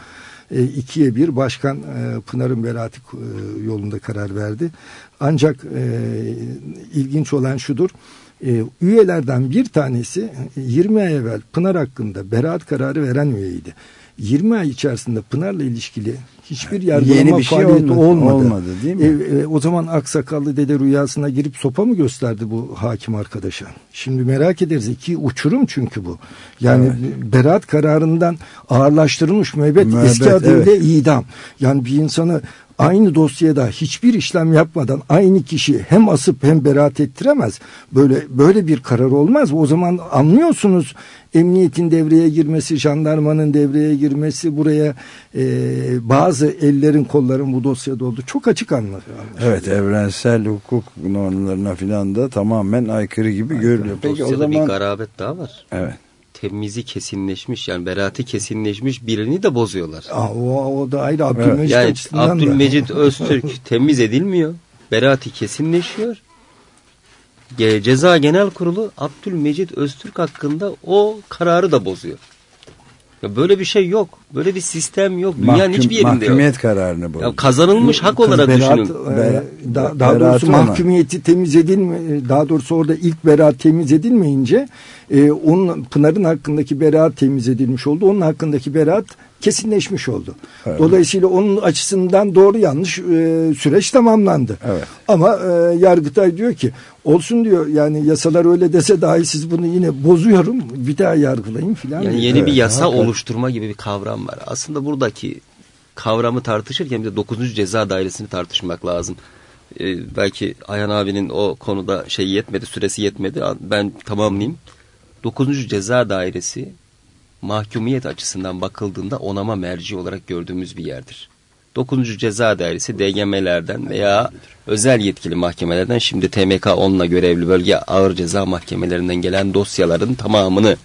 e, ikiye bir başkan e, Pınar'ın beraati e, yolunda karar verdi. Ancak e, ilginç olan şudur. E, üyelerden bir tanesi 20 ay evvel Pınar hakkında beraat kararı veren üyeydi. 20 ay içerisinde Pınar'la ilişkili hiçbir yargılama Yeni bir şey faaliyeti olmadı, olmadı. olmadı değil mi? E, e, o zaman aksakallı dede rüyasına girip sopa mı gösterdi bu hakim arkadaşa? Şimdi merak ederiz. iki uçurum çünkü bu. Yani beraat kararından ağırlaştırılmış müebbet, Müebbet, eski adıyla evet. idam. Yani bir insanı aynı dosyada hiçbir işlem yapmadan aynı kişi hem asıp hem beraat ettiremez. Böyle böyle bir karar olmaz. O zaman anlıyorsunuz emniyetin devreye girmesi, jandarmanın devreye girmesi buraya e, bazı ellerin kolların bu dosyada oldu. Çok açık anlaşılıyor. Evet evrensel hukuk normlarına filan da tamamen aykırı gibi görülüyor. Peki o Dosyada zaman bir garabet daha var. evet. Temizi kesinleşmiş yani beraati kesinleşmiş birini de bozuyorlar. Aa, o, o da ayrı Abdülmecit Yani açısından da. Abdülmecit *laughs* Öztürk temiz edilmiyor. Beraati kesinleşiyor. Ge- Ceza Genel Kurulu Abdülmecit Öztürk hakkında o kararı da bozuyor. Ya böyle bir şey yok. Böyle bir sistem yok. Dünyanın Mahkum- hiçbir yerinde yok. mahkumiyet kararını bu. Ya kazanılmış hak olarak Beraat, düşünün. e, da- daha doğrusu ona. mahkumiyeti temiz edilme daha doğrusu orada ilk beraat temiz edilmeyince e, onun Pınar'ın hakkındaki beraat temiz edilmiş oldu. Onun hakkındaki beraat kesinleşmiş oldu. Evet. Dolayısıyla onun açısından doğru yanlış e, süreç tamamlandı. Evet. Ama e, Yargıtay diyor ki olsun diyor yani yasalar öyle dese dahi siz bunu yine bozuyorum bir daha yargılayın filan. Yani yeni bir Evet, yasa hakikaten. oluşturma gibi bir kavram var. Aslında buradaki kavramı tartışırken bir de 9. ceza dairesini tartışmak lazım. Ee, belki Ayhan abinin o konuda şey yetmedi, süresi yetmedi. Ben tamamlayayım. 9. ceza dairesi mahkumiyet açısından bakıldığında onama merci olarak gördüğümüz bir yerdir. 9. ceza dairesi DGM'lerden veya özel yetkili mahkemelerden şimdi TMK 10'la görevli bölge ağır ceza mahkemelerinden gelen dosyaların tamamını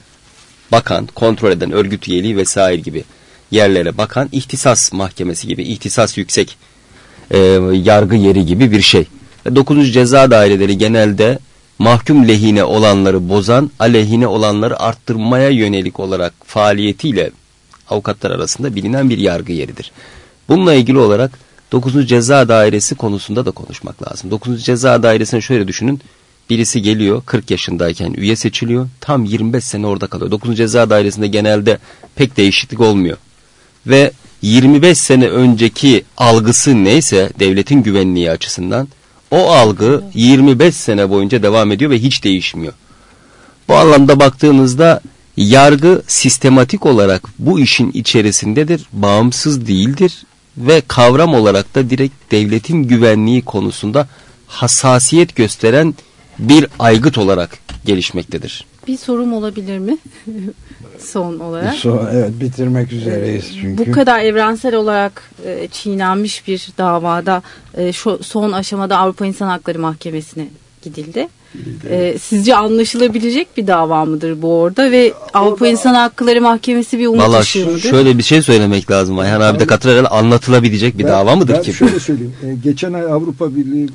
bakan, kontrol eden örgüt üyeliği vesaire gibi yerlere bakan ihtisas mahkemesi gibi ihtisas yüksek e, yargı yeri gibi bir şey. 9. ceza daireleri genelde mahkum lehine olanları bozan, aleyhine olanları arttırmaya yönelik olarak faaliyetiyle avukatlar arasında bilinen bir yargı yeridir. Bununla ilgili olarak 9. ceza dairesi konusunda da konuşmak lazım. 9. ceza dairesini şöyle düşünün. Birisi geliyor 40 yaşındayken üye seçiliyor. Tam 25 sene orada kalıyor. 9. ceza dairesinde genelde pek değişiklik olmuyor. Ve 25 sene önceki algısı neyse devletin güvenliği açısından o algı 25 sene boyunca devam ediyor ve hiç değişmiyor. Bu anlamda baktığınızda yargı sistematik olarak bu işin içerisindedir, bağımsız değildir ve kavram olarak da direkt devletin güvenliği konusunda hassasiyet gösteren bir aygıt olarak gelişmektedir. Bir sorum olabilir mi? Son olarak. Son, evet bitirmek üzereyiz çünkü. Bu kadar evrensel olarak e, çiğnenmiş bir davada e, şu son aşamada Avrupa İnsan Hakları Mahkemesi'ne gidildi. E, sizce anlaşılabilecek bir dava mıdır bu orada ve Avrupa İnsan Hakları Mahkemesi bir umut Valla ışığı mıdır? şöyle bir şey söylemek lazım. Ayhan abi de katılarak anlatılabilecek bir Ben- dava mıdır ben ki? şöyle söyleyeyim. E, geçen ay Avrupa Birliği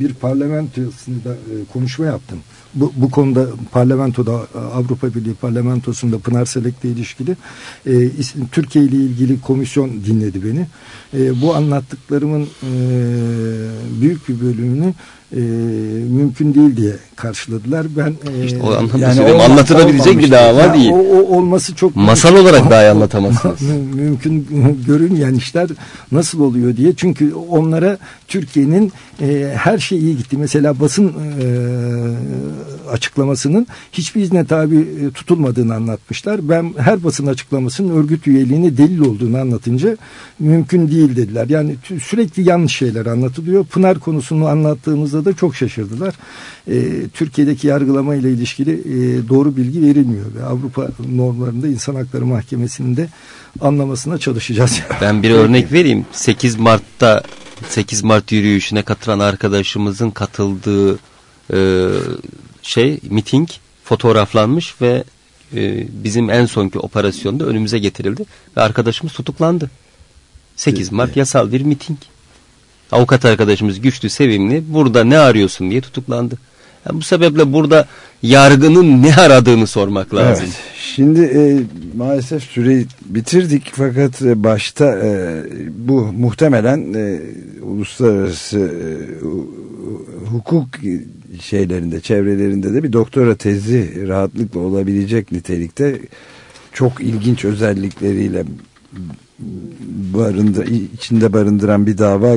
bir parlamentosunda e, konuşma yaptım. Bu, bu konuda parlamentoda Avrupa Birliği parlamentosunda Pınar Selek'le ilişkili e, Türkiye ile ilgili komisyon dinledi beni. E, bu anlattıklarımın e, büyük bir bölümünü e, mümkün değil diye karşıladılar. Ben e, İşte o anlamda yani olmaz- Anlatılabilecek bir dava Ya değil. O, o olması çok Masal olarak dahi anlatamazsınız. *laughs* Mü- mümkün *laughs* görünmeyen işler nasıl oluyor diye. Çünkü onlara Türkiye'nin e, her şey iyi gitti. Mesela basın e, açıklamasının hiçbir izne tabi e, tutulmadığını anlatmışlar. Ben her basın açıklamasının örgüt üyeliğine delil olduğunu anlatınca mümkün değil dediler. Yani sürekli yanlış şeyler anlatılıyor. Pınar konusunu anlattığımızda da çok şaşırdılar. E, Türkiye'deki yargılama ile ilişkili e, doğru bilgi verilmiyor ve Avrupa normlarında İnsan Hakları Mahkemesi'nde anlamasına çalışacağız. *laughs* Ben bir örnek vereyim. 8 Mart'ta 8 Mart yürüyüşüne katılan arkadaşımızın katıldığı e, şey miting fotoğraflanmış ve e, bizim en sonki operasyonda önümüze getirildi ve arkadaşımız tutuklandı. 8 Mart yasal bir miting. Avukat arkadaşımız güçlü, sevimli. Burada ne arıyorsun diye tutuklandı. bu sebeple burada yargının ne aradığını sormak lazım. Evet. Şimdi e, maalesef süreyi bitirdik fakat e, başta e, bu muhtemelen e, uluslararası e, hukuk şeylerinde çevrelerinde de bir doktora tezi rahatlıkla olabilecek nitelikte çok ilginç özellikleriyle barındır, içinde barındıran bir dava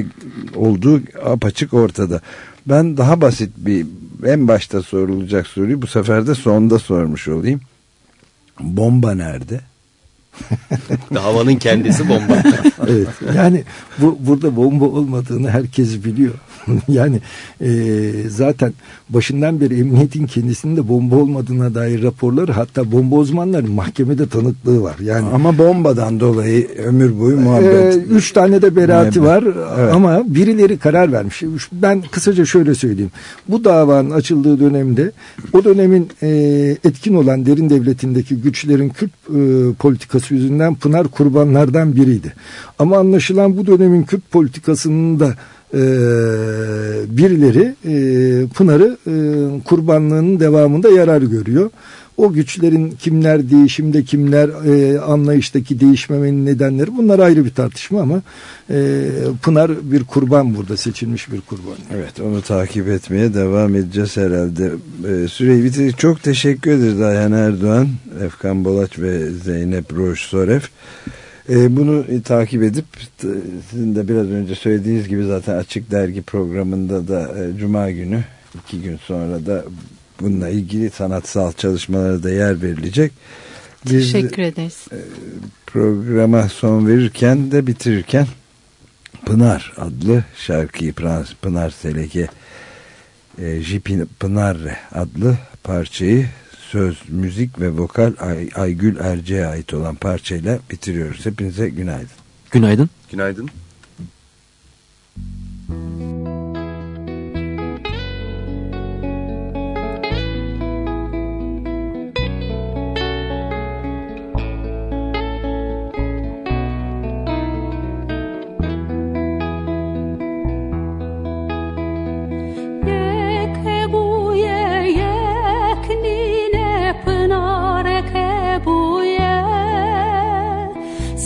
olduğu apaçık ortada. Ben daha basit bir en başta sorulacak soruyu bu sefer de sonda sormuş olayım. Bomba nerede? *laughs* Davanın kendisi bomba. evet. Yani bu burada bomba olmadığını herkes biliyor. *laughs* yani e, zaten başından beri emniyetin kendisinin de bomba olmadığına dair raporları hatta bomba uzmanların mahkemede tanıklığı var. Yani ama bombadan dolayı ömür boyu muhabbet. E, üç tane de beraati var evet. ama birileri karar vermiş. Ben kısaca şöyle söyleyeyim. Bu davanın açıldığı dönemde o dönemin e, etkin olan derin devletindeki güçlerin Kürt e, politikası yüzünden Pınar kurbanlardan biriydi. Ama anlaşılan bu dönemin Kürt politikasının da e, birileri e, Pınar'ı e, kurbanlığının devamında yarar görüyor. O güçlerin kimler değişimde kimler e, anlayıştaki değişmemenin nedenleri bunlar ayrı bir tartışma ama e, Pınar bir kurban burada seçilmiş bir kurban. Evet onu takip etmeye devam edeceğiz herhalde. E, süreyi bitirdik. Çok teşekkür ederiz Ayhan Erdoğan, Efkan Bolaç ve Zeynep Roş Soref. E, bunu e, takip edip sizin de biraz önce söylediğiniz gibi zaten Açık Dergi programında da e, Cuma günü iki gün sonra da bununla ilgili sanatsal çalışmalara da yer verilecek. Biz, Teşekkür ederiz. E, programa son verirken de bitirirken Pınar adlı şarkıyı Pınar Seleke Jipin Pınar adlı parçayı söz, müzik ve vokal Ay, Aygül Erce'ye ait olan parçayla bitiriyoruz. Hepinize günaydın. Günaydın. Günaydın.